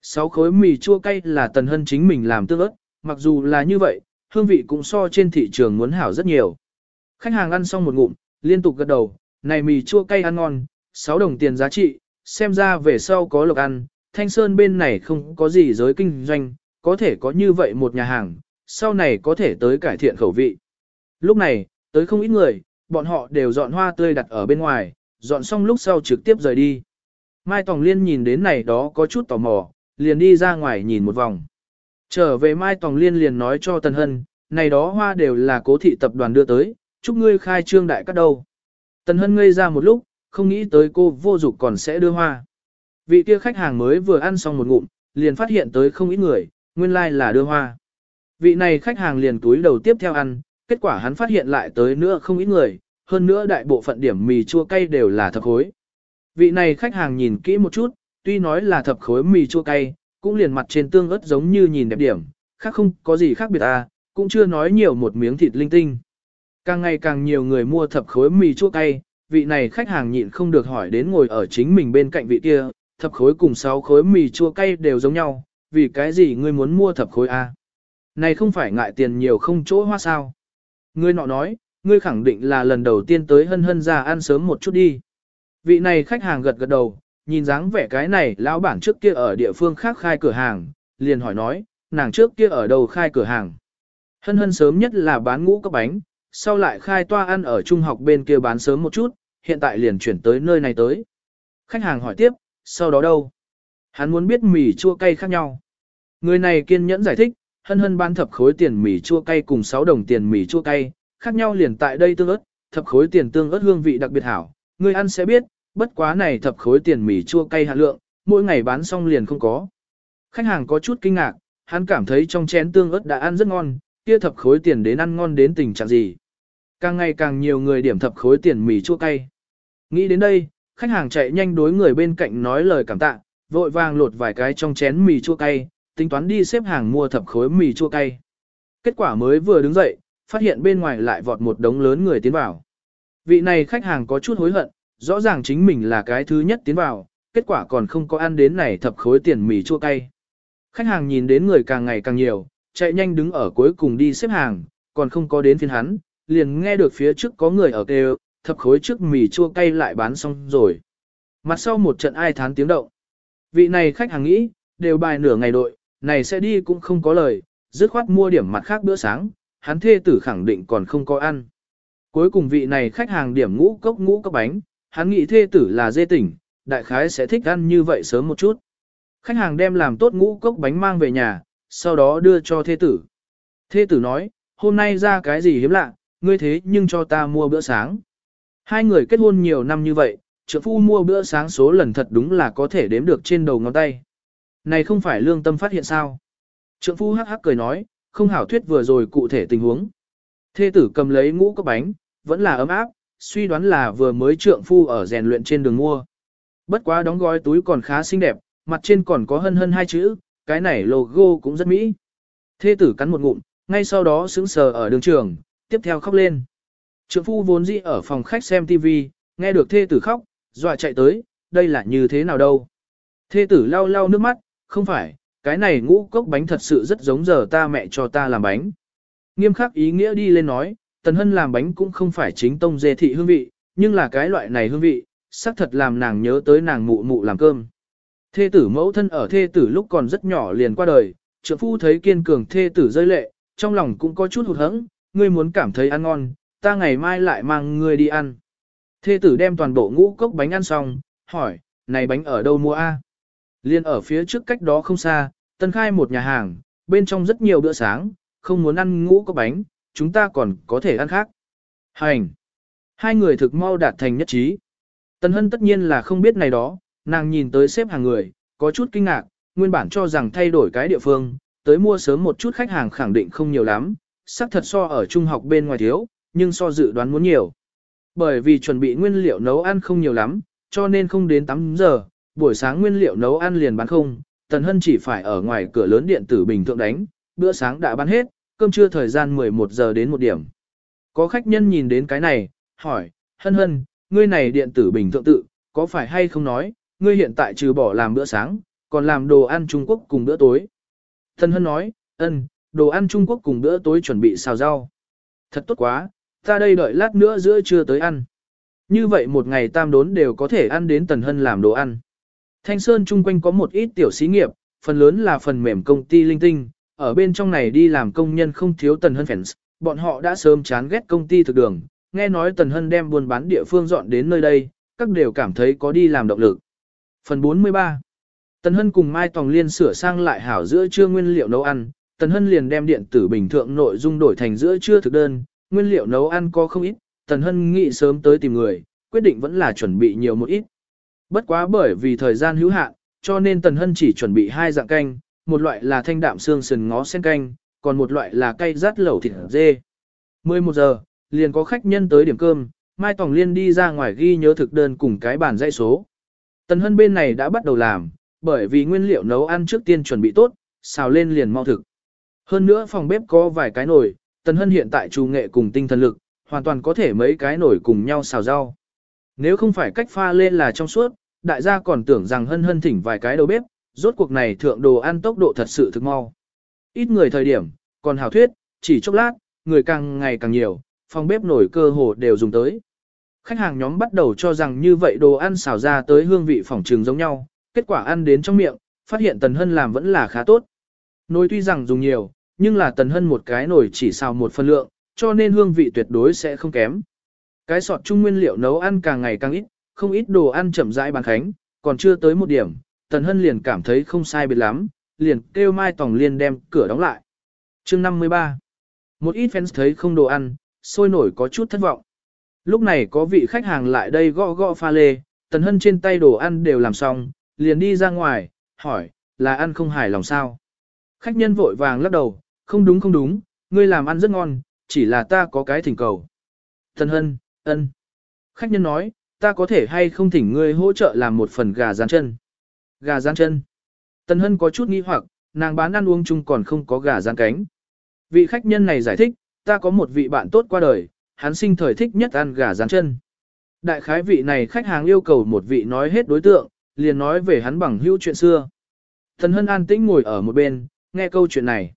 [SPEAKER 1] Sáu khối mì chua cay là tần hân chính mình làm tương ớt, mặc dù là như vậy, hương vị cũng so trên thị trường muốn hảo rất nhiều. Khách hàng ăn xong một ngụm, liên tục gật đầu, này mì chua cay ăn ngon, 6 đồng tiền giá trị, xem ra về sau có lộc ăn, Thanh Sơn bên này không có gì giới kinh doanh, có thể có như vậy một nhà hàng, sau này có thể tới cải thiện khẩu vị. Lúc này, tới không ít người, bọn họ đều dọn hoa tươi đặt ở bên ngoài, dọn xong lúc sau trực tiếp rời đi. Mai Tòng Liên nhìn đến này đó có chút tò mò, liền đi ra ngoài nhìn một vòng. Trở về Mai Tòng Liên liền nói cho Tần Hân, này đó hoa đều là cố thị tập đoàn đưa tới, chúc ngươi khai trương đại cắt đâu. Tần Hân ngây ra một lúc, không nghĩ tới cô vô dục còn sẽ đưa hoa. Vị kia khách hàng mới vừa ăn xong một ngụm, liền phát hiện tới không ít người, nguyên lai like là đưa hoa. Vị này khách hàng liền túi đầu tiếp theo ăn, kết quả hắn phát hiện lại tới nữa không ít người, hơn nữa đại bộ phận điểm mì chua cay đều là thập khối. Vị này khách hàng nhìn kỹ một chút, tuy nói là thập khối mì chua cay, cũng liền mặt trên tương ớt giống như nhìn đẹp điểm, khác không có gì khác biệt à, cũng chưa nói nhiều một miếng thịt linh tinh. Càng ngày càng nhiều người mua thập khối mì chua cay, vị này khách hàng nhịn không được hỏi đến ngồi ở chính mình bên cạnh vị kia, thập khối cùng sáu khối mì chua cay đều giống nhau, vì cái gì ngươi muốn mua thập khối A? Này không phải ngại tiền nhiều không chỗ hoa sao? Ngươi nọ nói, ngươi khẳng định là lần đầu tiên tới hân hân ra ăn sớm một chút đi. Vị này khách hàng gật gật đầu, nhìn dáng vẻ cái này lão bản trước kia ở địa phương khác khai cửa hàng, liền hỏi nói, nàng trước kia ở đâu khai cửa hàng. Hân hân sớm nhất là bán ngũ cấp bánh, sau lại khai toa ăn ở trung học bên kia bán sớm một chút, hiện tại liền chuyển tới nơi này tới. Khách hàng hỏi tiếp, sau đó đâu? Hắn muốn biết mì chua cay khác nhau. Người này kiên nhẫn giải thích, hân hân bán thập khối tiền mì chua cay cùng 6 đồng tiền mì chua cay, khác nhau liền tại đây tương ớt, thập khối tiền tương ớt hương vị đặc biệt hảo, người ăn sẽ biết, bất quá này thập khối tiền mì chua cay hạ lượng, mỗi ngày bán xong liền không có. Khách hàng có chút kinh ngạc, hắn cảm thấy trong chén tương ớt đã ăn rất ngon, kia thập khối tiền đến ăn ngon đến tình trạng gì. Càng ngày càng nhiều người điểm thập khối tiền mì chua cay. Nghĩ đến đây, khách hàng chạy nhanh đối người bên cạnh nói lời cảm tạ, vội vàng lột vài cái trong chén mì chua cay, tính toán đi xếp hàng mua thập khối mì chua cay. Kết quả mới vừa đứng dậy, phát hiện bên ngoài lại vọt một đống lớn người tiến vào. Vị này khách hàng có chút hối hận, rõ ràng chính mình là cái thứ nhất tiến vào, kết quả còn không có ăn đến này thập khối tiền mì chua cay. Khách hàng nhìn đến người càng ngày càng nhiều, chạy nhanh đứng ở cuối cùng đi xếp hàng, còn không có đến phiên hắn, liền nghe được phía trước có người ở kêu, thập khối trước mì chua cay lại bán xong rồi. Mặt sau một trận ai thán tiếng động. Vị này khách hàng nghĩ, đều bài nửa ngày đội, này sẽ đi cũng không có lời, dứt khoát mua điểm mặt khác bữa sáng, hắn thê tử khẳng định còn không có ăn. Cuối cùng vị này khách hàng điểm ngũ cốc ngũ cốc bánh, hắn nghĩ thê tử là dê tỉnh, đại khái sẽ thích ăn như vậy sớm một chút. Khách hàng đem làm tốt ngũ cốc bánh mang về nhà, sau đó đưa cho thê tử. Thê tử nói, hôm nay ra cái gì hiếm lạ, ngươi thế nhưng cho ta mua bữa sáng. Hai người kết hôn nhiều năm như vậy, trượng phu mua bữa sáng số lần thật đúng là có thể đếm được trên đầu ngón tay. Này không phải lương tâm phát hiện sao. Trượng phu hắc hắc cười nói, không hảo thuyết vừa rồi cụ thể tình huống. Thê tử cầm lấy ngũ cốc bánh, vẫn là ấm áp, suy đoán là vừa mới trượng phu ở rèn luyện trên đường mua. Bất quá đóng gói túi còn khá xinh đẹp, mặt trên còn có hân hân hai chữ, cái này logo cũng rất mỹ. Thê tử cắn một ngụm, ngay sau đó sững sờ ở đường trường, tiếp theo khóc lên. Trượng phu vốn dĩ ở phòng khách xem TV, nghe được thê tử khóc, dọa chạy tới, đây là như thế nào đâu. Thê tử lau lau nước mắt, không phải, cái này ngũ cốc bánh thật sự rất giống giờ ta mẹ cho ta làm bánh. Nghiêm khắc ý nghĩa đi lên nói, Tần Hân làm bánh cũng không phải chính tông dê thị hương vị, nhưng là cái loại này hương vị, xác thật làm nàng nhớ tới nàng mụ mụ làm cơm. Thê tử mẫu thân ở thê tử lúc còn rất nhỏ liền qua đời, trượng phu thấy kiên cường thê tử rơi lệ, trong lòng cũng có chút hụt hẫng, ngươi muốn cảm thấy ăn ngon, ta ngày mai lại mang ngươi đi ăn. Thê tử đem toàn bộ ngũ cốc bánh ăn xong, hỏi, này bánh ở đâu mua a? Liên ở phía trước cách đó không xa, tân khai một nhà hàng, bên trong rất nhiều bữa sáng, không muốn ăn ngũ cốc bánh, chúng ta còn có thể ăn khác. Hành! Hai người thực mau đạt thành nhất trí. Tân Hân tất nhiên là không biết này đó, nàng nhìn tới xếp hàng người, có chút kinh ngạc, nguyên bản cho rằng thay đổi cái địa phương, tới mua sớm một chút khách hàng khẳng định không nhiều lắm, xác thật so ở trung học bên ngoài thiếu, nhưng so dự đoán muốn nhiều. Bởi vì chuẩn bị nguyên liệu nấu ăn không nhiều lắm, cho nên không đến 8 giờ, buổi sáng nguyên liệu nấu ăn liền bán không, Tần Hân chỉ phải ở ngoài cửa lớn điện tử bình thượng đánh, bữa sáng đã bán hết, cơm trưa thời gian 11 giờ đến một điểm. Có khách nhân nhìn đến cái này, hỏi, Hân Hân, ngươi này điện tử bình thượng tự, có phải hay không nói, ngươi hiện tại trừ bỏ làm bữa sáng, còn làm đồ ăn Trung Quốc cùng bữa tối. Tần Hân nói, ân, đồ ăn Trung Quốc cùng bữa tối chuẩn bị xào rau. Thật tốt quá, ta đây đợi lát nữa giữa trưa tới ăn. Như vậy một ngày tam đốn đều có thể ăn đến Tần Hân làm đồ ăn. Thanh Sơn chung quanh có một ít tiểu xí nghiệp, phần lớn là phần mềm công ty linh tinh, ở bên trong này đi làm công nhân không thiếu Tần Hân fans, bọn họ đã sớm chán ghét công ty thực đường, nghe nói Tần Hân đem buôn bán địa phương dọn đến nơi đây, các đều cảm thấy có đi làm động lực. Phần 43 Tần Hân cùng Mai Tòng Liên sửa sang lại hảo giữa trưa nguyên liệu nấu ăn, Tần Hân liền đem điện tử bình thượng nội dung đổi thành giữa trưa thực đơn, nguyên liệu nấu ăn có không ít, Tần Hân nghĩ sớm tới tìm người, quyết định vẫn là chuẩn bị nhiều một ít. Bất quá bởi vì thời gian hữu hạn, cho nên Tần Hân chỉ chuẩn bị hai dạng canh, một loại là thanh đạm xương sườn ngó sen canh, còn một loại là cay rát lẩu thịt dê. 11 giờ, liền có khách nhân tới điểm cơm, Mai Tòng Liên đi ra ngoài ghi nhớ thực đơn cùng cái bàn dãy số. Tần Hân bên này đã bắt đầu làm, bởi vì nguyên liệu nấu ăn trước tiên chuẩn bị tốt, xào lên liền mau thực. Hơn nữa phòng bếp có vài cái nồi, Tần Hân hiện tại trù nghệ cùng tinh thần lực, hoàn toàn có thể mấy cái nồi cùng nhau xào rau. Nếu không phải cách pha lên là trong suốt, đại gia còn tưởng rằng Hân Hân thỉnh vài cái đầu bếp, rốt cuộc này thượng đồ ăn tốc độ thật sự thực mau. Ít người thời điểm, còn hào thuyết, chỉ chốc lát, người càng ngày càng nhiều, phòng bếp nổi cơ hồ đều dùng tới. Khách hàng nhóm bắt đầu cho rằng như vậy đồ ăn xào ra tới hương vị phòng trường giống nhau, kết quả ăn đến trong miệng, phát hiện Tần Hân làm vẫn là khá tốt. Nồi tuy rằng dùng nhiều, nhưng là Tần Hân một cái nồi chỉ xào một phần lượng, cho nên hương vị tuyệt đối sẽ không kém. Cái sọt chung nguyên liệu nấu ăn càng ngày càng ít, không ít đồ ăn chậm rãi bàn khánh, còn chưa tới một điểm, Tần Hân liền cảm thấy không sai biệt lắm, liền kêu Mai Tòng Liên đem cửa đóng lại. chương 53 Một ít fans thấy không đồ ăn, sôi nổi có chút thất vọng. Lúc này có vị khách hàng lại đây gõ gõ pha lê, Tần Hân trên tay đồ ăn đều làm xong, liền đi ra ngoài, hỏi, là ăn không hài lòng sao? Khách nhân vội vàng lắc đầu, không đúng không đúng, ngươi làm ăn rất ngon, chỉ là ta có cái thỉnh cầu. thần Hân, ân. Khách nhân nói, ta có thể hay không thỉnh ngươi hỗ trợ làm một phần gà rán chân. Gà rán chân. Tần Hân có chút nghi hoặc, nàng bán ăn uống chung còn không có gà rán cánh. Vị khách nhân này giải thích, ta có một vị bạn tốt qua đời, hắn sinh thời thích nhất ăn gà rán chân. Đại khái vị này khách hàng yêu cầu một vị nói hết đối tượng, liền nói về hắn bằng hữu chuyện xưa. Tần Hân an tĩnh ngồi ở một bên, nghe câu chuyện này.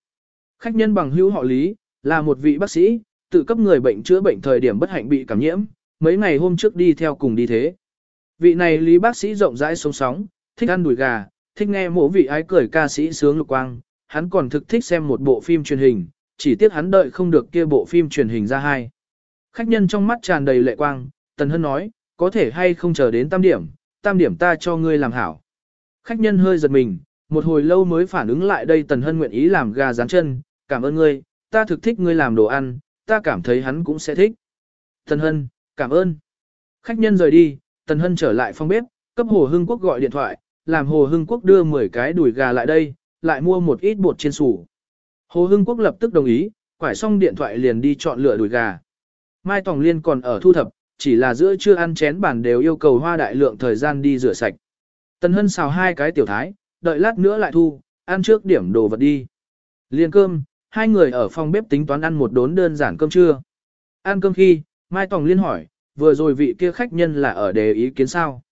[SPEAKER 1] Khách nhân bằng hữu họ Lý, là một vị bác sĩ, tự cấp người bệnh chữa bệnh thời điểm bất hạnh bị cảm nhiễm, mấy ngày hôm trước đi theo cùng đi thế. Vị này Lý bác sĩ rộng rãi sống sóng, thích ăn đùi gà, thích nghe mộ vị ái cười ca sĩ sướng lục quang, hắn còn thực thích xem một bộ phim truyền hình, chỉ tiếc hắn đợi không được kia bộ phim truyền hình ra hai. Khách nhân trong mắt tràn đầy lệ quang, Tần Hân nói, có thể hay không chờ đến tam điểm, tam điểm ta cho ngươi làm hảo. Khách nhân hơi giật mình, một hồi lâu mới phản ứng lại đây Tần Hân nguyện ý làm gà rán chân, cảm ơn ngươi, ta thực thích ngươi làm đồ ăn, ta cảm thấy hắn cũng sẽ thích. Tần Hân, cảm ơn. Khách nhân rời đi, Tần Hân trở lại phòng bếp, cấp Hồ Hưng Quốc gọi điện thoại, làm Hồ Hưng Quốc đưa 10 cái đùi gà lại đây, lại mua một ít bột chiên sủ. Hồ Hưng Quốc lập tức đồng ý, quải xong điện thoại liền đi chọn lựa đùi gà. Mai Tòng Liên còn ở thu thập, chỉ là giữa trưa ăn chén bản đều yêu cầu hoa đại lượng thời gian đi rửa sạch. Tần Hân xào hai cái tiểu thái, đợi lát nữa lại thu, ăn trước điểm đồ vật đi. Liên cơm, hai người ở phòng bếp tính toán ăn một đốn đơn giản cơm trưa. Ăn cơm khi, Mai Tòng Liên hỏi, vừa rồi vị kia khách nhân là ở đề ý kiến sao?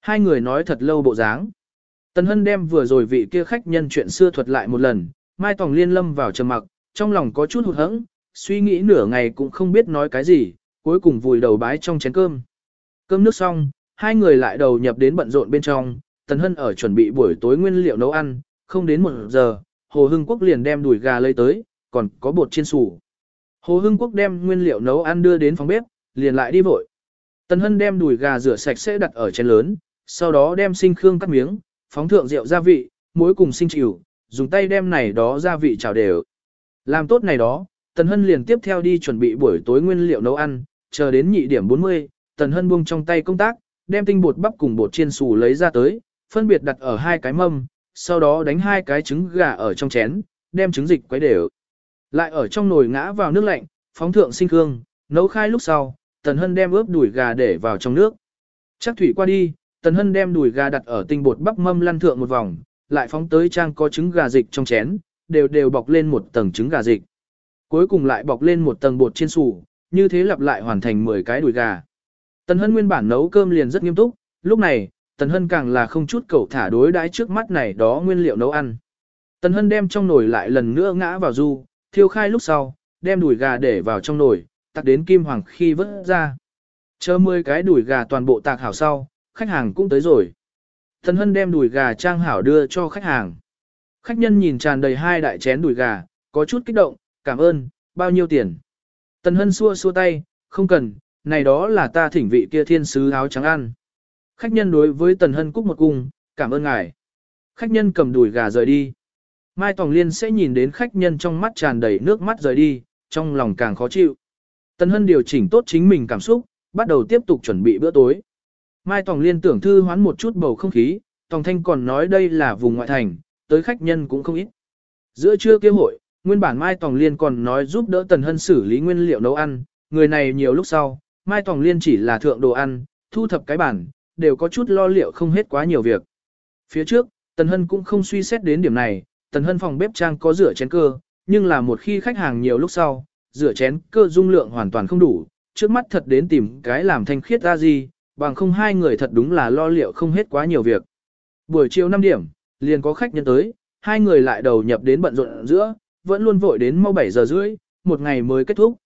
[SPEAKER 1] Hai người nói thật lâu bộ dáng. Tần Hân đem vừa rồi vị kia khách nhân chuyện xưa thuật lại một lần, Mai Tòng Liên lâm vào trầm mặc, trong lòng có chút hụt hẫng, suy nghĩ nửa ngày cũng không biết nói cái gì, cuối cùng vùi đầu bái trong chén cơm. Cơm nước xong, hai người lại đầu nhập đến bận rộn bên trong, Tần Hân ở chuẩn bị buổi tối nguyên liệu nấu ăn, không đến một giờ, Hồ Hưng Quốc liền đem đùi gà lấy tới, còn có bột chiên sủ. Hồ Hưng Quốc đem nguyên liệu nấu ăn đưa đến phòng bếp, liền lại đi vội. Tần Hân đem đùi gà rửa sạch sẽ đặt ở chén lớn, sau đó đem sinh khương cắt miếng, phóng thượng rượu gia vị, muối cùng sinh chịu, dùng tay đem này đó gia vị chảo đều. Làm tốt này đó, Tần Hân liền tiếp theo đi chuẩn bị buổi tối nguyên liệu nấu ăn, chờ đến nhị điểm 40, Tần Hân buông trong tay công tác, đem tinh bột bắp cùng bột chiên xù lấy ra tới, phân biệt đặt ở hai cái mâm, sau đó đánh hai cái trứng gà ở trong chén, đem trứng dịch quấy đều. Lại ở trong nồi ngã vào nước lạnh, phóng thượng sinh hương, nấu khai lúc sau, Tần Hân đem ướp đùi gà để vào trong nước. Chắc thủy qua đi, Tần Hân đem đùi gà đặt ở tinh bột bắp mâm lăn thượng một vòng, lại phóng tới trang có trứng gà dịch trong chén, đều đều bọc lên một tầng trứng gà dịch. Cuối cùng lại bọc lên một tầng bột chiên xù, như thế lặp lại hoàn thành 10 cái đùi gà. Tần Hân nguyên bản nấu cơm liền rất nghiêm túc, lúc này, Tần Hân càng là không chút cầu thả đối đãi trước mắt này đó nguyên liệu nấu ăn. Tần Hân đem trong nồi lại lần nữa ngã vào du, thiêu khai lúc sau, đem đùi gà để vào trong nồi, tạc đến kim hoàng khi vớt ra. Chờ 10 cái đùi gà toàn bộ tạc hảo sau, khách hàng cũng tới rồi. Tần Hân đem đùi gà trang hảo đưa cho khách hàng. Khách nhân nhìn tràn đầy hai đại chén đùi gà, có chút kích động, cảm ơn, bao nhiêu tiền. Tần Hân xua xua tay, không cần, này đó là ta thỉnh vị kia thiên sứ áo trắng ăn. Khách nhân đối với Tần Hân cúc một cung, cảm ơn ngài. Khách nhân cầm đùi gà rời đi. Mai Tòng Liên sẽ nhìn đến khách nhân trong mắt tràn đầy nước mắt rời đi, trong lòng càng khó chịu. Tần Hân điều chỉnh tốt chính mình cảm xúc, bắt đầu tiếp tục chuẩn bị bữa tối. Mai Tòng Liên tưởng thư hoán một chút bầu không khí, Tòng Thanh còn nói đây là vùng ngoại thành, tới khách nhân cũng không ít. Giữa trưa kia hội, nguyên bản Mai Tòng Liên còn nói giúp đỡ Tần Hân xử lý nguyên liệu nấu ăn, người này nhiều lúc sau, Mai Tòng Liên chỉ là thượng đồ ăn, thu thập cái bản, đều có chút lo liệu không hết quá nhiều việc. Phía trước, Tần Hân cũng không suy xét đến điểm này, Tần Hân phòng bếp trang có rửa chén cơ, nhưng là một khi khách hàng nhiều lúc sau, rửa chén cơ dung lượng hoàn toàn không đủ, trước mắt thật đến tìm cái làm thanh khiết ra gì, bằng không hai người thật đúng là lo liệu không hết quá nhiều việc. Buổi chiều 5 điểm, liền có khách nhân tới, hai người lại đầu nhập đến bận rộn giữa, vẫn luôn vội đến mau 7 giờ rưỡi, một ngày mới kết thúc.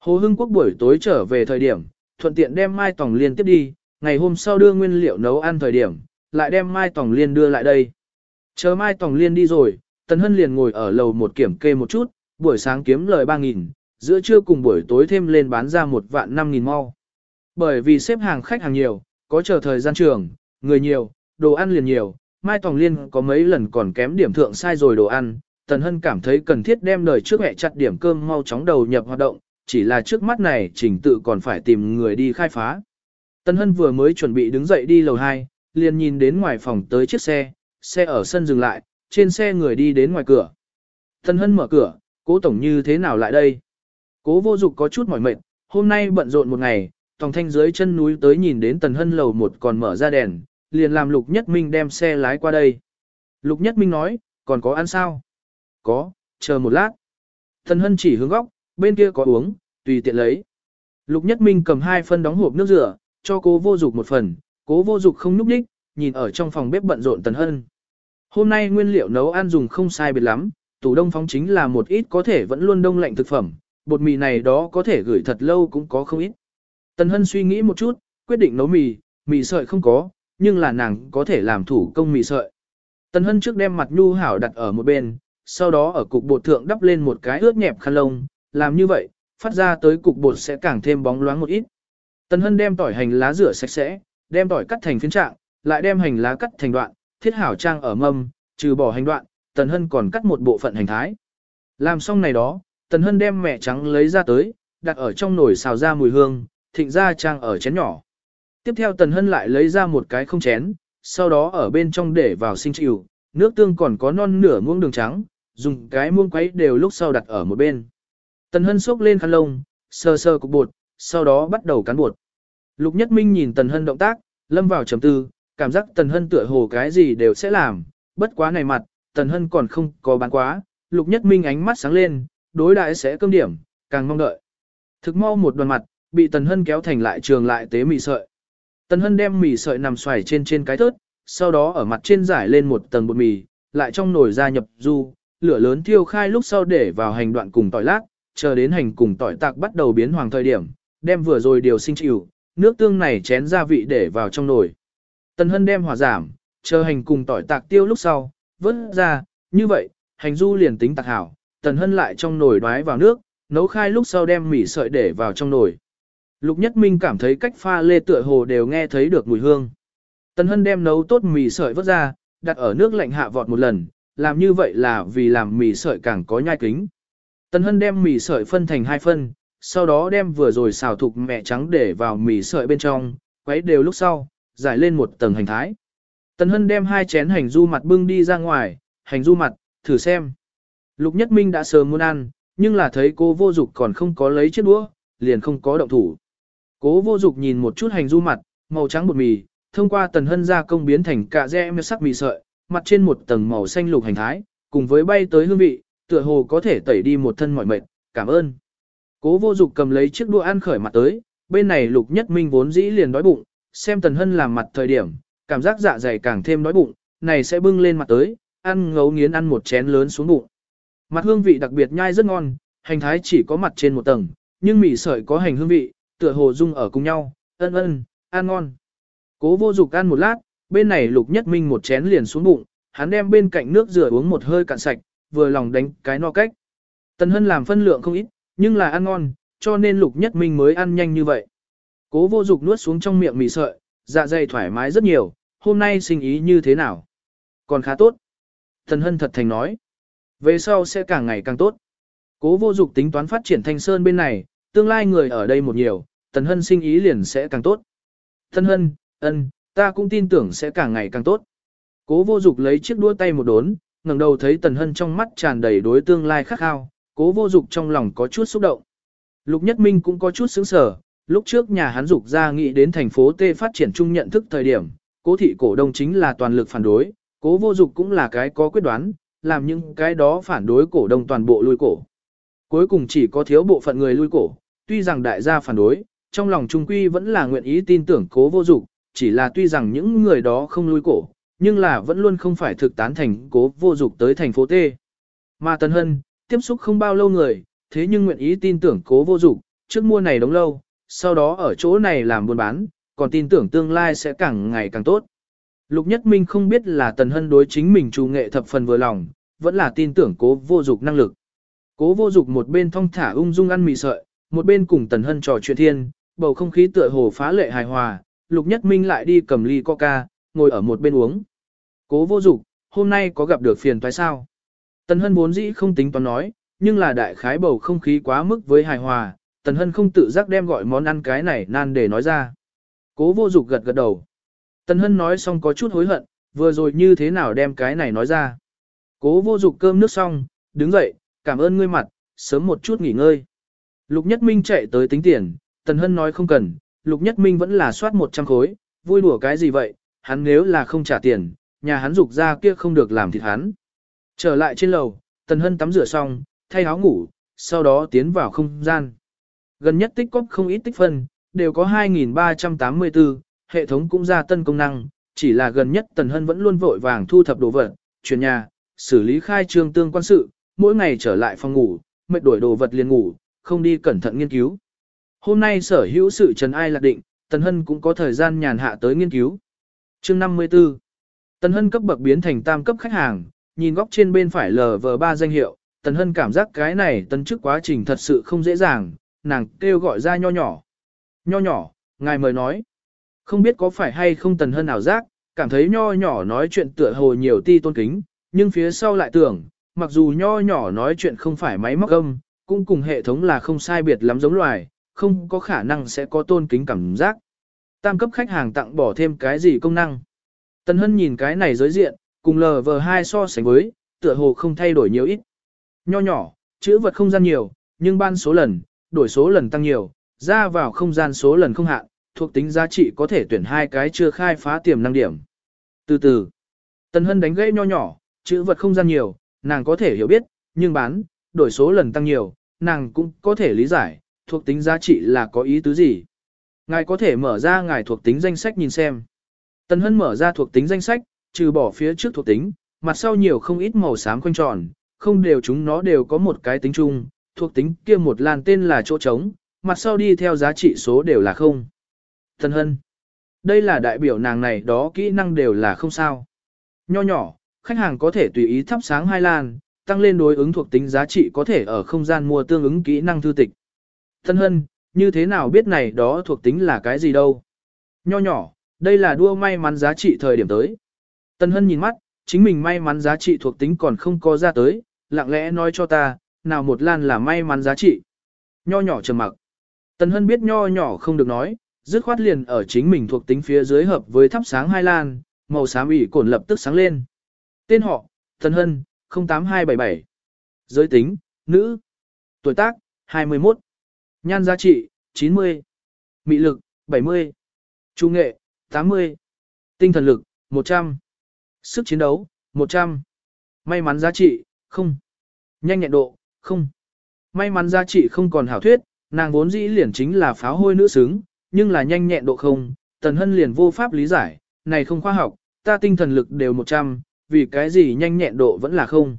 [SPEAKER 1] Hồ Hưng Quốc buổi tối trở về thời điểm, thuận tiện đem Mai Tòng Liên tiếp đi, ngày hôm sau đưa nguyên liệu nấu ăn thời điểm, lại đem Mai Tòng Liên đưa lại đây. Chờ Mai Tòng Liên đi rồi, Tần Hân liền ngồi ở lầu một kiểm kê một chút, buổi sáng kiếm lời 3.000, giữa trưa cùng buổi tối thêm lên bán ra một vạn 5.000 mau. Bởi vì xếp hàng khách hàng nhiều, có chờ thời gian trường, người nhiều, đồ ăn liền nhiều, Mai Tòng Liên có mấy lần còn kém điểm thượng sai rồi đồ ăn, Tần Hân cảm thấy cần thiết đem đời trước mẹ chặt điểm cơm mau chóng đầu nhập hoạt động, chỉ là trước mắt này trình tự còn phải tìm người đi khai phá. Tân Hân vừa mới chuẩn bị đứng dậy đi lầu 2, liền nhìn đến ngoài phòng tới chiếc xe, xe ở sân dừng lại, trên xe người đi đến ngoài cửa. Tân Hân mở cửa, Cố tổng như thế nào lại đây? Cố vô dục có chút mỏi mệt, hôm nay bận rộn một ngày, tòng thanh dưới chân núi tới nhìn đến tần hân lầu một còn mở ra đèn, liền làm lục nhất minh đem xe lái qua đây. Lục nhất minh nói, còn có ăn sao? Có, chờ một lát. Tần hân chỉ hướng góc, bên kia có uống, tùy tiện lấy. Lục nhất minh cầm hai phân đóng hộp nước rửa, cho cố vô dục một phần, cố vô dục không núp đích, nhìn ở trong phòng bếp bận rộn tần hân. Hôm nay nguyên liệu nấu ăn dùng không sai biệt lắm, tủ đông phóng chính là một ít có thể vẫn luôn đông lạnh thực phẩm, bột mì này đó có thể gửi thật lâu cũng có không ít. Tần Hân suy nghĩ một chút, quyết định nấu mì, mì sợi không có, nhưng là nàng có thể làm thủ công mì sợi. Tần Hân trước đem mặt nhu hảo đặt ở một bên, sau đó ở cục bột thượng đắp lên một cái ướt nhẹp khăn lông, làm như vậy, phát ra tới cục bột sẽ càng thêm bóng loáng một ít. Tần Hân đem tỏi hành lá rửa sạch sẽ, đem tỏi cắt thành phiến trạng, lại đem hành lá cắt thành đoạn, thiết hảo trang ở mâm, trừ bỏ hành đoạn, Tần Hân còn cắt một bộ phận hành thái. Làm xong này đó, Tần Hân đem mẹ trắng lấy ra tới, đặt ở trong nồi xào ra mùi hương, thịnh ra trang ở chén nhỏ. Tiếp theo Tần Hân lại lấy ra một cái không chén, sau đó ở bên trong để vào sinh chịu, nước tương còn có non nửa muỗng đường trắng, dùng cái muỗng quấy đều lúc sau đặt ở một bên. Tần Hân xúc lên khăn lông, sơ sơ cục bột, sau đó bắt đầu cán bột. Lục Nhất Minh nhìn Tần Hân động tác, lâm vào trầm tư, cảm giác Tần Hân tựa hồ cái gì đều sẽ làm, bất quá này mặt, Tần Hân còn không có bán quá, Lục Nhất Minh ánh mắt sáng lên, đối đại sẽ cơm điểm, càng mong đợi. Thực mau một đoàn mặt, bị Tần Hân kéo thành lại trường lại tế mì sợi. Tần Hân đem mì sợi nằm xoài trên trên cái thớt, sau đó ở mặt trên giải lên một tầng bột mì, lại trong nồi ra nhập du, lửa lớn thiêu khai lúc sau để vào hành đoạn cùng tỏi lát, chờ đến hành cùng tỏi tạc bắt đầu biến hoàng thời điểm, đem vừa rồi điều sinh chịu, nước tương này chén gia vị để vào trong nồi. Tần Hân đem hỏa giảm, chờ hành cùng tỏi tạc tiêu lúc sau, vớt ra, như vậy, hành du liền tính tạc hảo, Tần Hân lại trong nồi đoái vào nước, nấu khai lúc sau đem mì sợi để vào trong nồi. Lục Nhất Minh cảm thấy cách pha lê tựa hồ đều nghe thấy được mùi hương. Tần Hân đem nấu tốt mì sợi vớt ra, đặt ở nước lạnh hạ vọt một lần, làm như vậy là vì làm mì sợi càng có nhai kính. Tần Hân đem mì sợi phân thành hai phân, sau đó đem vừa rồi xào thục mẹ trắng để vào mì sợi bên trong, quấy đều lúc sau, giải lên một tầng hành thái. Tần Hân đem hai chén hành du mặt bưng đi ra ngoài, hành du mặt, thử xem. Lục Nhất Minh đã sớm muốn ăn, nhưng là thấy cô vô dục còn không có lấy chiếc đũa, liền không có động thủ. Cố vô dục nhìn một chút hành du mặt, màu trắng bột mì, thông qua tần hân gia công biến thành cả dẹ sắc mì sợi, mặt trên một tầng màu xanh lục hành thái, cùng với bay tới hương vị, tựa hồ có thể tẩy đi một thân mọi mệt, cảm ơn. Cố vô dục cầm lấy chiếc đũa ăn khởi mặt tới, bên này lục nhất minh vốn dĩ liền đói bụng, xem tần hân làm mặt thời điểm, cảm giác dạ dày càng thêm đói bụng, này sẽ bưng lên mặt tới, ăn ngấu nghiến ăn một chén lớn xuống bụng. Mặt hương vị đặc biệt nhai rất ngon, hành thái chỉ có mặt trên một tầng, nhưng mì sợi có hành hương vị, tựa hồ dung ở cùng nhau, ân ân, ăn ngon. Cố vô dục ăn một lát, bên này lục nhất minh một chén liền xuống bụng, hắn đem bên cạnh nước rửa uống một hơi cạn sạch, vừa lòng đánh cái no cách. Tần hân làm phân lượng không ít, nhưng là ăn ngon, cho nên lục nhất minh mới ăn nhanh như vậy. Cố vô dục nuốt xuống trong miệng mì sợi, dạ dày thoải mái rất nhiều, hôm nay sinh ý như thế nào? Còn khá tốt. Tần hân thật thành nói. Về sau sẽ càng ngày càng tốt. Cố vô dục tính toán phát triển thanh sơn bên này, tương lai người ở đây một nhiều, tần hân sinh ý liền sẽ càng tốt. Tần hân, ân, ta cũng tin tưởng sẽ càng ngày càng tốt. Cố vô dục lấy chiếc đua tay một đốn, ngẩng đầu thấy tần hân trong mắt tràn đầy đối tương lai khắc khao, cố vô dục trong lòng có chút xúc động. Lục Nhất Minh cũng có chút sững sờ, lúc trước nhà hắn dục ra nghĩ đến thành phố T phát triển chung nhận thức thời điểm, cố thị cổ đông chính là toàn lực phản đối, cố vô dục cũng là cái có quyết đoán, làm những cái đó phản đối cổ đông toàn bộ lui cổ. Cuối cùng chỉ có thiếu bộ phận người lui cổ, tuy rằng đại gia phản đối, trong lòng trung quy vẫn là nguyện ý tin tưởng cố vô dục, chỉ là tuy rằng những người đó không lui cổ, nhưng là vẫn luôn không phải thực tán thành cố vô dục tới thành phố T. Mà Tân Hân, tiếp xúc không bao lâu người, thế nhưng nguyện ý tin tưởng cố vô dục, trước mua này đóng lâu, sau đó ở chỗ này làm buôn bán, còn tin tưởng tương lai sẽ càng ngày càng tốt. Lục Nhất Minh không biết là Tần Hân đối chính mình trù nghệ thập phần vừa lòng, vẫn là tin tưởng cố vô dục năng lực. Cố vô dục một bên thong thả ung dung ăn mì sợi, một bên cùng Tần Hân trò chuyện thiên, bầu không khí tựa hồ phá lệ hài hòa, Lục Nhất Minh lại đi cầm ly coca, ngồi ở một bên uống. Cố vô dục, hôm nay có gặp được phiền toái sao? Tần Hân vốn dĩ không tính toán nói, nhưng là đại khái bầu không khí quá mức với hài hòa, Tần Hân không tự giác đem gọi món ăn cái này nan để nói ra. Cố vô dục gật gật đầu. Tần Hân nói xong có chút hối hận, vừa rồi như thế nào đem cái này nói ra. Cố vô dục cơm nước xong, đứng dậy, cảm ơn ngươi mặt, sớm một chút nghỉ ngơi. Lục Nhất Minh chạy tới tính tiền, Tần Hân nói không cần, Lục Nhất Minh vẫn là soát 100 khối, vui đùa cái gì vậy, hắn nếu là không trả tiền, nhà hắn dục ra kia không được làm thịt hắn. Trở lại trên lầu, Tần Hân tắm rửa xong, thay áo ngủ, sau đó tiến vào không gian. Gần nhất tích cóp không ít tích phân, đều có 2.384, hệ thống cũng ra tân công năng, chỉ là gần nhất Tần Hân vẫn luôn vội vàng thu thập đồ vật, chuyển nhà, xử lý khai trương tương quan sự, mỗi ngày trở lại phòng ngủ, mệt đổi đồ vật liền ngủ, không đi cẩn thận nghiên cứu. Hôm nay sở hữu sự trần ai lạc định, Tần Hân cũng có thời gian nhàn hạ tới nghiên cứu. Chương 54 Tần Hân cấp bậc biến thành tam cấp khách hàng, nhìn góc trên bên phải LV3 danh hiệu, Tần Hân cảm giác cái này tân chức quá trình thật sự không dễ dàng, nàng kêu gọi ra nho nhỏ. Nho nhỏ, ngài mời nói. Không biết có phải hay không Tần Hân ảo giác, cảm thấy nho nhỏ nói chuyện tựa hồ nhiều ti tôn kính, nhưng phía sau lại tưởng, mặc dù nho nhỏ nói chuyện không phải máy móc âm, cũng cùng hệ thống là không sai biệt lắm giống loài, không có khả năng sẽ có tôn kính cảm giác. Tam cấp khách hàng tặng bỏ thêm cái gì công năng. Tần Hân nhìn cái này giới diện, cùng LV2 so sánh với, tựa hồ không thay đổi nhiều ít. Nho nhỏ, chữ vật không gian nhiều, nhưng ban số lần, đổi số lần tăng nhiều, ra vào không gian số lần không hạn, thuộc tính giá trị có thể tuyển hai cái chưa khai phá tiềm năng điểm. Từ từ, Tần Hân đánh gãy nho nhỏ, chữ vật không gian nhiều, nàng có thể hiểu biết, nhưng bán, đổi số lần tăng nhiều, nàng cũng có thể lý giải, thuộc tính giá trị là có ý tứ gì. Ngài có thể mở ra ngài thuộc tính danh sách nhìn xem. Tần Hân mở ra thuộc tính danh sách, trừ bỏ phía trước thuộc tính, mặt sau nhiều không ít màu xám quanh tròn, không đều chúng nó đều có một cái tính chung, thuộc tính kia một làn tên là chỗ trống, mặt sau đi theo giá trị số đều là không. Thần Hân. Đây là đại biểu nàng này đó kỹ năng đều là không sao. Nho nhỏ, khách hàng có thể tùy ý thắp sáng hai lan, tăng lên đối ứng thuộc tính giá trị có thể ở không gian mua tương ứng kỹ năng thư tịch. Thân hân, như thế nào biết này đó thuộc tính là cái gì đâu? Nho nhỏ, đây là đua may mắn giá trị thời điểm tới. Tân hân nhìn mắt, chính mình may mắn giá trị thuộc tính còn không có ra tới, lặng lẽ nói cho ta, nào một lan là may mắn giá trị. Nho nhỏ trầm mặc. Tân hân biết nho nhỏ không được nói, dứt khoát liền ở chính mình thuộc tính phía dưới hợp với thắp sáng hai lan, màu xám ủy cổn lập tức sáng lên. Tên họ, Tân hân, 08277. Giới tính, nữ. Tuổi tác, 21. Nhan giá trị, 90. Mị lực, 70. Trung nghệ, 80. Tinh thần lực, 100. Sức chiến đấu, 100. May mắn giá trị, không. Nhanh nhẹn độ, không. May mắn giá trị không còn hảo thuyết, nàng vốn dĩ liền chính là pháo hôi nữ xứng, nhưng là nhanh nhẹn độ không, tần hân liền vô pháp lý giải, này không khoa học, ta tinh thần lực đều 100, vì cái gì nhanh nhẹn độ vẫn là không.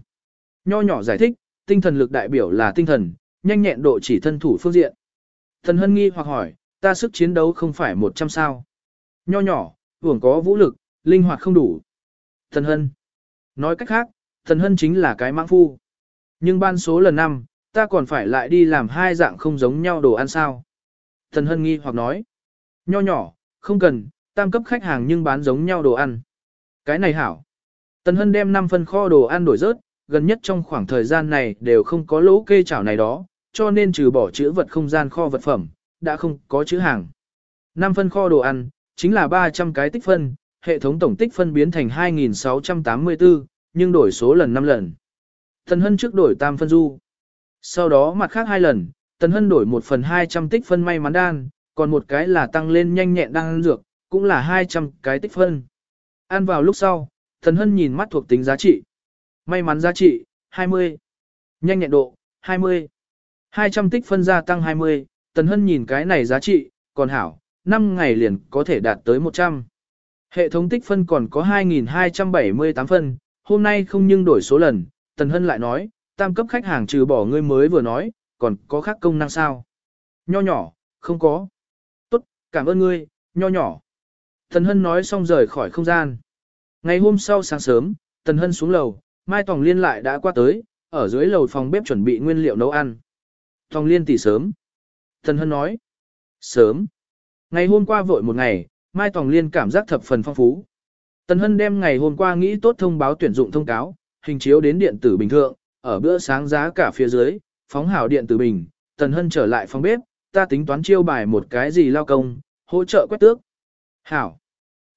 [SPEAKER 1] Nho nhỏ giải thích, tinh thần lực đại biểu là tinh thần, nhanh nhẹn độ chỉ thân thủ phương diện. Thần hân nghi hoặc hỏi, ta sức chiến đấu không phải 100 sao. Nho nhỏ, hưởng có vũ lực, linh hoạt không đủ. Thần hân. Nói cách khác, thần hân chính là cái mãng phu. Nhưng ban số lần năm, ta còn phải lại đi làm hai dạng không giống nhau đồ ăn sao. Thần hân nghi hoặc nói. Nho nhỏ, không cần, tam cấp khách hàng nhưng bán giống nhau đồ ăn. Cái này hảo. Tần Hân đem 5 phân kho đồ ăn đổi rớt, gần nhất trong khoảng thời gian này đều không có lỗ kê chảo này đó, cho nên trừ bỏ chữ vật không gian kho vật phẩm, đã không có chữ hàng. 5 phân kho đồ ăn, chính là 300 cái tích phân, hệ thống tổng tích phân biến thành 2684, nhưng đổi số lần 5 lần. Tần Hân trước đổi tam phân du. Sau đó mặt khác hai lần, Tần Hân đổi 1 phần 200 tích phân may mắn đan, còn một cái là tăng lên nhanh nhẹn đan dược, cũng là 200 cái tích phân. Ăn vào lúc sau, Tần Hân nhìn mắt thuộc tính giá trị. May mắn giá trị, 20. Nhanh nhẹn độ, 20. 200 tích phân gia tăng 20, Tần Hân nhìn cái này giá trị, còn hảo, 5 ngày liền có thể đạt tới 100. Hệ thống tích phân còn có 2.278 phân, hôm nay không nhưng đổi số lần, Tần Hân lại nói, tam cấp khách hàng trừ bỏ ngươi mới vừa nói, còn có khác công năng sao? Nho nhỏ, không có. Tốt, cảm ơn ngươi, nho nhỏ. Tần Hân nói xong rời khỏi không gian. Ngày hôm sau sáng sớm, Tần Hân xuống lầu, Mai Tòng Liên lại đã qua tới, ở dưới lầu phòng bếp chuẩn bị nguyên liệu nấu ăn. Tòng Liên tỷ sớm. Tần Hân nói. Sớm. Ngày hôm qua vội một ngày, Mai Tòng Liên cảm giác thập phần phong phú. Tần Hân đem ngày hôm qua nghĩ tốt thông báo tuyển dụng thông cáo, hình chiếu đến điện tử bình thượng, ở bữa sáng giá cả phía dưới, phóng hảo điện tử bình, Tần Hân trở lại phòng bếp, ta tính toán chiêu bài một cái gì lao công, hỗ trợ quét tước. Hảo.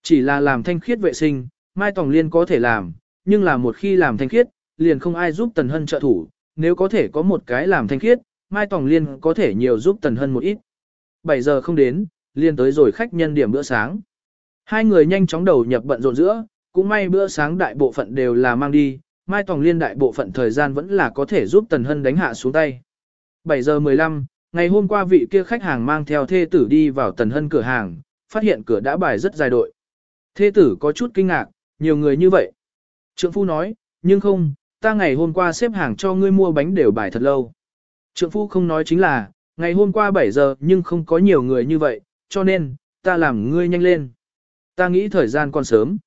[SPEAKER 1] Chỉ là làm thanh khiết vệ sinh, Mai Tòng Liên có thể làm, nhưng là một khi làm thanh khiết, liền không ai giúp Tần Hân trợ thủ, nếu có thể có một cái làm thanh khiết, Mai Tòng Liên có thể nhiều giúp Tần Hân một ít. 7 giờ không đến, liên tới rồi khách nhân điểm bữa sáng. Hai người nhanh chóng đầu nhập bận rộn giữa, cũng may bữa sáng đại bộ phận đều là mang đi, Mai Tòng Liên đại bộ phận thời gian vẫn là có thể giúp Tần Hân đánh hạ xuống tay. 7 giờ 15, ngày hôm qua vị kia khách hàng mang theo thê tử đi vào Tần Hân cửa hàng, phát hiện cửa đã bài rất dài đội. Thê tử có chút kinh ngạc, nhiều người như vậy. Trượng phu nói, nhưng không, ta ngày hôm qua xếp hàng cho ngươi mua bánh đều bài thật lâu. Trượng phu không nói chính là, ngày hôm qua 7 giờ nhưng không có nhiều người như vậy, cho nên, ta làm ngươi nhanh lên. Ta nghĩ thời gian còn sớm.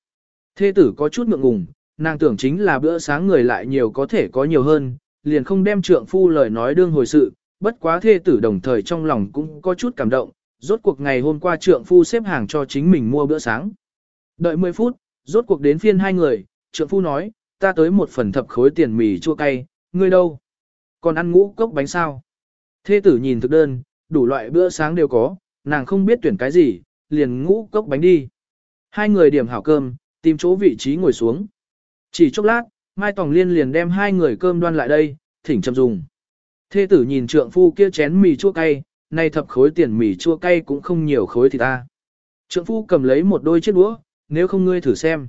[SPEAKER 1] Thê tử có chút ngượng ngùng, nàng tưởng chính là bữa sáng người lại nhiều có thể có nhiều hơn, liền không đem trượng phu lời nói đương hồi sự, bất quá thê tử đồng thời trong lòng cũng có chút cảm động, rốt cuộc ngày hôm qua trượng phu xếp hàng cho chính mình mua bữa sáng. Đợi 10 phút, rốt cuộc đến phiên hai người, trượng phu nói, ta tới một phần thập khối tiền mì chua cay, ngươi đâu? Còn ăn ngũ cốc bánh sao? Thê tử nhìn thực đơn, đủ loại bữa sáng đều có, nàng không biết tuyển cái gì, liền ngũ cốc bánh đi. Hai người điểm hảo cơm, tìm chỗ vị trí ngồi xuống. Chỉ chốc lát, Mai Tòng Liên liền đem hai người cơm đoan lại đây, thỉnh chậm dùng. Thê tử nhìn trượng phu kia chén mì chua cay, nay thập khối tiền mì chua cay cũng không nhiều khối thì ta. Trượng phu cầm lấy một đôi chiếc đũa, nếu không ngươi thử xem.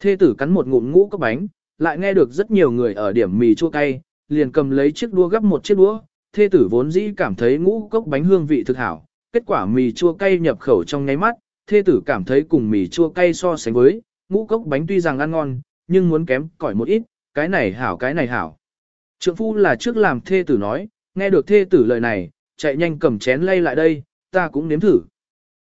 [SPEAKER 1] Thê tử cắn một ngụm ngũ cốc bánh, lại nghe được rất nhiều người ở điểm mì chua cay, liền cầm lấy chiếc đũa gấp một chiếc đũa. Thê tử vốn dĩ cảm thấy ngũ cốc bánh hương vị thực hảo, kết quả mì chua cay nhập khẩu trong nháy mắt, thê tử cảm thấy cùng mì chua cay so sánh với, ngũ cốc bánh tuy rằng ăn ngon, nhưng muốn kém cỏi một ít, cái này hảo cái này hảo. Trượng phu là trước làm thê tử nói, nghe được thê tử lời này, chạy nhanh cầm chén lay lại đây, ta cũng nếm thử.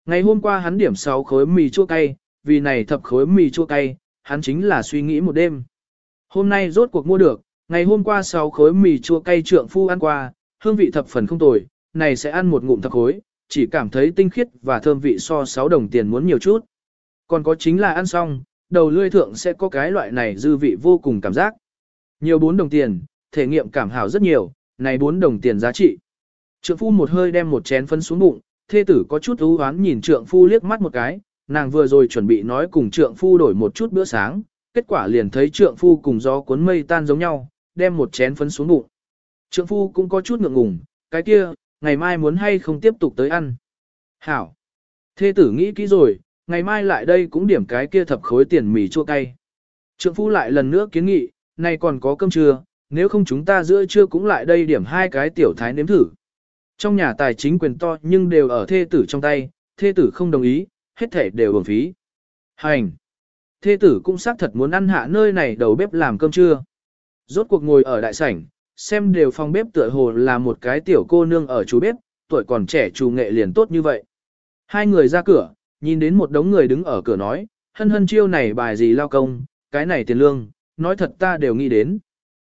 [SPEAKER 1] Ngày hôm qua hắn điểm 6 khối mì chua cay, vì này thập khối mì chua cay, hắn chính là suy nghĩ một đêm. Hôm nay rốt cuộc mua được, ngày hôm qua 6 khối mì chua cay trượng phu ăn qua, hương vị thập phần không tồi, này sẽ ăn một ngụm thập khối, chỉ cảm thấy tinh khiết và thơm vị so 6 đồng tiền muốn nhiều chút. Còn có chính là ăn xong, đầu lươi thượng sẽ có cái loại này dư vị vô cùng cảm giác. Nhiều 4 đồng tiền, thể nghiệm cảm hảo rất nhiều, này 4 đồng tiền giá trị. Trượng phu một hơi đem một chén phân xuống bụng, thê tử có chút ưu hoán nhìn trượng phu liếc mắt một cái, nàng vừa rồi chuẩn bị nói cùng trượng phu đổi một chút bữa sáng, kết quả liền thấy trượng phu cùng gió cuốn mây tan giống nhau, đem một chén phấn xuống bụng. Trượng phu cũng có chút ngượng ngùng, cái kia, ngày mai muốn hay không tiếp tục tới ăn. Hảo. Thê tử nghĩ kỹ rồi, ngày mai lại đây cũng điểm cái kia thập khối tiền mì chua cay. Trượng phu lại lần nữa kiến nghị, nay còn có cơm trưa, nếu không chúng ta giữa trưa cũng lại đây điểm hai cái tiểu thái nếm thử. Trong nhà tài chính quyền to nhưng đều ở thê tử trong tay, thê tử không đồng ý, hết thể đều bổng phí. Hành! Thê tử cũng xác thật muốn ăn hạ nơi này đầu bếp làm cơm trưa. Rốt cuộc ngồi ở đại sảnh, xem đều phòng bếp tựa hồ là một cái tiểu cô nương ở chú bếp, tuổi còn trẻ chủ nghệ liền tốt như vậy. Hai người ra cửa, nhìn đến một đống người đứng ở cửa nói, hân hân chiêu này bài gì lao công, cái này tiền lương, nói thật ta đều nghĩ đến.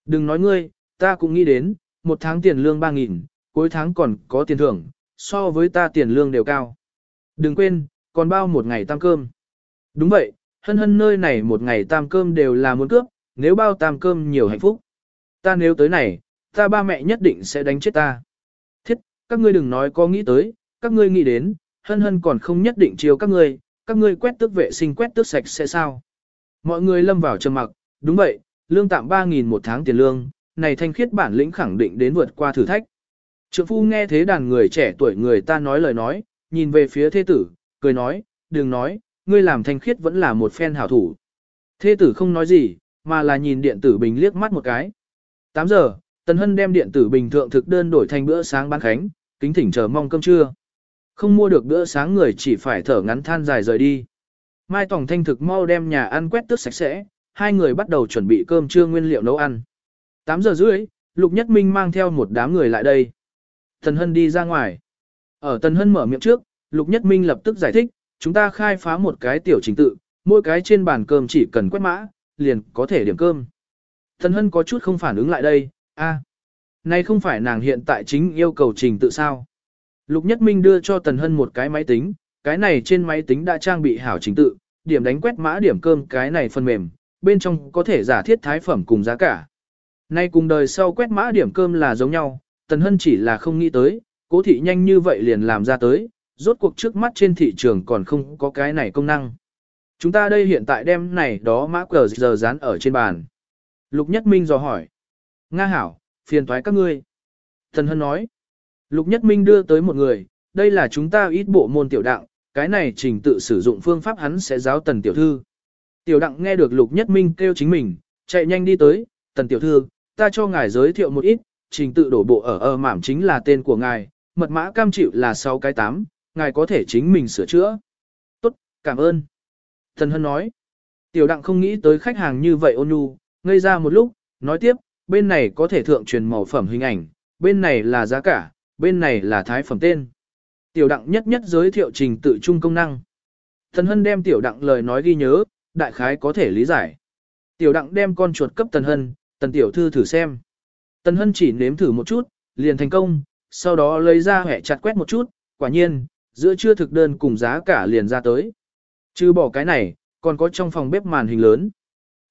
[SPEAKER 1] Đừng nói ngươi, ta cũng nghĩ đến, một tháng tiền lương 3.000, cuối tháng còn có tiền thưởng, so với ta tiền lương đều cao. Đừng quên, còn bao một ngày tam cơm. Đúng vậy, hân hân nơi này một ngày tam cơm đều là muốn cướp, nếu bao tam cơm nhiều hạnh phúc. Ta nếu tới này, ta ba mẹ nhất định sẽ đánh chết ta. Thiết, các ngươi đừng nói có nghĩ tới, các ngươi nghĩ đến, hân hân còn không nhất định chiều các ngươi, các ngươi quét tước vệ sinh quét tước sạch sẽ sao. Mọi người lâm vào trầm mặc, đúng vậy, lương tạm 3.000 một tháng tiền lương, này thanh khiết bản lĩnh khẳng định đến vượt qua thử thách. Trượng phu nghe thế đàn người trẻ tuổi người ta nói lời nói, nhìn về phía thế tử, cười nói, đừng nói, ngươi làm thanh khiết vẫn là một phen hảo thủ. Thế tử không nói gì, mà là nhìn điện tử bình liếc mắt một cái. 8 giờ, Tần Hân đem điện tử bình thượng thực đơn đổi thành bữa sáng bán khánh, kính thỉnh chờ mong cơm trưa. Không mua được bữa sáng người chỉ phải thở ngắn than dài rời đi. Mai Tòng Thanh thực mau đem nhà ăn quét tước sạch sẽ, hai người bắt đầu chuẩn bị cơm trưa nguyên liệu nấu ăn. 8 giờ rưỡi, Lục Nhất Minh mang theo một đám người lại đây. Tần Hân đi ra ngoài. Ở Tần Hân mở miệng trước, Lục Nhất Minh lập tức giải thích, chúng ta khai phá một cái tiểu trình tự, mỗi cái trên bàn cơm chỉ cần quét mã, liền có thể điểm cơm. Thần Hân có chút không phản ứng lại đây, a, à, này không phải nàng hiện tại chính yêu cầu trình tự sao. Lục Nhất Minh đưa cho Tần Hân một cái máy tính, cái này trên máy tính đã trang bị hảo trình tự, điểm đánh quét mã điểm cơm cái này phần mềm, bên trong có thể giả thiết thái phẩm cùng giá cả. Nay cùng đời sau quét mã điểm cơm là giống nhau, Tần Hân chỉ là không nghĩ tới, cố thị nhanh như vậy liền làm ra tới, rốt cuộc trước mắt trên thị trường còn không có cái này công năng. Chúng ta đây hiện tại đem này đó mã cờ giờ dán ở trên bàn. Lục Nhất Minh dò hỏi. Nga hảo, phiền thoái các ngươi. Thần Hân nói, Lục Nhất Minh đưa tới một người, đây là chúng ta ít bộ môn tiểu đặng, cái này trình tự sử dụng phương pháp hắn sẽ giáo tần tiểu thư. Tiểu đặng nghe được Lục Nhất Minh kêu chính mình, chạy nhanh đi tới, tần tiểu thư, ta cho ngài giới thiệu một ít, trình tự đổ bộ ở ở mảm chính là tên của ngài, mật mã cam chịu là 6 cái 8, ngài có thể chính mình sửa chữa. Tốt, cảm ơn. Thần Hân nói, tiểu đặng không nghĩ tới khách hàng như vậy ôn nhu, ngây ra một lúc, nói tiếp, bên này có thể thượng truyền màu phẩm hình ảnh, bên này là giá cả, bên này là thái phẩm tên. Tiểu đặng nhất nhất giới thiệu trình tự chung công năng. Tần Hân đem tiểu đặng lời nói ghi nhớ, đại khái có thể lý giải. Tiểu đặng đem con chuột cấp Tần Hân, Tần tiểu thư thử xem. Tần Hân chỉ nếm thử một chút, liền thành công, sau đó lấy ra hẻ chặt quét một chút, quả nhiên, giữa chưa thực đơn cùng giá cả liền ra tới. Chứ bỏ cái này, còn có trong phòng bếp màn hình lớn.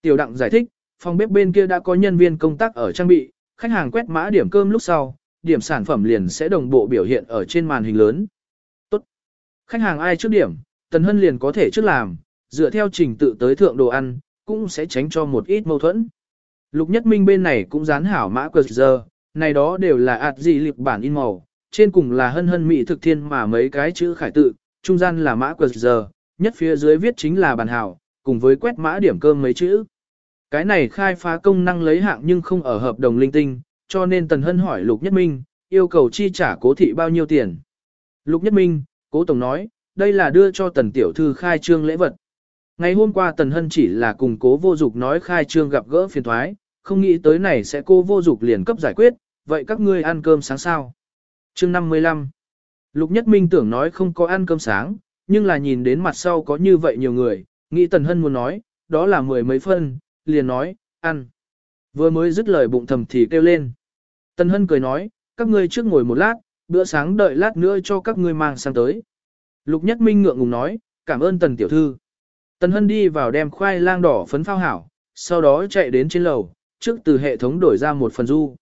[SPEAKER 1] Tiểu đặng giải thích, phòng bếp bên kia đã có nhân viên công tác ở trang bị, khách hàng quét mã điểm cơm lúc sau, điểm sản phẩm liền sẽ đồng bộ biểu hiện ở trên màn hình lớn. Tốt. Khách hàng ai trước điểm, Tần Hân liền có thể trước làm, dựa theo trình tự tới thượng đồ ăn, cũng sẽ tránh cho một ít mâu thuẫn. Lục Nhất Minh bên này cũng dán hảo mã QR, này đó đều là ạt gì liệp bản in màu, trên cùng là hân hân mỹ thực thiên mà mấy cái chữ khải tự, trung gian là mã QR, nhất phía dưới viết chính là bản hảo, cùng với quét mã điểm cơm mấy chữ. Cái này khai phá công năng lấy hạng nhưng không ở hợp đồng linh tinh, cho nên Tần Hân hỏi Lục Nhất Minh, yêu cầu chi trả cố thị bao nhiêu tiền. Lục Nhất Minh, cố tổng nói, đây là đưa cho Tần Tiểu Thư khai trương lễ vật. Ngày hôm qua Tần Hân chỉ là cùng cố vô dục nói khai trương gặp gỡ phiền thoái, không nghĩ tới này sẽ cô vô dục liền cấp giải quyết, vậy các ngươi ăn cơm sáng sao? Chương 55 Lục Nhất Minh tưởng nói không có ăn cơm sáng, nhưng là nhìn đến mặt sau có như vậy nhiều người, nghĩ Tần Hân muốn nói, đó là mười mấy phân, liền nói, ăn. Vừa mới dứt lời bụng thầm thì kêu lên. Tần Hân cười nói, các ngươi trước ngồi một lát, bữa sáng đợi lát nữa cho các ngươi mang sang tới. Lục Nhất Minh ngượng ngùng nói, cảm ơn Tần Tiểu Thư. Tần Hân đi vào đem khoai lang đỏ phấn phao hảo, sau đó chạy đến trên lầu, trước từ hệ thống đổi ra một phần du.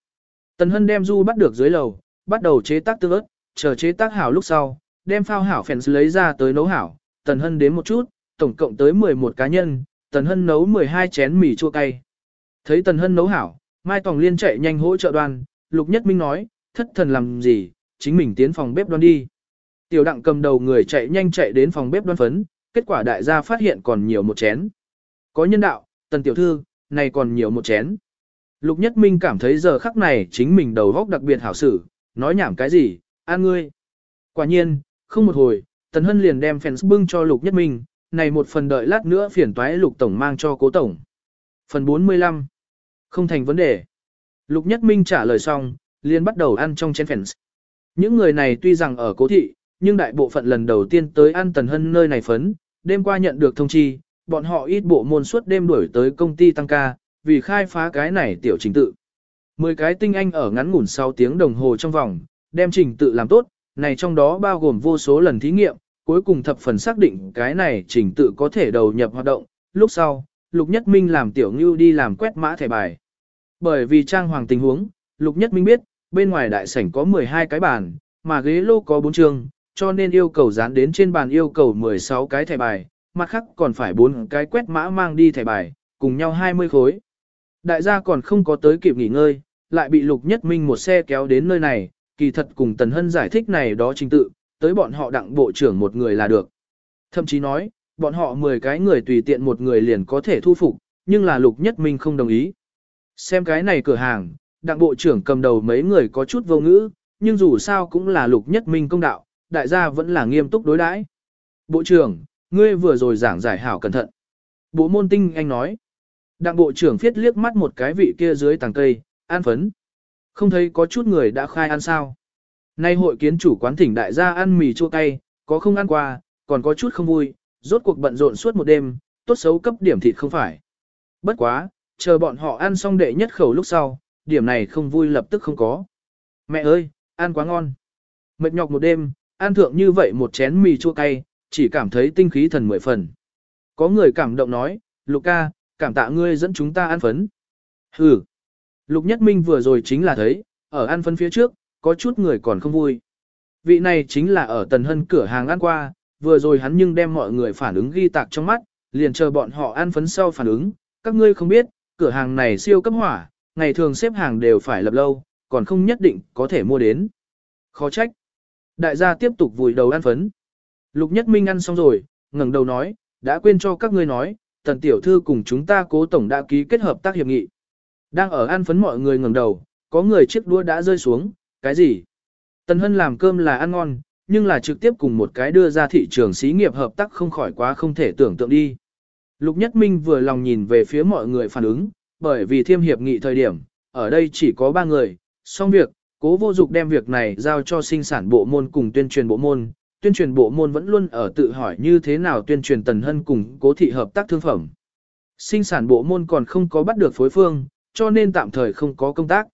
[SPEAKER 1] Tần Hân đem du bắt được dưới lầu, bắt đầu chế tác tương ớt, chờ chế tác hảo lúc sau, đem phao hảo phèn lấy ra tới nấu hảo. Tần Hân đến một chút, tổng cộng tới 11 cá nhân, Tần Hân nấu 12 chén mì chua cay. Thấy Tần Hân nấu hảo, Mai Tòng Liên chạy nhanh hỗ trợ đoàn, Lục Nhất Minh nói, thất thần làm gì, chính mình tiến phòng bếp đoan đi. Tiểu đặng cầm đầu người chạy nhanh chạy đến phòng bếp đoan phấn, kết quả đại gia phát hiện còn nhiều một chén. Có nhân đạo, tần tiểu thư, này còn nhiều một chén. Lục Nhất Minh cảm thấy giờ khắc này chính mình đầu góc đặc biệt hảo xử, nói nhảm cái gì, an ngươi. Quả nhiên, không một hồi, Tần Hân liền đem phèn bưng cho Lục Nhất Minh, này một phần đợi lát nữa phiền toái Lục Tổng mang cho Cố Tổng. Phần 45. Không thành vấn đề. Lục Nhất Minh trả lời xong, liền bắt đầu ăn trong chén phèn Những người này tuy rằng ở Cố Thị, nhưng đại bộ phận lần đầu tiên tới ăn Tần Hân nơi này phấn, đêm qua nhận được thông chi, bọn họ ít bộ môn suốt đêm đuổi tới công ty tăng ca, vì khai phá cái này tiểu trình tự. Mười cái tinh anh ở ngắn ngủn 6 tiếng đồng hồ trong vòng, đem trình tự làm tốt, này trong đó bao gồm vô số lần thí nghiệm, cuối cùng thập phần xác định cái này trình tự có thể đầu nhập hoạt động, lúc sau, Lục Nhất Minh làm tiểu ngưu đi làm quét mã thẻ bài. Bởi vì trang hoàng tình huống, Lục Nhất Minh biết, bên ngoài đại sảnh có 12 cái bàn, mà ghế lô có 4 trường, cho nên yêu cầu dán đến trên bàn yêu cầu 16 cái thẻ bài, mặt khác còn phải 4 cái quét mã mang đi thẻ bài, cùng nhau 20 khối. Đại gia còn không có tới kịp nghỉ ngơi, lại bị Lục Nhất Minh một xe kéo đến nơi này, kỳ thật cùng Tần Hân giải thích này đó trình tự, tới bọn họ đặng bộ trưởng một người là được. Thậm chí nói, bọn họ 10 cái người tùy tiện một người liền có thể thu phục, nhưng là Lục Nhất Minh không đồng ý. Xem cái này cửa hàng, đặng bộ trưởng cầm đầu mấy người có chút vô ngữ, nhưng dù sao cũng là Lục Nhất Minh công đạo, đại gia vẫn là nghiêm túc đối đãi. Bộ trưởng, ngươi vừa rồi giảng giải hảo cẩn thận. Bộ môn tinh anh nói. Đặng bộ trưởng phiết liếc mắt một cái vị kia dưới tàng cây, an phấn. Không thấy có chút người đã khai ăn sao. Nay hội kiến chủ quán thỉnh đại gia ăn mì chua cay, có không ăn qua, còn có chút không vui, rốt cuộc bận rộn suốt một đêm, tốt xấu cấp điểm thịt không phải. Bất quá, chờ bọn họ ăn xong đệ nhất khẩu lúc sau, điểm này không vui lập tức không có. Mẹ ơi, ăn quá ngon. Mệt nhọc một đêm, Ăn thượng như vậy một chén mì chua cay, chỉ cảm thấy tinh khí thần mười phần. Có người cảm động nói, Lục ca, cảm tạ ngươi dẫn chúng ta ăn phấn. Hừ. Lục Nhất Minh vừa rồi chính là thấy, ở ăn phấn phía trước, có chút người còn không vui. Vị này chính là ở Tần Hân cửa hàng ăn qua, vừa rồi hắn nhưng đem mọi người phản ứng ghi tạc trong mắt, liền chờ bọn họ ăn phấn sau phản ứng. Các ngươi không biết, cửa hàng này siêu cấp hỏa, ngày thường xếp hàng đều phải lập lâu, còn không nhất định có thể mua đến. Khó trách. Đại gia tiếp tục vùi đầu ăn phấn. Lục Nhất Minh ăn xong rồi, ngẩng đầu nói, đã quên cho các ngươi nói, tần tiểu thư cùng chúng ta cố tổng đã ký kết hợp tác hiệp nghị. Đang ở ăn phấn mọi người ngẩng đầu, có người chiếc đũa đã rơi xuống, cái gì? Tần Hân làm cơm là ăn ngon, nhưng là trực tiếp cùng một cái đưa ra thị trường xí nghiệp hợp tác không khỏi quá không thể tưởng tượng đi. Lục Nhất Minh vừa lòng nhìn về phía mọi người phản ứng, bởi vì thiêm hiệp nghị thời điểm, ở đây chỉ có ba người, xong việc, cố vô dục đem việc này giao cho sinh sản bộ môn cùng tuyên truyền bộ môn. Tuyên truyền bộ môn vẫn luôn ở tự hỏi như thế nào tuyên truyền tần hân cùng cố thị hợp tác thương phẩm. Sinh sản bộ môn còn không có bắt được phối phương, cho nên tạm thời không có công tác.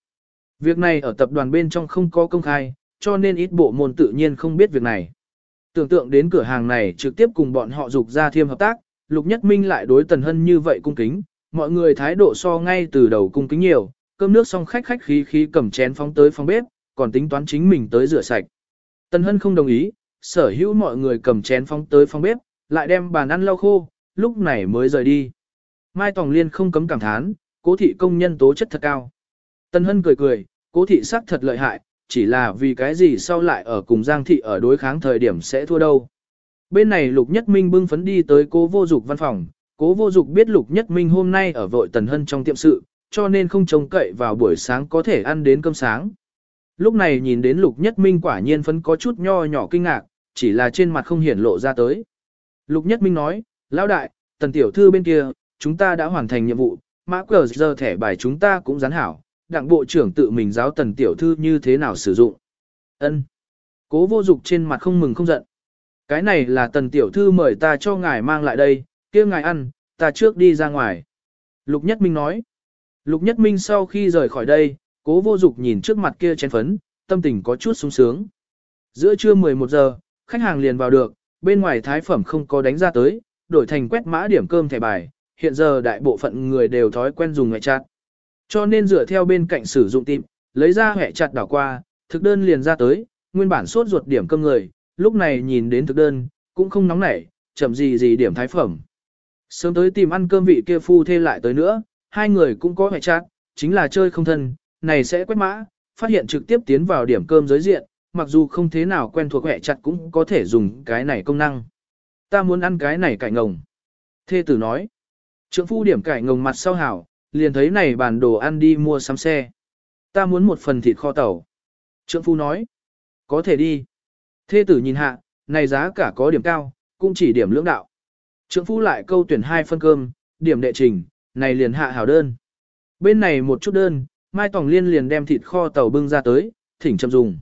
[SPEAKER 1] Việc này ở tập đoàn bên trong không có công khai, cho nên ít bộ môn tự nhiên không biết việc này. Tưởng tượng đến cửa hàng này trực tiếp cùng bọn họ dục ra thiêm hợp tác, Lục Nhất Minh lại đối Tần Hân như vậy cung kính, mọi người thái độ so ngay từ đầu cung kính nhiều, cơm nước xong khách khách khí khí cầm chén phóng tới phòng bếp, còn tính toán chính mình tới rửa sạch. Tần Hân không đồng ý, sở hữu mọi người cầm chén phóng tới phòng bếp, lại đem bàn ăn lau khô, lúc này mới rời đi. Mai Tòng Liên không cấm cảm thán, cố thị công nhân tố chất thật cao. Tân Hân cười cười, cố thị sắc thật lợi hại, chỉ là vì cái gì sau lại ở cùng Giang thị ở đối kháng thời điểm sẽ thua đâu. Bên này Lục Nhất Minh bưng phấn đi tới cố vô dục văn phòng, cố vô dục biết Lục Nhất Minh hôm nay ở vội Tần Hân trong tiệm sự, cho nên không trông cậy vào buổi sáng có thể ăn đến cơm sáng. Lúc này nhìn đến Lục Nhất Minh quả nhiên phấn có chút nho nhỏ kinh ngạc, chỉ là trên mặt không hiển lộ ra tới. Lục Nhất Minh nói, Lão đại, Tần Tiểu Thư bên kia, chúng ta đã hoàn thành nhiệm vụ, mã cờ giờ thẻ bài chúng ta cũng dán hảo, đặng bộ trưởng tự mình giáo Tần Tiểu Thư như thế nào sử dụng. Ân. Cố vô dục trên mặt không mừng không giận. Cái này là Tần Tiểu Thư mời ta cho ngài mang lại đây, kia ngài ăn, ta trước đi ra ngoài. Lục Nhất Minh nói. Lục Nhất Minh sau khi rời khỏi đây, cố vô dục nhìn trước mặt kia chén phấn, tâm tình có chút sung sướng. Giữa trưa 11 giờ, khách hàng liền vào được, bên ngoài thái phẩm không có đánh ra tới, đổi thành quét mã điểm cơm thẻ bài, hiện giờ đại bộ phận người đều thói quen dùng ngoại chặt. Cho nên dựa theo bên cạnh sử dụng tìm lấy ra hẹ chặt đảo qua, thực đơn liền ra tới, nguyên bản sốt ruột điểm cơm người, lúc này nhìn đến thực đơn, cũng không nóng nảy, chậm gì gì điểm thái phẩm. Sớm tới tìm ăn cơm vị kia phu thê lại tới nữa, hai người cũng có hệ chặt chính là chơi không thân, này sẽ quét mã, phát hiện trực tiếp tiến vào điểm cơm giới diện, mặc dù không thế nào quen thuộc hệ chặt cũng có thể dùng cái này công năng. Ta muốn ăn cái này cải ngồng. Thê tử nói. trưởng phu điểm cải ngồng mặt sau hảo, liền thấy này bản đồ ăn đi mua sắm xe. Ta muốn một phần thịt kho tàu. Trượng phu nói. Có thể đi. Thê tử nhìn hạ, này giá cả có điểm cao, cũng chỉ điểm lưỡng đạo. Trượng phu lại câu tuyển hai phân cơm, điểm đệ trình, này liền hạ hảo đơn. Bên này một chút đơn, Mai Tòng Liên liền đem thịt kho tàu bưng ra tới, thỉnh chậm dùng.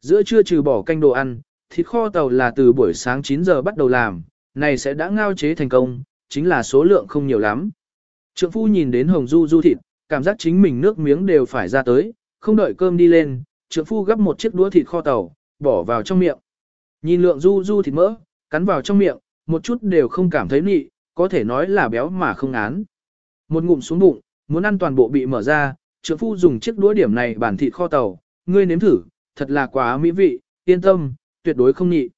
[SPEAKER 1] Giữa trưa trừ bỏ canh đồ ăn, thịt kho tàu là từ buổi sáng 9 giờ bắt đầu làm, này sẽ đã ngao chế thành công, chính là số lượng không nhiều lắm. Trượng phu nhìn đến hồng du du thịt, cảm giác chính mình nước miếng đều phải ra tới, không đợi cơm đi lên, trượng phu gấp một chiếc đũa thịt kho tàu, bỏ vào trong miệng. Nhìn lượng du du thịt mỡ, cắn vào trong miệng, một chút đều không cảm thấy nị, có thể nói là béo mà không án. Một ngụm xuống bụng, muốn ăn toàn bộ bị mở ra, trượng phu dùng chiếc đũa điểm này bản thịt kho tàu, ngươi nếm thử, thật là quá mỹ vị, yên tâm, tuyệt đối không nhị.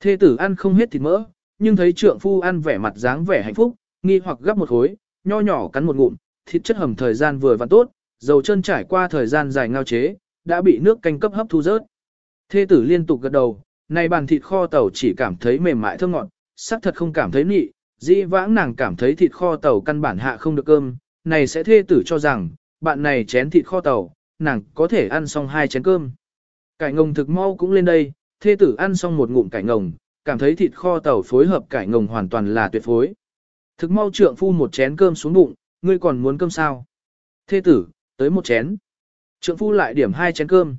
[SPEAKER 1] Thê tử ăn không hết thịt mỡ, nhưng thấy trượng phu ăn vẻ mặt dáng vẻ hạnh phúc, nghi hoặc gấp một khối, nho nhỏ cắn một ngụm, thịt chất hầm thời gian vừa và tốt, dầu chân trải qua thời gian dài ngao chế, đã bị nước canh cấp hấp thu rớt. Thê tử liên tục gật đầu, này bàn thịt kho tàu chỉ cảm thấy mềm mại thơm ngọt, sắc thật không cảm thấy nị, dĩ vãng nàng cảm thấy thịt kho tàu căn bản hạ không được cơm, này sẽ thê tử cho rằng, bạn này chén thịt kho tàu, nàng có thể ăn xong hai chén cơm. Cải ngồng thực mau cũng lên đây, thê tử ăn xong một ngụm cải ngồng, cảm thấy thịt kho tàu phối hợp cải ngồng hoàn toàn là tuyệt phối. Thực mau trượng phu một chén cơm xuống bụng, ngươi còn muốn cơm sao? Thê tử, tới một chén. Trượng phu lại điểm hai chén cơm.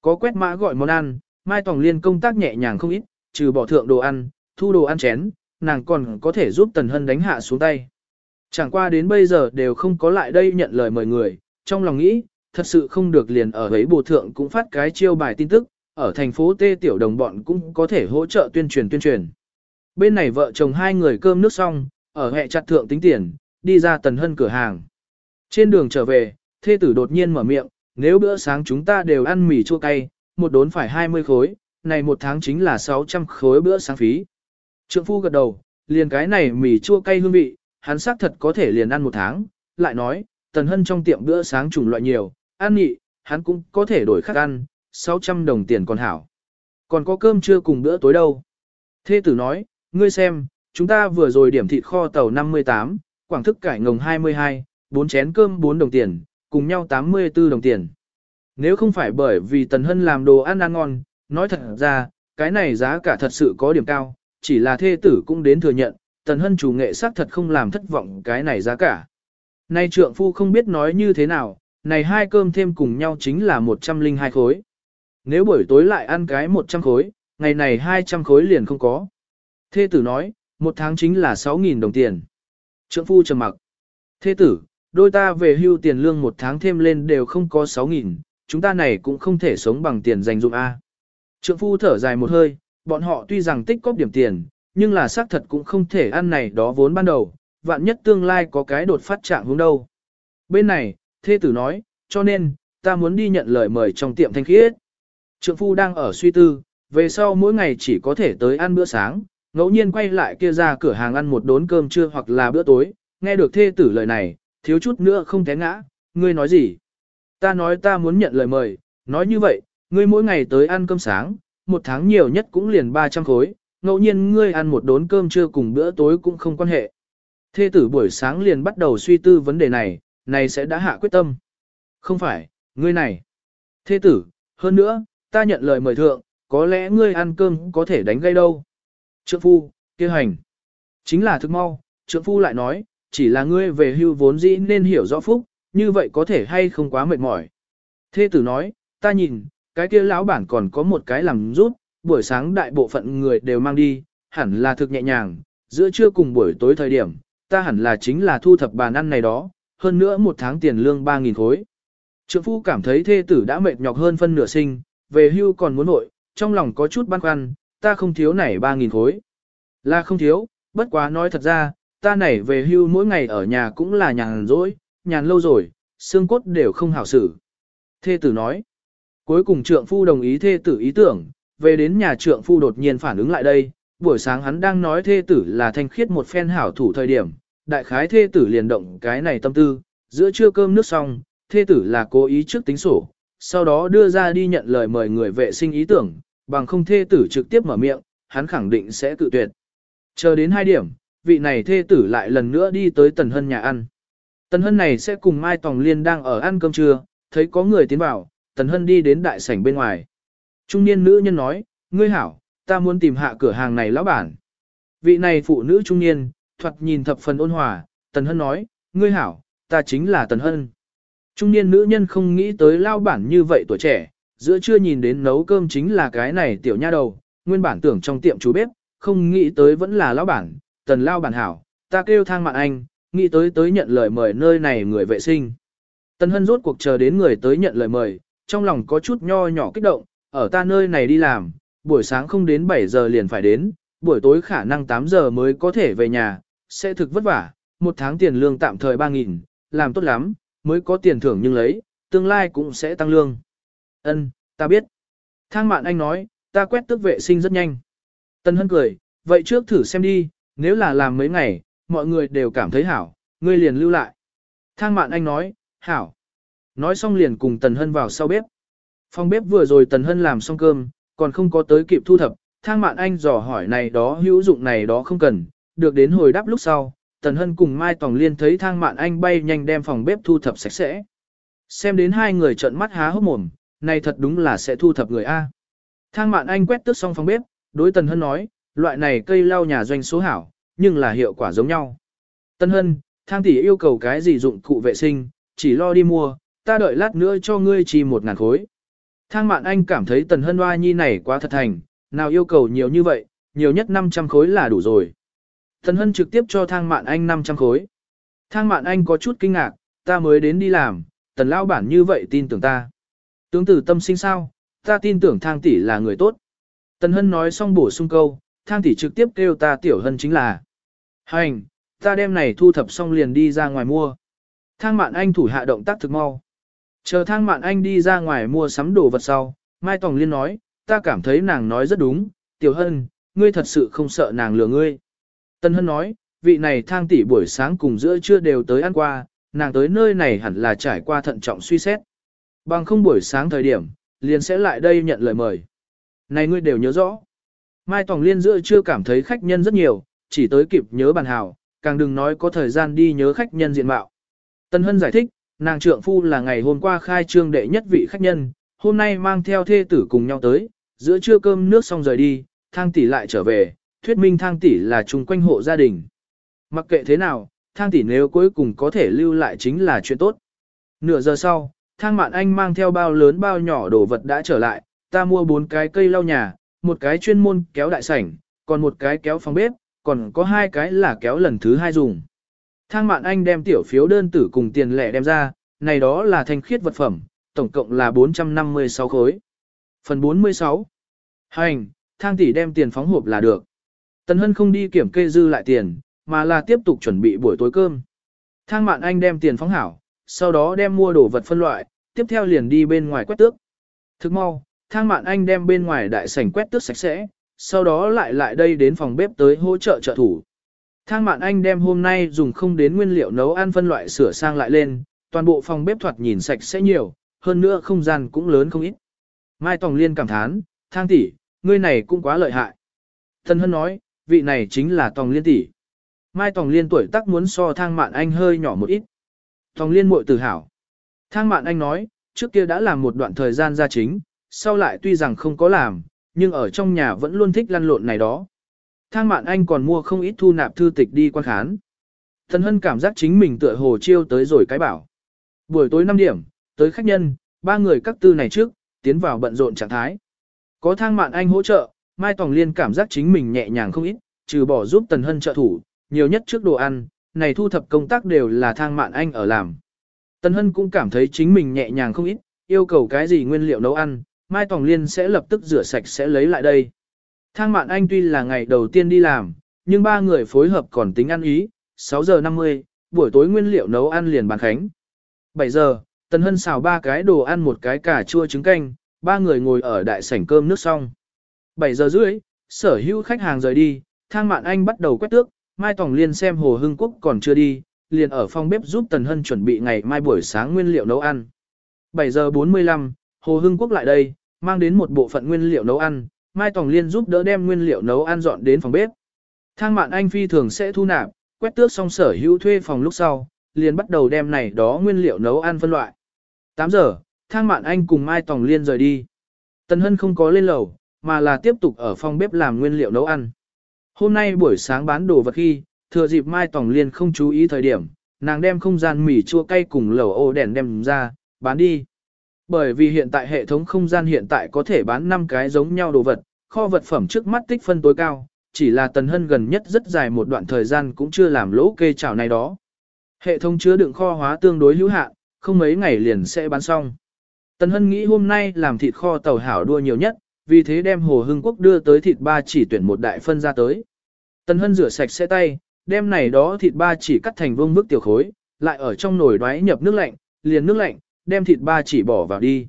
[SPEAKER 1] Có quét mã gọi món ăn, Mai Tòng Liên công tác nhẹ nhàng không ít, trừ bỏ thượng đồ ăn, thu đồ ăn chén, nàng còn có thể giúp Tần Hân đánh hạ xuống tay. Chẳng qua đến bây giờ đều không có lại đây nhận lời mời người, trong lòng nghĩ, thật sự không được liền ở ấy bộ thượng cũng phát cái chiêu bài tin tức, ở thành phố Tê Tiểu Đồng bọn cũng có thể hỗ trợ tuyên truyền tuyên truyền. Bên này vợ chồng hai người cơm nước xong, ở hệ chặt thượng tính tiền, đi ra Tần Hân cửa hàng. Trên đường trở về, thê tử đột nhiên mở miệng, nếu bữa sáng chúng ta đều ăn mì chua cay, một đốn phải 20 khối, này một tháng chính là 600 khối bữa sáng phí. Trượng phu gật đầu, liền cái này mì chua cay hương vị, hắn xác thật có thể liền ăn một tháng, lại nói, tần hân trong tiệm bữa sáng chủng loại nhiều, ăn nhị, hắn cũng có thể đổi khác ăn, 600 đồng tiền còn hảo. Còn có cơm trưa cùng bữa tối đâu. Thê tử nói, ngươi xem, chúng ta vừa rồi điểm thịt kho tàu 58, quảng thức cải ngồng 22, 4 chén cơm 4 đồng tiền, cùng nhau 84 đồng tiền. Nếu không phải bởi vì Tần Hân làm đồ ăn ăn ngon, nói thật ra, cái này giá cả thật sự có điểm cao, chỉ là thê tử cũng đến thừa nhận, Tần Hân chủ nghệ sắc thật không làm thất vọng cái này giá cả. Nay trượng phu không biết nói như thế nào, này hai cơm thêm cùng nhau chính là 102 khối. Nếu buổi tối lại ăn cái 100 khối, ngày này 200 khối liền không có. Thê tử nói, một tháng chính là 6.000 đồng tiền. Trượng phu trầm mặc. Thế tử, đôi ta về hưu tiền lương một tháng thêm lên đều không có 6.000, chúng ta này cũng không thể sống bằng tiền dành dụng A. Trượng phu thở dài một hơi, bọn họ tuy rằng tích cóp điểm tiền, nhưng là xác thật cũng không thể ăn này đó vốn ban đầu, vạn nhất tương lai có cái đột phát trạng hướng đâu. Bên này, thê tử nói, cho nên, ta muốn đi nhận lời mời trong tiệm thanh khiết. Trượng phu đang ở suy tư, về sau mỗi ngày chỉ có thể tới ăn bữa sáng, ngẫu nhiên quay lại kia ra cửa hàng ăn một đốn cơm trưa hoặc là bữa tối, nghe được thê tử lời này, thiếu chút nữa không té ngã, ngươi nói gì? Ta nói ta muốn nhận lời mời, nói như vậy, ngươi mỗi ngày tới ăn cơm sáng, một tháng nhiều nhất cũng liền 300 khối, ngẫu nhiên ngươi ăn một đốn cơm trưa cùng bữa tối cũng không quan hệ. Thê tử buổi sáng liền bắt đầu suy tư vấn đề này, này sẽ đã hạ quyết tâm. Không phải, ngươi này. Thê tử, hơn nữa, ta nhận lời mời thượng, có lẽ ngươi ăn cơm có thể đánh gây đâu. Trượng phu, kia hành. Chính là thức mau, trượng phu lại nói, chỉ là ngươi về hưu vốn dĩ nên hiểu rõ phúc, như vậy có thể hay không quá mệt mỏi. Thê tử nói, ta nhìn, cái kia lão bản còn có một cái làm rút, buổi sáng đại bộ phận người đều mang đi, hẳn là thực nhẹ nhàng, giữa trưa cùng buổi tối thời điểm, ta hẳn là chính là thu thập bàn ăn này đó, hơn nữa một tháng tiền lương 3.000 khối. Trượng phu cảm thấy thê tử đã mệt nhọc hơn phân nửa sinh, về hưu còn muốn nội, trong lòng có chút băn khoăn, ta không thiếu này 3.000 khối. Là không thiếu, bất quá nói thật ra, ta này về hưu mỗi ngày ở nhà cũng là nhàn rỗi, nhàn lâu rồi, xương cốt đều không hảo xử. Thê tử nói, cuối cùng trượng phu đồng ý thê tử ý tưởng, về đến nhà trượng phu đột nhiên phản ứng lại đây, buổi sáng hắn đang nói thê tử là thanh khiết một phen hảo thủ thời điểm, đại khái thê tử liền động cái này tâm tư, giữa trưa cơm nước xong, thê tử là cố ý trước tính sổ, sau đó đưa ra đi nhận lời mời người vệ sinh ý tưởng, bằng không thê tử trực tiếp mở miệng, hắn khẳng định sẽ cự tuyệt. Chờ đến hai điểm, vị này thê tử lại lần nữa đi tới Tần Hân nhà ăn. Tần Hân này sẽ cùng Mai Tòng Liên đang ở ăn cơm trưa, thấy có người tiến vào, Tần Hân đi đến đại sảnh bên ngoài. Trung niên nữ nhân nói, ngươi hảo, ta muốn tìm hạ cửa hàng này lão bản. Vị này phụ nữ trung niên, thoạt nhìn thập phần ôn hòa, Tần Hân nói, ngươi hảo, ta chính là Tần Hân. Trung niên nữ nhân không nghĩ tới lao bản như vậy tuổi trẻ, giữa chưa nhìn đến nấu cơm chính là cái này tiểu nha đầu, nguyên bản tưởng trong tiệm chú bếp, không nghĩ tới vẫn là lão bản, tần lao bản hảo, ta kêu thang mạng anh, nghĩ tới tới nhận lời mời nơi này người vệ sinh. Tần hân rốt cuộc chờ đến người tới nhận lời mời, trong lòng có chút nho nhỏ kích động, ở ta nơi này đi làm, buổi sáng không đến 7 giờ liền phải đến, buổi tối khả năng 8 giờ mới có thể về nhà, sẽ thực vất vả, một tháng tiền lương tạm thời 3.000, làm tốt lắm, mới có tiền thưởng nhưng lấy, tương lai cũng sẽ tăng lương. Ân, ta biết. Thang mạn anh nói, ta quét tước vệ sinh rất nhanh. Tân hân cười, vậy trước thử xem đi, nếu là làm mấy ngày, mọi người đều cảm thấy hảo, ngươi liền lưu lại. Thang mạn anh nói, hảo. Nói xong liền cùng Tần Hân vào sau bếp. Phòng bếp vừa rồi Tần Hân làm xong cơm, còn không có tới kịp thu thập, thang mạn anh dò hỏi này đó hữu dụng này đó không cần, được đến hồi đáp lúc sau, Tần Hân cùng Mai Tòng Liên thấy thang mạn anh bay nhanh đem phòng bếp thu thập sạch sẽ. Xem đến hai người trợn mắt há hốc mồm, này thật đúng là sẽ thu thập người A. Thang mạn anh quét tước xong phòng bếp, đối Tần Hân nói, loại này cây lau nhà doanh số hảo, nhưng là hiệu quả giống nhau. Tần Hân, thang tỷ yêu cầu cái gì dụng cụ vệ sinh, chỉ lo đi mua, ta đợi lát nữa cho ngươi chỉ một ngàn khối. Thang mạn anh cảm thấy Tần Hân hoa nhi này quá thật thành, nào yêu cầu nhiều như vậy, nhiều nhất 500 khối là đủ rồi. Tần Hân trực tiếp cho thang mạn anh 500 khối. Thang mạn anh có chút kinh ngạc, ta mới đến đi làm, tần lao bản như vậy tin tưởng ta. Tướng tử tâm sinh sao, ta tin tưởng thang tỷ là người tốt. Tần Hân nói xong bổ sung câu, thang tỷ trực tiếp kêu ta tiểu hân chính là. Hành, ta đem này thu thập xong liền đi ra ngoài mua. Thang mạn anh thủ hạ động tác thực mau. Chờ thang mạn anh đi ra ngoài mua sắm đồ vật sau, Mai Tòng Liên nói, ta cảm thấy nàng nói rất đúng, tiểu hân, ngươi thật sự không sợ nàng lừa ngươi. Tân Hân nói, vị này thang tỷ buổi sáng cùng giữa trưa đều tới ăn qua, nàng tới nơi này hẳn là trải qua thận trọng suy xét. Bằng không buổi sáng thời điểm, liền sẽ lại đây nhận lời mời. Này ngươi đều nhớ rõ. Mai Tòng Liên giữa chưa cảm thấy khách nhân rất nhiều, chỉ tới kịp nhớ bàn hào, càng đừng nói có thời gian đi nhớ khách nhân diện mạo. Tân Hân giải thích, nàng trượng phu là ngày hôm qua khai trương đệ nhất vị khách nhân, hôm nay mang theo thê tử cùng nhau tới, giữa trưa cơm nước xong rời đi, thang tỷ lại trở về, thuyết minh thang tỷ là chung quanh hộ gia đình. Mặc kệ thế nào, thang tỷ nếu cuối cùng có thể lưu lại chính là chuyện tốt. Nửa giờ sau, thang mạn anh mang theo bao lớn bao nhỏ đồ vật đã trở lại, ta mua bốn cái cây lau nhà, một cái chuyên môn kéo đại sảnh, còn một cái kéo phòng bếp, còn có hai cái là kéo lần thứ hai dùng. Thang mạn anh đem tiểu phiếu đơn tử cùng tiền lẻ đem ra, này đó là thanh khiết vật phẩm, tổng cộng là 456 khối. Phần 46 Hành, thang tỷ đem tiền phóng hộp là được. Tần Hân không đi kiểm kê dư lại tiền, mà là tiếp tục chuẩn bị buổi tối cơm. Thang mạn anh đem tiền phóng hảo, sau đó đem mua đồ vật phân loại, tiếp theo liền đi bên ngoài quét tước. Thức mau, thang mạn anh đem bên ngoài đại sảnh quét tước sạch sẽ, sau đó lại lại đây đến phòng bếp tới hỗ trợ trợ thủ. Thang mạn anh đem hôm nay dùng không đến nguyên liệu nấu ăn phân loại sửa sang lại lên, toàn bộ phòng bếp thoạt nhìn sạch sẽ nhiều, hơn nữa không gian cũng lớn không ít. Mai Tòng Liên cảm thán, thang tỷ, ngươi này cũng quá lợi hại. Thân Hân nói, vị này chính là Tòng Liên tỷ. Mai Tòng Liên tuổi tác muốn so thang mạn anh hơi nhỏ một ít. Thòng Liên muội tự hào. Thang mạn anh nói, trước kia đã làm một đoạn thời gian ra chính, sau lại tuy rằng không có làm, nhưng ở trong nhà vẫn luôn thích lăn lộn này đó. Thang mạn anh còn mua không ít thu nạp thư tịch đi quan khán. Thần hân cảm giác chính mình tựa hồ chiêu tới rồi cái bảo. Buổi tối 5 điểm, tới khách nhân, ba người các tư này trước, tiến vào bận rộn trạng thái. Có thang mạn anh hỗ trợ, Mai Tòng Liên cảm giác chính mình nhẹ nhàng không ít, trừ bỏ giúp Tần Hân trợ thủ, nhiều nhất trước đồ ăn, này thu thập công tác đều là thang mạn anh ở làm. Tân Hân cũng cảm thấy chính mình nhẹ nhàng không ít, yêu cầu cái gì nguyên liệu nấu ăn, Mai Tòng Liên sẽ lập tức rửa sạch sẽ lấy lại đây. Thang Mạn Anh tuy là ngày đầu tiên đi làm, nhưng ba người phối hợp còn tính ăn ý, 6 giờ 50, buổi tối nguyên liệu nấu ăn liền bàn khánh. 7 giờ, Tần Hân xào ba cái đồ ăn một cái cà chua trứng canh, ba người ngồi ở đại sảnh cơm nước xong. 7 giờ rưỡi, sở hữu khách hàng rời đi, Thang Mạn Anh bắt đầu quét tước, Mai Tòng Liên xem Hồ Hưng Quốc còn chưa đi, liền ở phòng bếp giúp Tần Hân chuẩn bị ngày mai buổi sáng nguyên liệu nấu ăn. 7 giờ 45, Hồ Hưng Quốc lại đây, mang đến một bộ phận nguyên liệu nấu ăn, Mai Tòng Liên giúp đỡ đem nguyên liệu nấu ăn dọn đến phòng bếp. Thang Mạn Anh phi thường sẽ thu nạp, quét tước xong sở hữu thuê phòng lúc sau, liền bắt đầu đem này đó nguyên liệu nấu ăn phân loại. 8 giờ, Thang Mạn Anh cùng Mai Tòng Liên rời đi. Tần Hân không có lên lầu, mà là tiếp tục ở phòng bếp làm nguyên liệu nấu ăn. Hôm nay buổi sáng bán đồ vật khi, thừa dịp Mai Tòng Liên không chú ý thời điểm, nàng đem không gian mì chua cay cùng lẩu ô đèn đem ra, bán đi. Bởi vì hiện tại hệ thống không gian hiện tại có thể bán 5 cái giống nhau đồ vật, kho vật phẩm trước mắt tích phân tối cao, chỉ là Tần Hân gần nhất rất dài một đoạn thời gian cũng chưa làm lỗ kê chảo này đó. Hệ thống chứa đựng kho hóa tương đối hữu hạn, không mấy ngày liền sẽ bán xong. Tần Hân nghĩ hôm nay làm thịt kho tàu hảo đua nhiều nhất, vì thế đem Hồ Hưng Quốc đưa tới thịt ba chỉ tuyển một đại phân ra tới. Tần Hân rửa sạch sẽ tay, đem này đó thịt ba chỉ cắt thành vương bức tiểu khối, lại ở trong nồi đoái nhập nước lạnh, liền nước lạnh, đem thịt ba chỉ bỏ vào đi.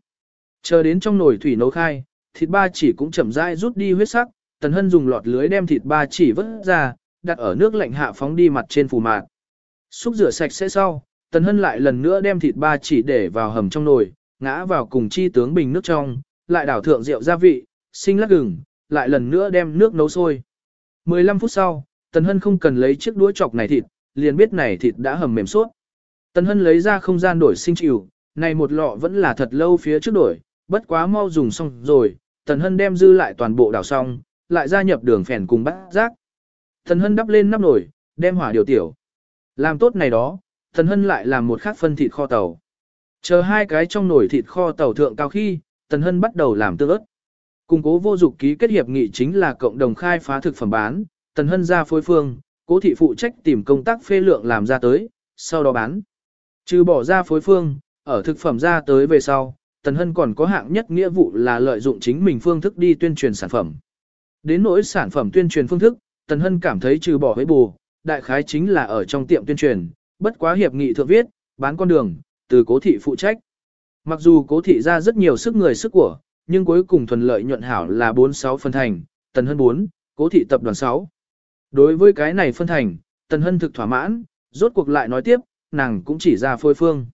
[SPEAKER 1] Chờ đến trong nồi thủy nấu khai, thịt ba chỉ cũng chậm rãi rút đi huyết sắc, Tần Hân dùng lọt lưới đem thịt ba chỉ vớt ra, đặt ở nước lạnh hạ phóng đi mặt trên phù mạt. Xúc rửa sạch sẽ sau, Tần Hân lại lần nữa đem thịt ba chỉ để vào hầm trong nồi, ngã vào cùng chi tướng bình nước trong, lại đảo thượng rượu gia vị, sinh lắc gừng, lại lần nữa đem nước nấu sôi. 15 phút sau, Tần Hân không cần lấy chiếc đũa chọc này thịt, liền biết này thịt đã hầm mềm suốt. Tần Hân lấy ra không gian đổi sinh chịu, này một lọ vẫn là thật lâu phía trước đổi, bất quá mau dùng xong rồi, Tần Hân đem dư lại toàn bộ đảo xong, lại gia nhập đường phèn cùng bát rác. Tần Hân đắp lên nắp nồi, đem hỏa điều tiểu. Làm tốt này đó, Tần Hân lại làm một khác phân thịt kho tàu. Chờ hai cái trong nồi thịt kho tàu thượng cao khi, Tần Hân bắt đầu làm tương ớt. Cùng cố vô dục ký kết hiệp nghị chính là cộng đồng khai phá thực phẩm bán, Tần Hân ra phối phương, cố thị phụ trách tìm công tác phê lượng làm ra tới, sau đó bán. Trừ bỏ ra phối phương, ở thực phẩm ra tới về sau, Tần Hân còn có hạng nhất nghĩa vụ là lợi dụng chính mình phương thức đi tuyên truyền sản phẩm. Đến nỗi sản phẩm tuyên truyền phương thức, Tần Hân cảm thấy trừ bỏ với bù, đại khái chính là ở trong tiệm tuyên truyền, bất quá hiệp nghị thượng viết, bán con đường, từ cố thị phụ trách. Mặc dù cố thị ra rất nhiều sức người sức của, nhưng cuối cùng thuần lợi nhuận hảo là 46 phân thành, Tần Hân 4, cố thị tập đoàn 6. Đối với cái này phân thành, Tần Hân thực thỏa mãn, rốt cuộc lại nói tiếp, nàng cũng chỉ ra phôi phương.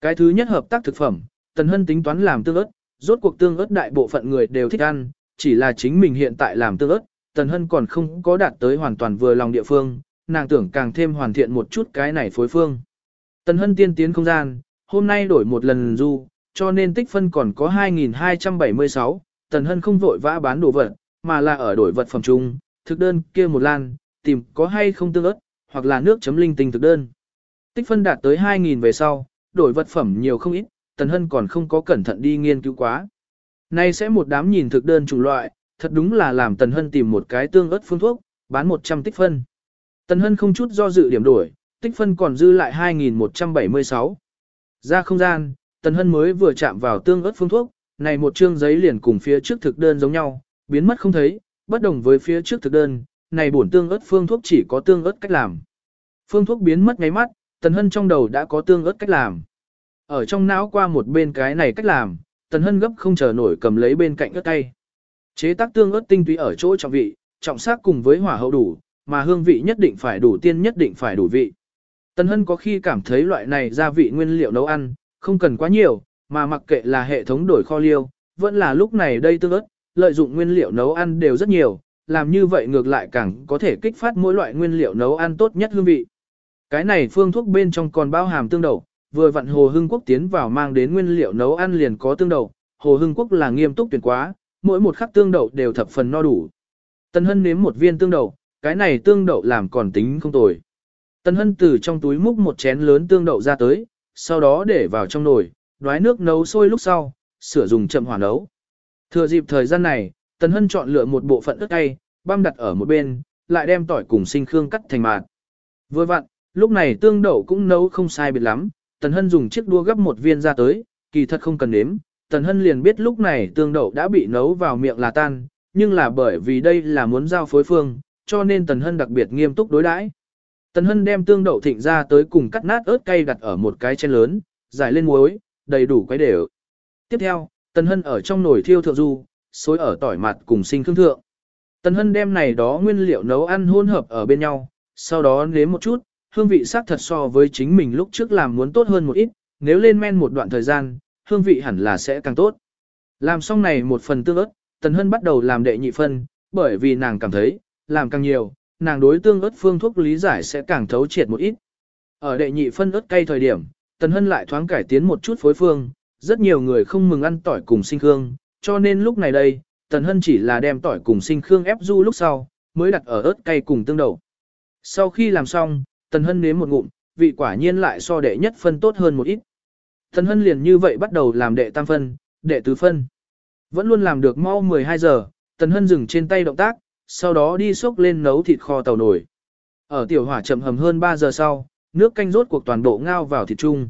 [SPEAKER 1] Cái thứ nhất hợp tác thực phẩm, Tần Hân tính toán làm tương ớt, rốt cuộc tương ớt đại bộ phận người đều thích ăn, chỉ là chính mình hiện tại làm tương ớt, Tần Hân còn không có đạt tới hoàn toàn vừa lòng địa phương, nàng tưởng càng thêm hoàn thiện một chút cái này phối phương. Tần Hân tiên tiến không gian, hôm nay đổi một lần du, cho nên tích phân còn có 2.276. Tần Hân không vội vã bán đồ vật, mà là ở đổi vật phẩm chung, thực đơn kia một lan, tìm có hay không tương ớt, hoặc là nước chấm linh tinh thực đơn. Tích phân đạt tới 2.000 về sau, đổi vật phẩm nhiều không ít, Tần Hân còn không có cẩn thận đi nghiên cứu quá. Nay sẽ một đám nhìn thực đơn chủng loại, thật đúng là làm Tần Hân tìm một cái tương ớt phương thuốc, bán 100 tích phân. Tần Hân không chút do dự điểm đổi, tích phân còn dư lại 2.176. Ra không gian, Tần Hân mới vừa chạm vào tương ớt phương thuốc, này một chương giấy liền cùng phía trước thực đơn giống nhau, biến mất không thấy, bất đồng với phía trước thực đơn, này bổn tương ớt phương thuốc chỉ có tương ớt cách làm. Phương thuốc biến mất ngay mắt, Tần Hân trong đầu đã có tương ớt cách làm. Ở trong não qua một bên cái này cách làm, Tần Hân gấp không chờ nổi cầm lấy bên cạnh ớt tay, Chế tác tương ớt tinh túy ở chỗ trọng vị, trọng sắc cùng với hỏa hậu đủ, mà hương vị nhất định phải đủ tiên nhất định phải đủ vị. Tần Hân có khi cảm thấy loại này gia vị nguyên liệu nấu ăn, không cần quá nhiều, mà mặc kệ là hệ thống đổi kho liêu, vẫn là lúc này đây tương ớt, lợi dụng nguyên liệu nấu ăn đều rất nhiều, làm như vậy ngược lại càng có thể kích phát mỗi loại nguyên liệu nấu ăn tốt nhất hương vị. Cái này phương thuốc bên trong còn bao hàm tương đậu, vừa vặn Hồ Hưng Quốc tiến vào mang đến nguyên liệu nấu ăn liền có tương đậu, Hồ Hưng Quốc là nghiêm túc tuyệt quá, mỗi một khắc tương đậu đều thập phần no đủ. Tân Hân nếm một viên tương đậu, cái này tương đậu làm còn tính không tồi. Tân Hân từ trong túi múc một chén lớn tương đậu ra tới, sau đó để vào trong nồi, đoái nước nấu sôi lúc sau, sửa dùng chậm hỏa nấu. Thừa dịp thời gian này, tần Hân chọn lựa một bộ phận ớt cay, băm đặt ở một bên, lại đem tỏi cùng sinh khương cắt thành mạt. Vừa vặn, lúc này tương đậu cũng nấu không sai biệt lắm, Tần Hân dùng chiếc đua gấp một viên ra tới, kỳ thật không cần nếm, Tần Hân liền biết lúc này tương đậu đã bị nấu vào miệng là tan, nhưng là bởi vì đây là muốn giao phối phương, cho nên Tần Hân đặc biệt nghiêm túc đối đãi. Tần Hân đem tương đậu thịnh ra tới cùng cắt nát ớt cay đặt ở một cái chén lớn, giải lên muối, đầy đủ quấy đều. Tiếp theo, Tần Hân ở trong nồi thiêu thượng du, xối ở tỏi mặt cùng sinh khương thượng. Tần Hân đem này đó nguyên liệu nấu ăn hỗn hợp ở bên nhau, sau đó nếm một chút, hương vị sắc thật so với chính mình lúc trước làm muốn tốt hơn một ít, nếu lên men một đoạn thời gian, hương vị hẳn là sẽ càng tốt. Làm xong này một phần tương ớt, Tần Hân bắt đầu làm đệ nhị phân, bởi vì nàng cảm thấy, làm càng nhiều, nàng đối tương ớt phương thuốc lý giải sẽ càng thấu triệt một ít. Ở đệ nhị phân ớt cay thời điểm, Tần Hân lại thoáng cải tiến một chút phối phương, rất nhiều người không mừng ăn tỏi cùng sinh khương, cho nên lúc này đây, Tần Hân chỉ là đem tỏi cùng sinh khương ép du lúc sau, mới đặt ở ớt cay cùng tương đầu Sau khi làm xong, Tần Hân nếm một ngụm, vị quả nhiên lại so đệ nhất phân tốt hơn một ít. Tần Hân liền như vậy bắt đầu làm đệ tam phân, đệ tứ phân. Vẫn luôn làm được mau 12 giờ, Tần Hân dừng trên tay động tác, sau đó đi xúc lên nấu thịt kho tàu nổi. Ở tiểu hỏa chậm hầm hơn 3 giờ sau, nước canh rốt cuộc toàn bộ ngao vào thịt chung.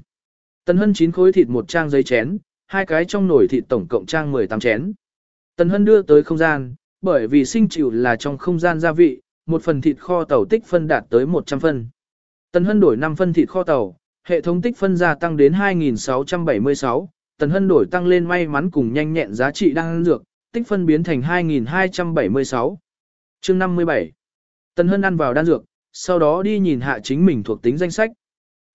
[SPEAKER 1] Tần Hân chín khối thịt một trang giấy chén, hai cái trong nồi thịt tổng cộng trang 18 chén. Tần Hân đưa tới không gian, bởi vì sinh chịu là trong không gian gia vị, một phần thịt kho tàu tích phân đạt tới 100 phân. Tần Hân đổi 5 phân thịt kho tàu, hệ thống tích phân gia tăng đến 2676, Tần Hân đổi tăng lên may mắn cùng nhanh nhẹn giá trị đang dược, tích phân biến thành 2276. Chương 57. Tần Hân ăn vào đan dược, sau đó đi nhìn hạ chính mình thuộc tính danh sách.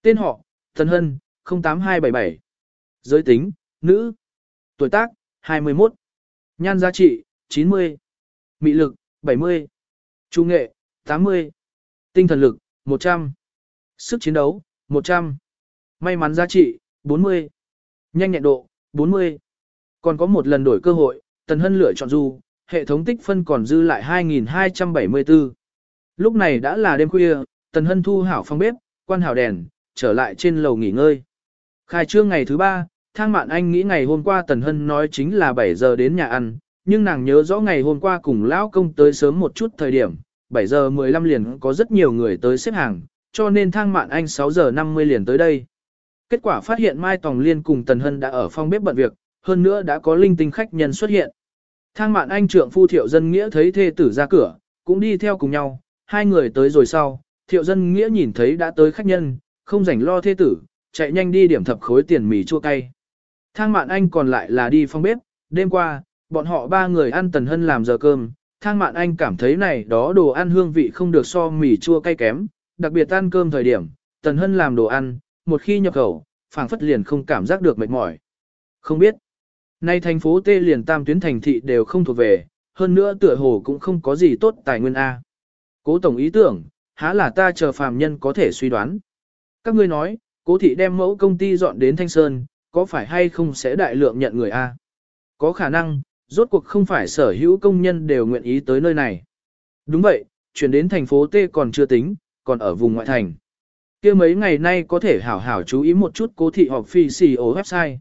[SPEAKER 1] Tên họ, Tần Hân, 08277. Giới tính, nữ. Tuổi tác, 21. Nhan giá trị, 90. Mị lực, 70. Trung nghệ, 80. Tinh thần lực, 100. Sức chiến đấu, 100. May mắn giá trị, 40. Nhanh nhẹn độ, 40. Còn có một lần đổi cơ hội, Tần Hân lựa chọn du, hệ thống tích phân còn dư lại 2274. Lúc này đã là đêm khuya, Tần Hân thu hảo phong bếp, quan hảo đèn, trở lại trên lầu nghỉ ngơi. Khai trương ngày thứ ba, Thang Mạn Anh nghĩ ngày hôm qua Tần Hân nói chính là 7 giờ đến nhà ăn, nhưng nàng nhớ rõ ngày hôm qua cùng lão công tới sớm một chút thời điểm, 7 giờ 15 liền có rất nhiều người tới xếp hàng, cho nên Thang Mạn Anh 6 giờ 50 liền tới đây. Kết quả phát hiện Mai Tòng Liên cùng Tần Hân đã ở phòng bếp bận việc, hơn nữa đã có linh tinh khách nhân xuất hiện. Thang Mạn Anh trượng phu Thiệu Dân Nghĩa thấy thê tử ra cửa, cũng đi theo cùng nhau, hai người tới rồi sau, Thiệu Dân Nghĩa nhìn thấy đã tới khách nhân, không rảnh lo thê tử, chạy nhanh đi điểm thập khối tiền mì chua cay. Thang Mạn Anh còn lại là đi phong bếp, đêm qua, bọn họ ba người ăn Tần Hân làm giờ cơm, Thang Mạn Anh cảm thấy này đó đồ ăn hương vị không được so mì chua cay kém, đặc biệt ăn cơm thời điểm, Tần Hân làm đồ ăn, một khi nhập khẩu, phảng phất liền không cảm giác được mệt mỏi. Không biết, nay thành phố T liền tam tuyến thành thị đều không thuộc về, hơn nữa tựa hồ cũng không có gì tốt tài nguyên A. Cố tổng ý tưởng, há là ta chờ phàm nhân có thể suy đoán. Các ngươi nói, cố thị đem mẫu công ty dọn đến Thanh Sơn, có phải hay không sẽ đại lượng nhận người A? Có khả năng, rốt cuộc không phải sở hữu công nhân đều nguyện ý tới nơi này. Đúng vậy, chuyển đến thành phố T còn chưa tính, còn ở vùng ngoại thành. kia mấy ngày nay có thể hảo hảo chú ý một chút cố thị họp phi xì website.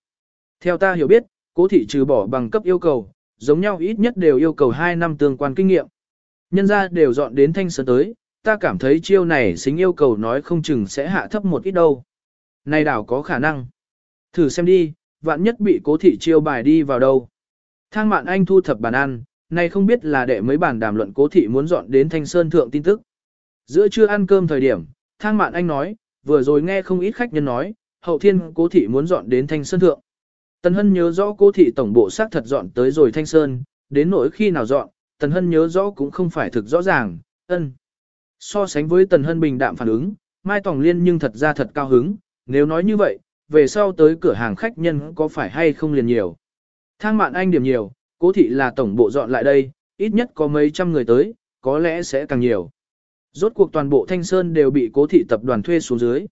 [SPEAKER 1] Theo ta hiểu biết, cố thị trừ bỏ bằng cấp yêu cầu, giống nhau ít nhất đều yêu cầu 2 năm tương quan kinh nghiệm. Nhân ra đều dọn đến thanh sơn tới, ta cảm thấy chiêu này xính yêu cầu nói không chừng sẽ hạ thấp một ít đâu. Này đảo có khả năng. Thử xem đi, vạn nhất bị cố thị chiêu bài đi vào đâu. Thang mạn anh thu thập bàn ăn, nay không biết là đệ mấy bàn đàm luận cố thị muốn dọn đến thanh sơn thượng tin tức. Giữa trưa ăn cơm thời điểm, thang mạn anh nói, vừa rồi nghe không ít khách nhân nói, hậu thiên cố thị muốn dọn đến thanh sơn thượng. Tần Hân nhớ rõ cố thị tổng bộ xác thật dọn tới rồi thanh sơn, đến nỗi khi nào dọn, Tần Hân nhớ rõ cũng không phải thực rõ ràng, ân. So sánh với Tần Hân bình đạm phản ứng, Mai Tòng Liên nhưng thật ra thật cao hứng, nếu nói như vậy, về sau tới cửa hàng khách nhân có phải hay không liền nhiều. Thang mạn anh điểm nhiều, cố thị là tổng bộ dọn lại đây, ít nhất có mấy trăm người tới, có lẽ sẽ càng nhiều. Rốt cuộc toàn bộ Thanh Sơn đều bị cố thị tập đoàn thuê xuống dưới.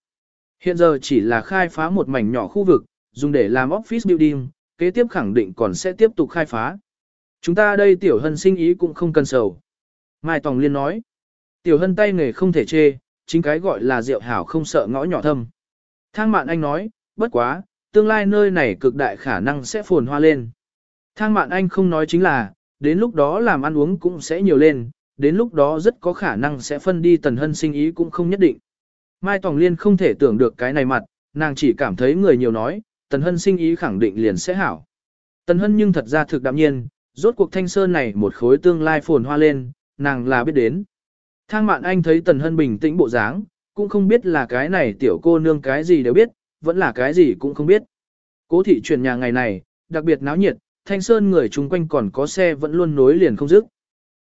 [SPEAKER 1] Hiện giờ chỉ là khai phá một mảnh nhỏ khu vực, dùng để làm office building, kế tiếp khẳng định còn sẽ tiếp tục khai phá. Chúng ta đây tiểu hân sinh ý cũng không cần sầu. Mai Tòng Liên nói, tiểu hân tay nghề không thể chê, chính cái gọi là rượu hảo không sợ ngõ nhỏ thâm. Thang mạn anh nói, bất quá, tương lai nơi này cực đại khả năng sẽ phồn hoa lên. Thang mạn anh không nói chính là, đến lúc đó làm ăn uống cũng sẽ nhiều lên, đến lúc đó rất có khả năng sẽ phân đi tần hân sinh ý cũng không nhất định. Mai Tòng Liên không thể tưởng được cái này mặt, nàng chỉ cảm thấy người nhiều nói, tần hân sinh ý khẳng định liền sẽ hảo. Tần hân nhưng thật ra thực đạm nhiên, rốt cuộc thanh sơn này một khối tương lai phồn hoa lên, nàng là biết đến. Thang mạn anh thấy tần hân bình tĩnh bộ dáng, cũng không biết là cái này tiểu cô nương cái gì đều biết, vẫn là cái gì cũng không biết. Cố thị chuyển nhà ngày này, đặc biệt náo nhiệt, thanh sơn người chung quanh còn có xe vẫn luôn nối liền không dứt.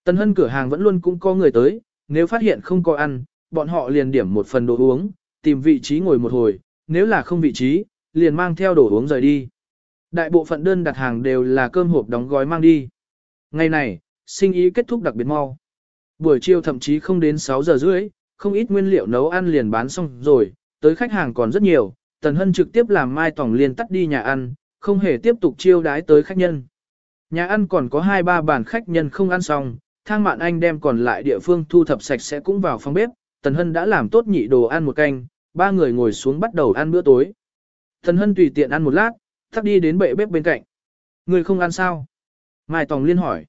[SPEAKER 1] Tần hân cửa hàng vẫn luôn cũng có người tới, nếu phát hiện không có ăn, bọn họ liền điểm một phần đồ uống, tìm vị trí ngồi một hồi, nếu là không vị trí, liền mang theo đồ uống rời đi. Đại bộ phận đơn đặt hàng đều là cơm hộp đóng gói mang đi. Ngày này, sinh ý kết thúc đặc biệt mau. Buổi chiều thậm chí không đến 6 giờ rưỡi, không ít nguyên liệu nấu ăn liền bán xong rồi, tới khách hàng còn rất nhiều, Tần Hân trực tiếp làm Mai Tổng liền tắt đi nhà ăn, không hề tiếp tục chiêu đái tới khách nhân. Nhà ăn còn có 2-3 bàn khách nhân không ăn xong, thang mạn anh đem còn lại địa phương thu thập sạch sẽ cũng vào phòng bếp, Tần Hân đã làm tốt nhị đồ ăn một canh, ba người ngồi xuống bắt đầu ăn bữa tối. Thần Hân tùy tiện ăn một lát, thắp đi đến bệ bếp bên cạnh. Người không ăn sao? Mai Tòng Liên hỏi.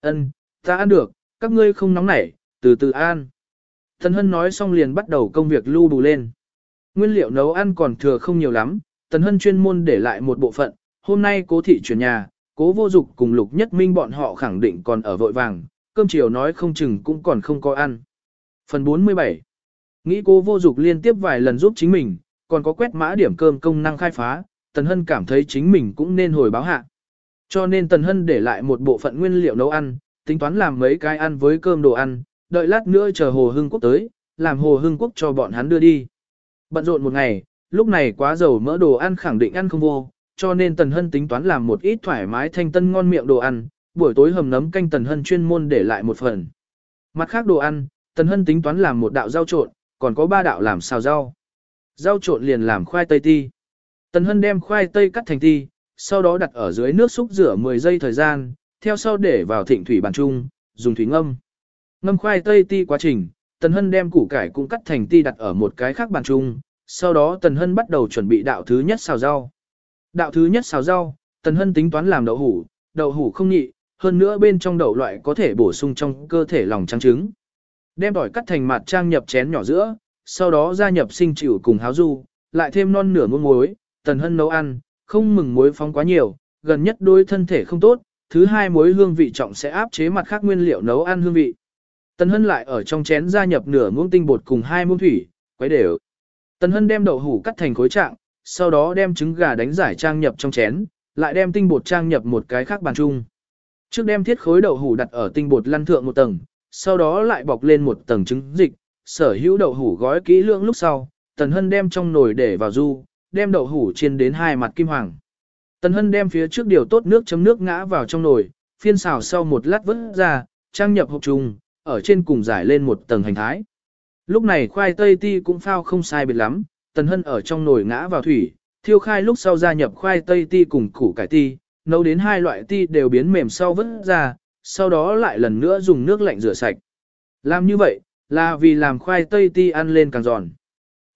[SPEAKER 1] Ân, ta ăn được, các ngươi không nóng nảy, từ từ ăn. Thần Hân nói xong liền bắt đầu công việc lưu bù lên. Nguyên liệu nấu ăn còn thừa không nhiều lắm, Tần Hân chuyên môn để lại một bộ phận, hôm nay cố thị chuyển nhà, cố vô dục cùng lục nhất minh bọn họ khẳng định còn ở vội vàng, cơm chiều nói không chừng cũng còn không có ăn. Phần 47 Nghĩ cố vô dục liên tiếp vài lần giúp chính mình, còn có quét mã điểm cơm công năng khai phá, Tần Hân cảm thấy chính mình cũng nên hồi báo hạ. Cho nên Tần Hân để lại một bộ phận nguyên liệu nấu ăn, tính toán làm mấy cái ăn với cơm đồ ăn, đợi lát nữa chờ Hồ Hưng Quốc tới, làm Hồ Hưng Quốc cho bọn hắn đưa đi. Bận rộn một ngày, lúc này quá dầu mỡ đồ ăn khẳng định ăn không vô, cho nên Tần Hân tính toán làm một ít thoải mái thanh tân ngon miệng đồ ăn, buổi tối hầm nấm canh Tần Hân chuyên môn để lại một phần. Mặt khác đồ ăn, Tần Hân tính toán làm một đạo rau trộn, còn có ba đạo làm xào rau. Rau trộn liền làm khoai tây ti. Tần Hân đem khoai tây cắt thành ti, sau đó đặt ở dưới nước xúc rửa 10 giây thời gian, theo sau để vào thịnh thủy bàn chung, dùng thủy ngâm. Ngâm khoai tây ti quá trình, Tần Hân đem củ cải cũng cắt thành ti đặt ở một cái khác bàn chung, sau đó Tần Hân bắt đầu chuẩn bị đạo thứ nhất xào rau. Đạo thứ nhất xào rau, Tần Hân tính toán làm đậu hủ, đậu hủ không nhị, hơn nữa bên trong đậu loại có thể bổ sung trong cơ thể lòng trắng trứng. Đem tỏi cắt thành mặt trang nhập chén nhỏ giữa, sau đó gia nhập sinh chịu cùng háo du, lại thêm non nửa muôn muối, Tần Hân nấu ăn, không mừng muối phóng quá nhiều, gần nhất đôi thân thể không tốt, thứ hai muối hương vị trọng sẽ áp chế mặt khác nguyên liệu nấu ăn hương vị. Tần Hân lại ở trong chén gia nhập nửa muỗng tinh bột cùng hai muỗng thủy, quấy đều. Tần Hân đem đậu hủ cắt thành khối trạng, sau đó đem trứng gà đánh giải trang nhập trong chén, lại đem tinh bột trang nhập một cái khác bàn chung. Trước đem thiết khối đậu hủ đặt ở tinh bột lăn thượng một tầng, sau đó lại bọc lên một tầng trứng dịch, sở hữu đậu hủ gói kỹ lưỡng lúc sau, Tần Hân đem trong nồi để vào du, đem đậu hủ chiên đến hai mặt kim hoàng. Tần Hân đem phía trước điều tốt nước chấm nước ngã vào trong nồi, phiên xào sau một lát vớt ra, trang nhập hộp trùng, ở trên cùng giải lên một tầng hành thái. Lúc này khoai tây ti cũng phao không sai biệt lắm, Tần Hân ở trong nồi ngã vào thủy, thiêu khai lúc sau gia nhập khoai tây ti cùng củ cải ti, nấu đến hai loại ti đều biến mềm sau vớt ra, sau đó lại lần nữa dùng nước lạnh rửa sạch. Làm như vậy, là vì làm khoai tây ti ăn lên càng giòn.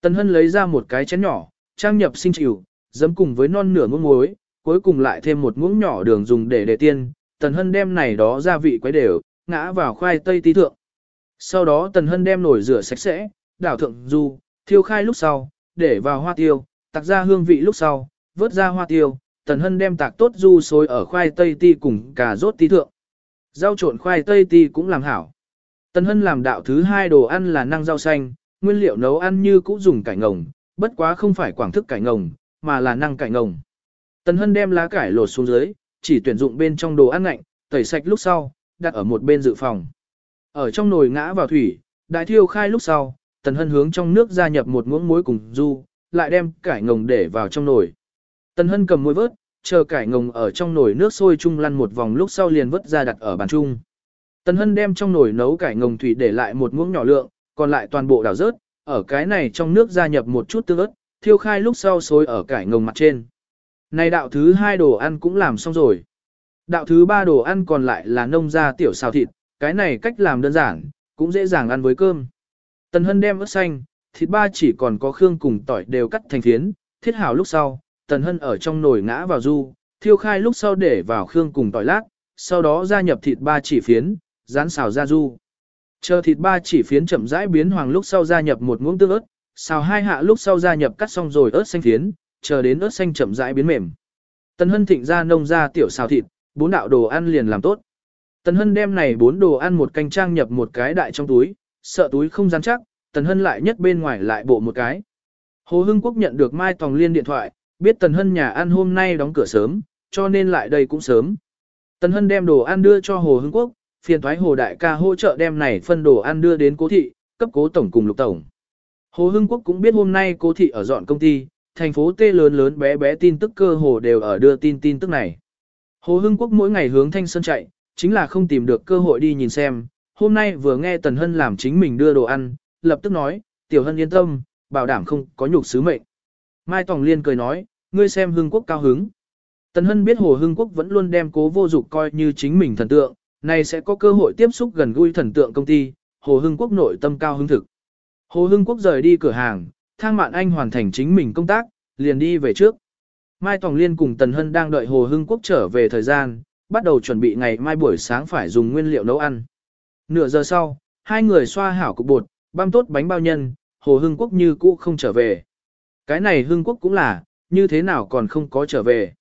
[SPEAKER 1] Tần Hân lấy ra một cái chén nhỏ, trang nhập sinh chịu, dấm cùng với non nửa muỗng muối, cuối cùng lại thêm một muỗng nhỏ đường dùng để để tiên. Tần Hân đem này đó gia vị quấy đều, ngã vào khoai tây tí thượng. Sau đó Tần Hân đem nồi rửa sạch sẽ, đảo thượng du, thiêu khai lúc sau, để vào hoa tiêu, tạc ra hương vị lúc sau, vớt ra hoa tiêu. Tần Hân đem tạc tốt du xối ở khoai tây ti cùng cà rốt tí thượng. Rau trộn khoai tây ti cũng làm hảo. Tần Hân làm đạo thứ hai đồ ăn là năng rau xanh, nguyên liệu nấu ăn như cũ dùng cải ngồng, bất quá không phải quảng thức cải ngồng, mà là năng cải ngồng. Tần Hân đem lá cải lột xuống dưới, chỉ tuyển dụng bên trong đồ ăn lạnh, tẩy sạch lúc sau, đặt ở một bên dự phòng. Ở trong nồi ngã vào thủy, đại thiêu khai lúc sau, Tần Hân hướng trong nước gia nhập một muỗng muối cùng du, lại đem cải ngồng để vào trong nồi. Tần Hân cầm muối vớt, chờ cải ngồng ở trong nồi nước sôi chung lăn một vòng lúc sau liền vớt ra đặt ở bàn chung. Tần Hân đem trong nồi nấu cải ngồng thủy để lại một muỗng nhỏ lượng, còn lại toàn bộ đảo rớt, ở cái này trong nước gia nhập một chút tương ớt, thiêu khai lúc sau xối ở cải ngồng mặt trên. Này đạo thứ hai đồ ăn cũng làm xong rồi. Đạo thứ ba đồ ăn còn lại là nông gia tiểu xào thịt, cái này cách làm đơn giản, cũng dễ dàng ăn với cơm. Tần Hân đem ớt xanh, thịt ba chỉ còn có khương cùng tỏi đều cắt thành phiến, thiết hảo lúc sau, Tần Hân ở trong nồi ngã vào du, thiêu khai lúc sau để vào khương cùng tỏi lát, sau đó gia nhập thịt ba chỉ phiến, rán xào ra du. Chờ thịt ba chỉ phiến chậm rãi biến hoàng lúc sau gia nhập một muỗng tương ớt, xào hai hạ lúc sau gia nhập cắt xong rồi ớt xanh phiến, chờ đến ớt xanh chậm rãi biến mềm. Tần Hân thịnh ra nông ra tiểu xào thịt, bốn đạo đồ ăn liền làm tốt. Tần Hân đem này bốn đồ ăn một canh trang nhập một cái đại trong túi, sợ túi không rắn chắc, Tần Hân lại nhất bên ngoài lại bộ một cái. Hồ Hưng Quốc nhận được Mai Tòng Liên điện thoại, biết Tần Hân nhà ăn hôm nay đóng cửa sớm, cho nên lại đây cũng sớm. Tần Hân đem đồ ăn đưa cho Hồ Hưng Quốc, phiền thoái Hồ Đại ca hỗ trợ đem này phân đồ ăn đưa đến cố thị, cấp cố tổng cùng lục tổng. Hồ Hưng Quốc cũng biết hôm nay cố thị ở dọn công ty, thành phố T lớn lớn bé bé tin tức cơ hồ đều ở đưa tin tin tức này. Hồ Hưng Quốc mỗi ngày hướng Thanh Sơn chạy, chính là không tìm được cơ hội đi nhìn xem. Hôm nay vừa nghe Tần Hân làm chính mình đưa đồ ăn, lập tức nói, Tiểu Hân yên tâm, bảo đảm không có nhục sứ mệnh. Mai Tòng Liên cười nói, ngươi xem Hưng Quốc cao hứng. Tần Hân biết Hồ Hưng Quốc vẫn luôn đem cố vô dục coi như chính mình thần tượng, này sẽ có cơ hội tiếp xúc gần gũi thần tượng công ty, Hồ Hưng Quốc nội tâm cao hứng thực. Hồ Hưng Quốc rời đi cửa hàng, thang mạn anh hoàn thành chính mình công tác, liền đi về trước. Mai Tòng Liên cùng Tần Hân đang đợi Hồ Hưng Quốc trở về thời gian, bắt đầu chuẩn bị ngày mai buổi sáng phải dùng nguyên liệu nấu ăn. Nửa giờ sau, hai người xoa hảo cục bột, băm tốt bánh bao nhân, Hồ Hưng Quốc như cũ không trở về. Cái này Hưng Quốc cũng là, như thế nào còn không có trở về.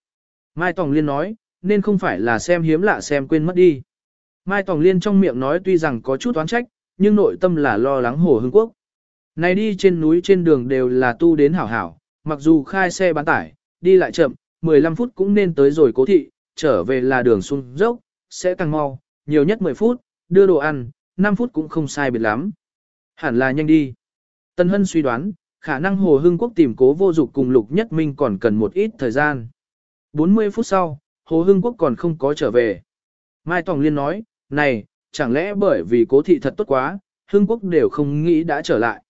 [SPEAKER 1] Mai Tòng Liên nói, nên không phải là xem hiếm lạ xem quên mất đi. Mai Tòng Liên trong miệng nói tuy rằng có chút oán trách, nhưng nội tâm là lo lắng Hồ Hưng Quốc. Này đi trên núi trên đường đều là tu đến hảo hảo, mặc dù khai xe bán tải, đi lại chậm, 15 phút cũng nên tới rồi cố thị, trở về là đường xuống dốc, sẽ càng mau, nhiều nhất 10 phút, đưa đồ ăn, 5 phút cũng không sai biệt lắm. Hẳn là nhanh đi. Tân Hân suy đoán, khả năng Hồ Hưng Quốc tìm cố vô dục cùng Lục Nhất Minh còn cần một ít thời gian. 40 phút sau, Hồ Hưng Quốc còn không có trở về. Mai Tòng Liên nói, này, chẳng lẽ bởi vì cố thị thật tốt quá, Hưng Quốc đều không nghĩ đã trở lại.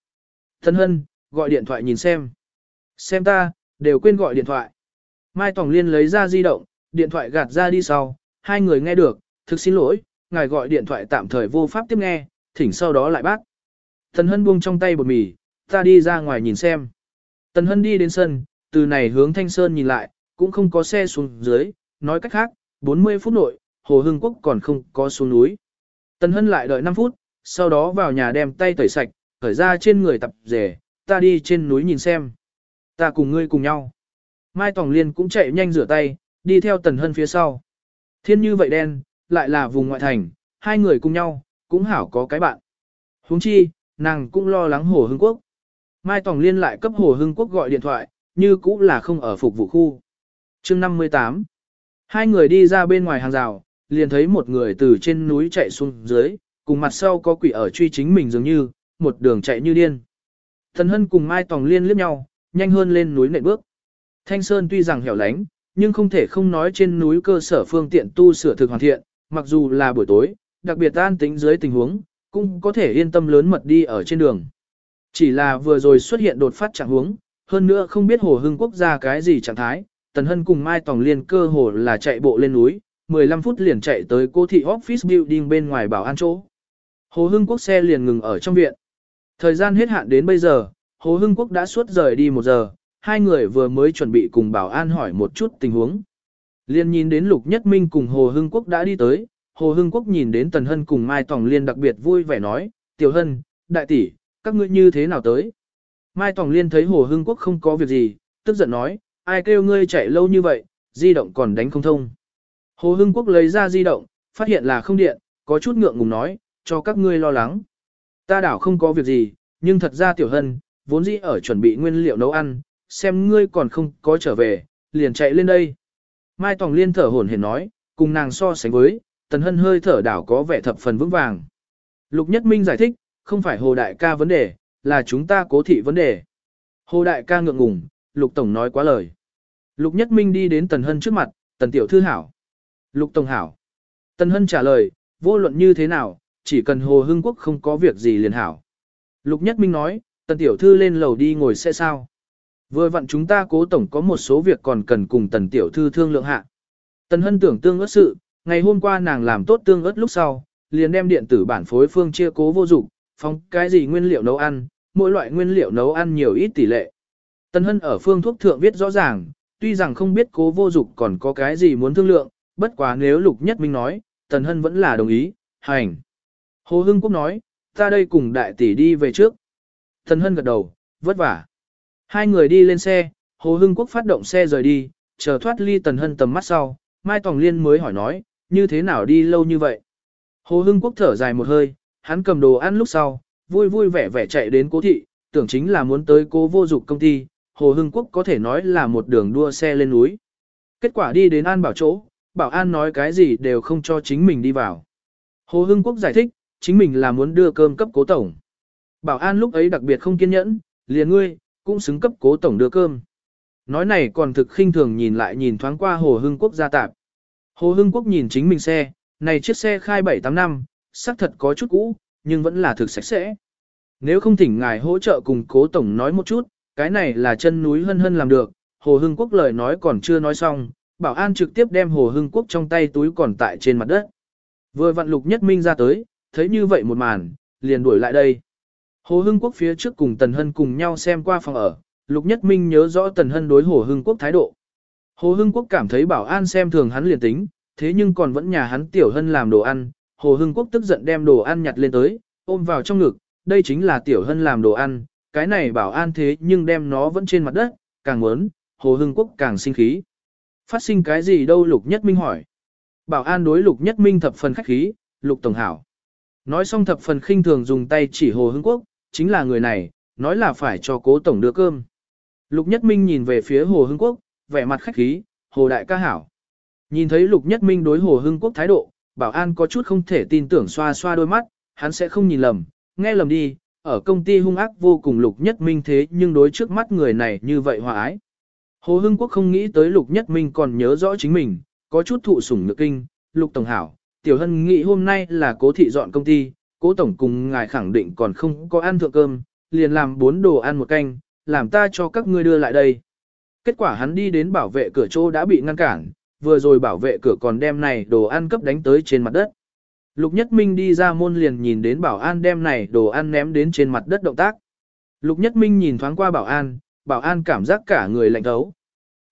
[SPEAKER 1] thân Hân, gọi điện thoại nhìn xem. Xem ta, đều quên gọi điện thoại. Mai Tòng Liên lấy ra di động, điện thoại gạt ra đi sau, hai người nghe được, thực xin lỗi, ngài gọi điện thoại tạm thời vô pháp tiếp nghe, thỉnh sau đó lại bác. Tần Hân buông trong tay bột mì, ta đi ra ngoài nhìn xem. Tần Hân đi đến sân, từ này hướng Thanh Sơn nhìn lại, cũng không có xe xuống dưới, nói cách khác, 40 phút nội, Hồ Hưng Quốc còn không có xuống núi. Tần Hân lại đợi 5 phút, sau đó vào nhà đem tay tẩy sạch, khởi ra trên người tập rể, ta đi trên núi nhìn xem. Ta cùng ngươi cùng nhau. Mai Tòng Liên cũng chạy nhanh rửa tay, đi theo Tần Hân phía sau. Thiên như vậy đen, lại là vùng ngoại thành, hai người cùng nhau, cũng hảo có cái bạn. huống chi, nàng cũng lo lắng Hồ Hưng Quốc. Mai Tòng Liên lại cấp Hồ Hưng Quốc gọi điện thoại, như cũng là không ở phục vụ khu. chương 58 Hai người đi ra bên ngoài hàng rào, liền thấy một người từ trên núi chạy xuống dưới, cùng mặt sau có quỷ ở truy chính mình dường như, một đường chạy như điên. Thần Hân cùng Mai Tòng Liên liếc nhau, nhanh hơn lên núi nệ bước. Thanh Sơn tuy rằng hẻo lánh, nhưng không thể không nói trên núi cơ sở phương tiện tu sửa thực hoàn thiện, mặc dù là buổi tối, đặc biệt an tính dưới tình huống, cũng có thể yên tâm lớn mật đi ở trên đường. Chỉ là vừa rồi xuất hiện đột phát trạng huống, hơn nữa không biết Hồ Hưng Quốc gia cái gì trạng thái, Tần Hân cùng Mai Tòng Liên cơ hồ là chạy bộ lên núi, 15 phút liền chạy tới cô thị office building bên ngoài bảo an chỗ. Hồ Hưng Quốc xe liền ngừng ở trong viện. Thời gian hết hạn đến bây giờ, Hồ Hưng Quốc đã suốt rời đi một giờ, hai người vừa mới chuẩn bị cùng bảo an hỏi một chút tình huống. Liên nhìn đến Lục Nhất Minh cùng Hồ Hưng Quốc đã đi tới, Hồ Hưng Quốc nhìn đến Tần Hân cùng Mai Tòng Liên đặc biệt vui vẻ nói, Tiểu Hân, đại tỷ, các ngươi như thế nào tới? Mai Tòng Liên thấy Hồ Hưng Quốc không có việc gì, tức giận nói, ai kêu ngươi chạy lâu như vậy, di động còn đánh không thông. Hồ Hưng Quốc lấy ra di động, phát hiện là không điện, có chút ngượng ngùng nói, cho các ngươi lo lắng. Ta đảo không có việc gì, nhưng thật ra Tiểu Hân, vốn dĩ ở chuẩn bị nguyên liệu nấu ăn, xem ngươi còn không có trở về, liền chạy lên đây. Mai Tòng Liên thở hổn hển nói, cùng nàng so sánh với, Tần Hân hơi thở đảo có vẻ thập phần vững vàng. Lục Nhất Minh giải thích, không phải Hồ Đại ca vấn đề, là chúng ta cố thị vấn đề. Hồ Đại ca ngượng ngùng, Lục Tổng nói quá lời. Lục Nhất Minh đi đến Tần Hân trước mặt, Tần Tiểu Thư hảo. Lục Tổng hảo. Tần Hân trả lời, vô luận như thế nào, chỉ cần Hồ Hưng Quốc không có việc gì liền hảo. Lục Nhất Minh nói, Tần Tiểu Thư lên lầu đi ngồi sẽ sao. Vừa vặn chúng ta cố tổng có một số việc còn cần cùng Tần Tiểu Thư thương lượng hạ. Tần Hân tưởng tương ớt sự, ngày hôm qua nàng làm tốt tương ớt lúc sau, liền đem điện tử bản phối phương chia cố vô dụng, phong cái gì nguyên liệu nấu ăn, mỗi loại nguyên liệu nấu ăn nhiều ít tỷ lệ. Tần Hân ở phương thuốc thượng viết rõ ràng, tuy rằng không biết cố vô dụng còn có cái gì muốn thương lượng, bất quá nếu Lục Nhất Minh nói, Tần Hân vẫn là đồng ý, hành. Hồ Hưng Quốc nói, ta đây cùng đại tỷ đi về trước. Tần Hân gật đầu, vất vả. Hai người đi lên xe, Hồ Hưng Quốc phát động xe rời đi, chờ thoát ly Tần Hân tầm mắt sau, Mai Tòng Liên mới hỏi nói, như thế nào đi lâu như vậy? Hồ Hưng Quốc thở dài một hơi, hắn cầm đồ ăn lúc sau, vui vui vẻ vẻ chạy đến cố thị, tưởng chính là muốn tới cố vô dục công ty, Hồ Hưng Quốc có thể nói là một đường đua xe lên núi. Kết quả đi đến An Bảo chỗ, Bảo An nói cái gì đều không cho chính mình đi vào. Hồ Hưng Quốc giải thích, chính mình là muốn đưa cơm cấp cố tổng. Bảo An lúc ấy đặc biệt không kiên nhẫn, liền ngươi, cũng xứng cấp cố tổng đưa cơm. Nói này còn thực khinh thường nhìn lại nhìn thoáng qua Hồ Hưng Quốc gia tạp. Hồ Hưng Quốc nhìn chính mình xe, này chiếc xe khai 7-8 năm, xác thật có chút cũ, nhưng vẫn là thực sạch sẽ. Nếu không thỉnh ngài hỗ trợ cùng cố tổng nói một chút, cái này là chân núi hân hân làm được, Hồ Hưng Quốc lời nói còn chưa nói xong, bảo an trực tiếp đem Hồ Hưng Quốc trong tay túi còn tại trên mặt đất. Vừa vặn lục nhất minh ra tới, thấy như vậy một màn, liền đuổi lại đây. Hồ Hưng Quốc phía trước cùng Tần Hân cùng nhau xem qua phòng ở, lục nhất minh nhớ rõ Tần Hân đối Hồ Hưng Quốc thái độ. Hồ Hưng Quốc cảm thấy bảo an xem thường hắn liền tính, thế nhưng còn vẫn nhà hắn tiểu hân làm đồ ăn, Hồ Hưng Quốc tức giận đem đồ ăn nhặt lên tới, ôm vào trong ngực, đây chính là tiểu hân làm đồ ăn, cái này bảo an thế nhưng đem nó vẫn trên mặt đất, càng muốn, Hồ Hưng Quốc càng sinh khí. Phát sinh cái gì đâu Lục Nhất Minh hỏi. Bảo an đối Lục Nhất Minh thập phần khách khí, Lục Tổng Hảo. Nói xong thập phần khinh thường dùng tay chỉ Hồ Hưng Quốc, chính là người này, nói là phải cho cố Tổng đưa cơm. Lục Nhất Minh nhìn về phía Hồ Hưng Quốc, vẻ mặt khách khí, Hồ Đại ca Hảo. Nhìn thấy Lục Nhất Minh đối Hồ Hưng Quốc thái độ, Bảo An có chút không thể tin tưởng xoa xoa đôi mắt, hắn sẽ không nhìn lầm, nghe lầm đi, ở công ty hung ác vô cùng Lục Nhất Minh thế nhưng đối trước mắt người này như vậy hòa ái. Hồ Hưng Quốc không nghĩ tới Lục Nhất Minh còn nhớ rõ chính mình, có chút thụ sủng nhược kinh, Lục Tổng Hảo, Tiểu Hân nghĩ hôm nay là cố thị dọn công ty, cố Tổng cùng ngài khẳng định còn không có ăn thượng cơm, liền làm bốn đồ ăn một canh, làm ta cho các ngươi đưa lại đây. Kết quả hắn đi đến bảo vệ cửa chỗ đã bị ngăn cản, vừa rồi bảo vệ cửa còn đem này đồ ăn cấp đánh tới trên mặt đất. Lục Nhất Minh đi ra môn liền nhìn đến bảo an đem này đồ ăn ném đến trên mặt đất động tác. Lục Nhất Minh nhìn thoáng qua bảo an, bảo an cảm giác cả người lạnh thấu.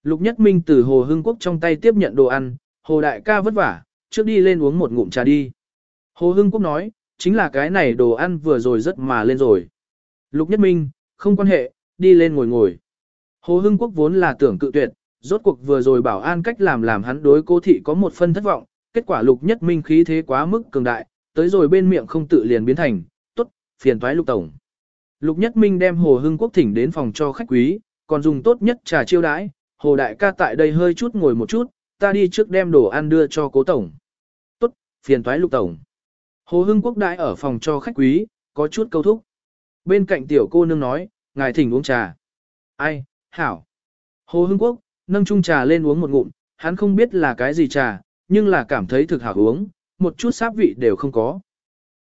[SPEAKER 1] Lục Nhất Minh từ Hồ Hưng Quốc trong tay tiếp nhận đồ ăn, Hồ Đại ca vất vả, trước đi lên uống một ngụm trà đi. Hồ Hưng Quốc nói, chính là cái này đồ ăn vừa rồi rất mà lên rồi. Lục Nhất Minh, không quan hệ, đi lên ngồi ngồi. Hồ Hưng Quốc vốn là tưởng cự tuyệt, rốt cuộc vừa rồi bảo an cách làm làm hắn đối cô thị có một phân thất vọng, kết quả lục nhất minh khí thế quá mức cường đại, tới rồi bên miệng không tự liền biến thành, tốt, phiền toái lục tổng. Lục nhất minh đem Hồ Hưng Quốc thỉnh đến phòng cho khách quý, còn dùng tốt nhất trà chiêu đãi, Hồ Đại ca tại đây hơi chút ngồi một chút, ta đi trước đem đồ ăn đưa cho cố tổng. Tốt, phiền toái lục tổng. Hồ Hưng Quốc đãi ở phòng cho khách quý, có chút câu thúc. Bên cạnh tiểu cô nương nói, ngài thỉnh uống trà. Ai, hảo. Hồ Hưng Quốc, nâng chung trà lên uống một ngụm, hắn không biết là cái gì trà, nhưng là cảm thấy thực hảo uống, một chút sáp vị đều không có.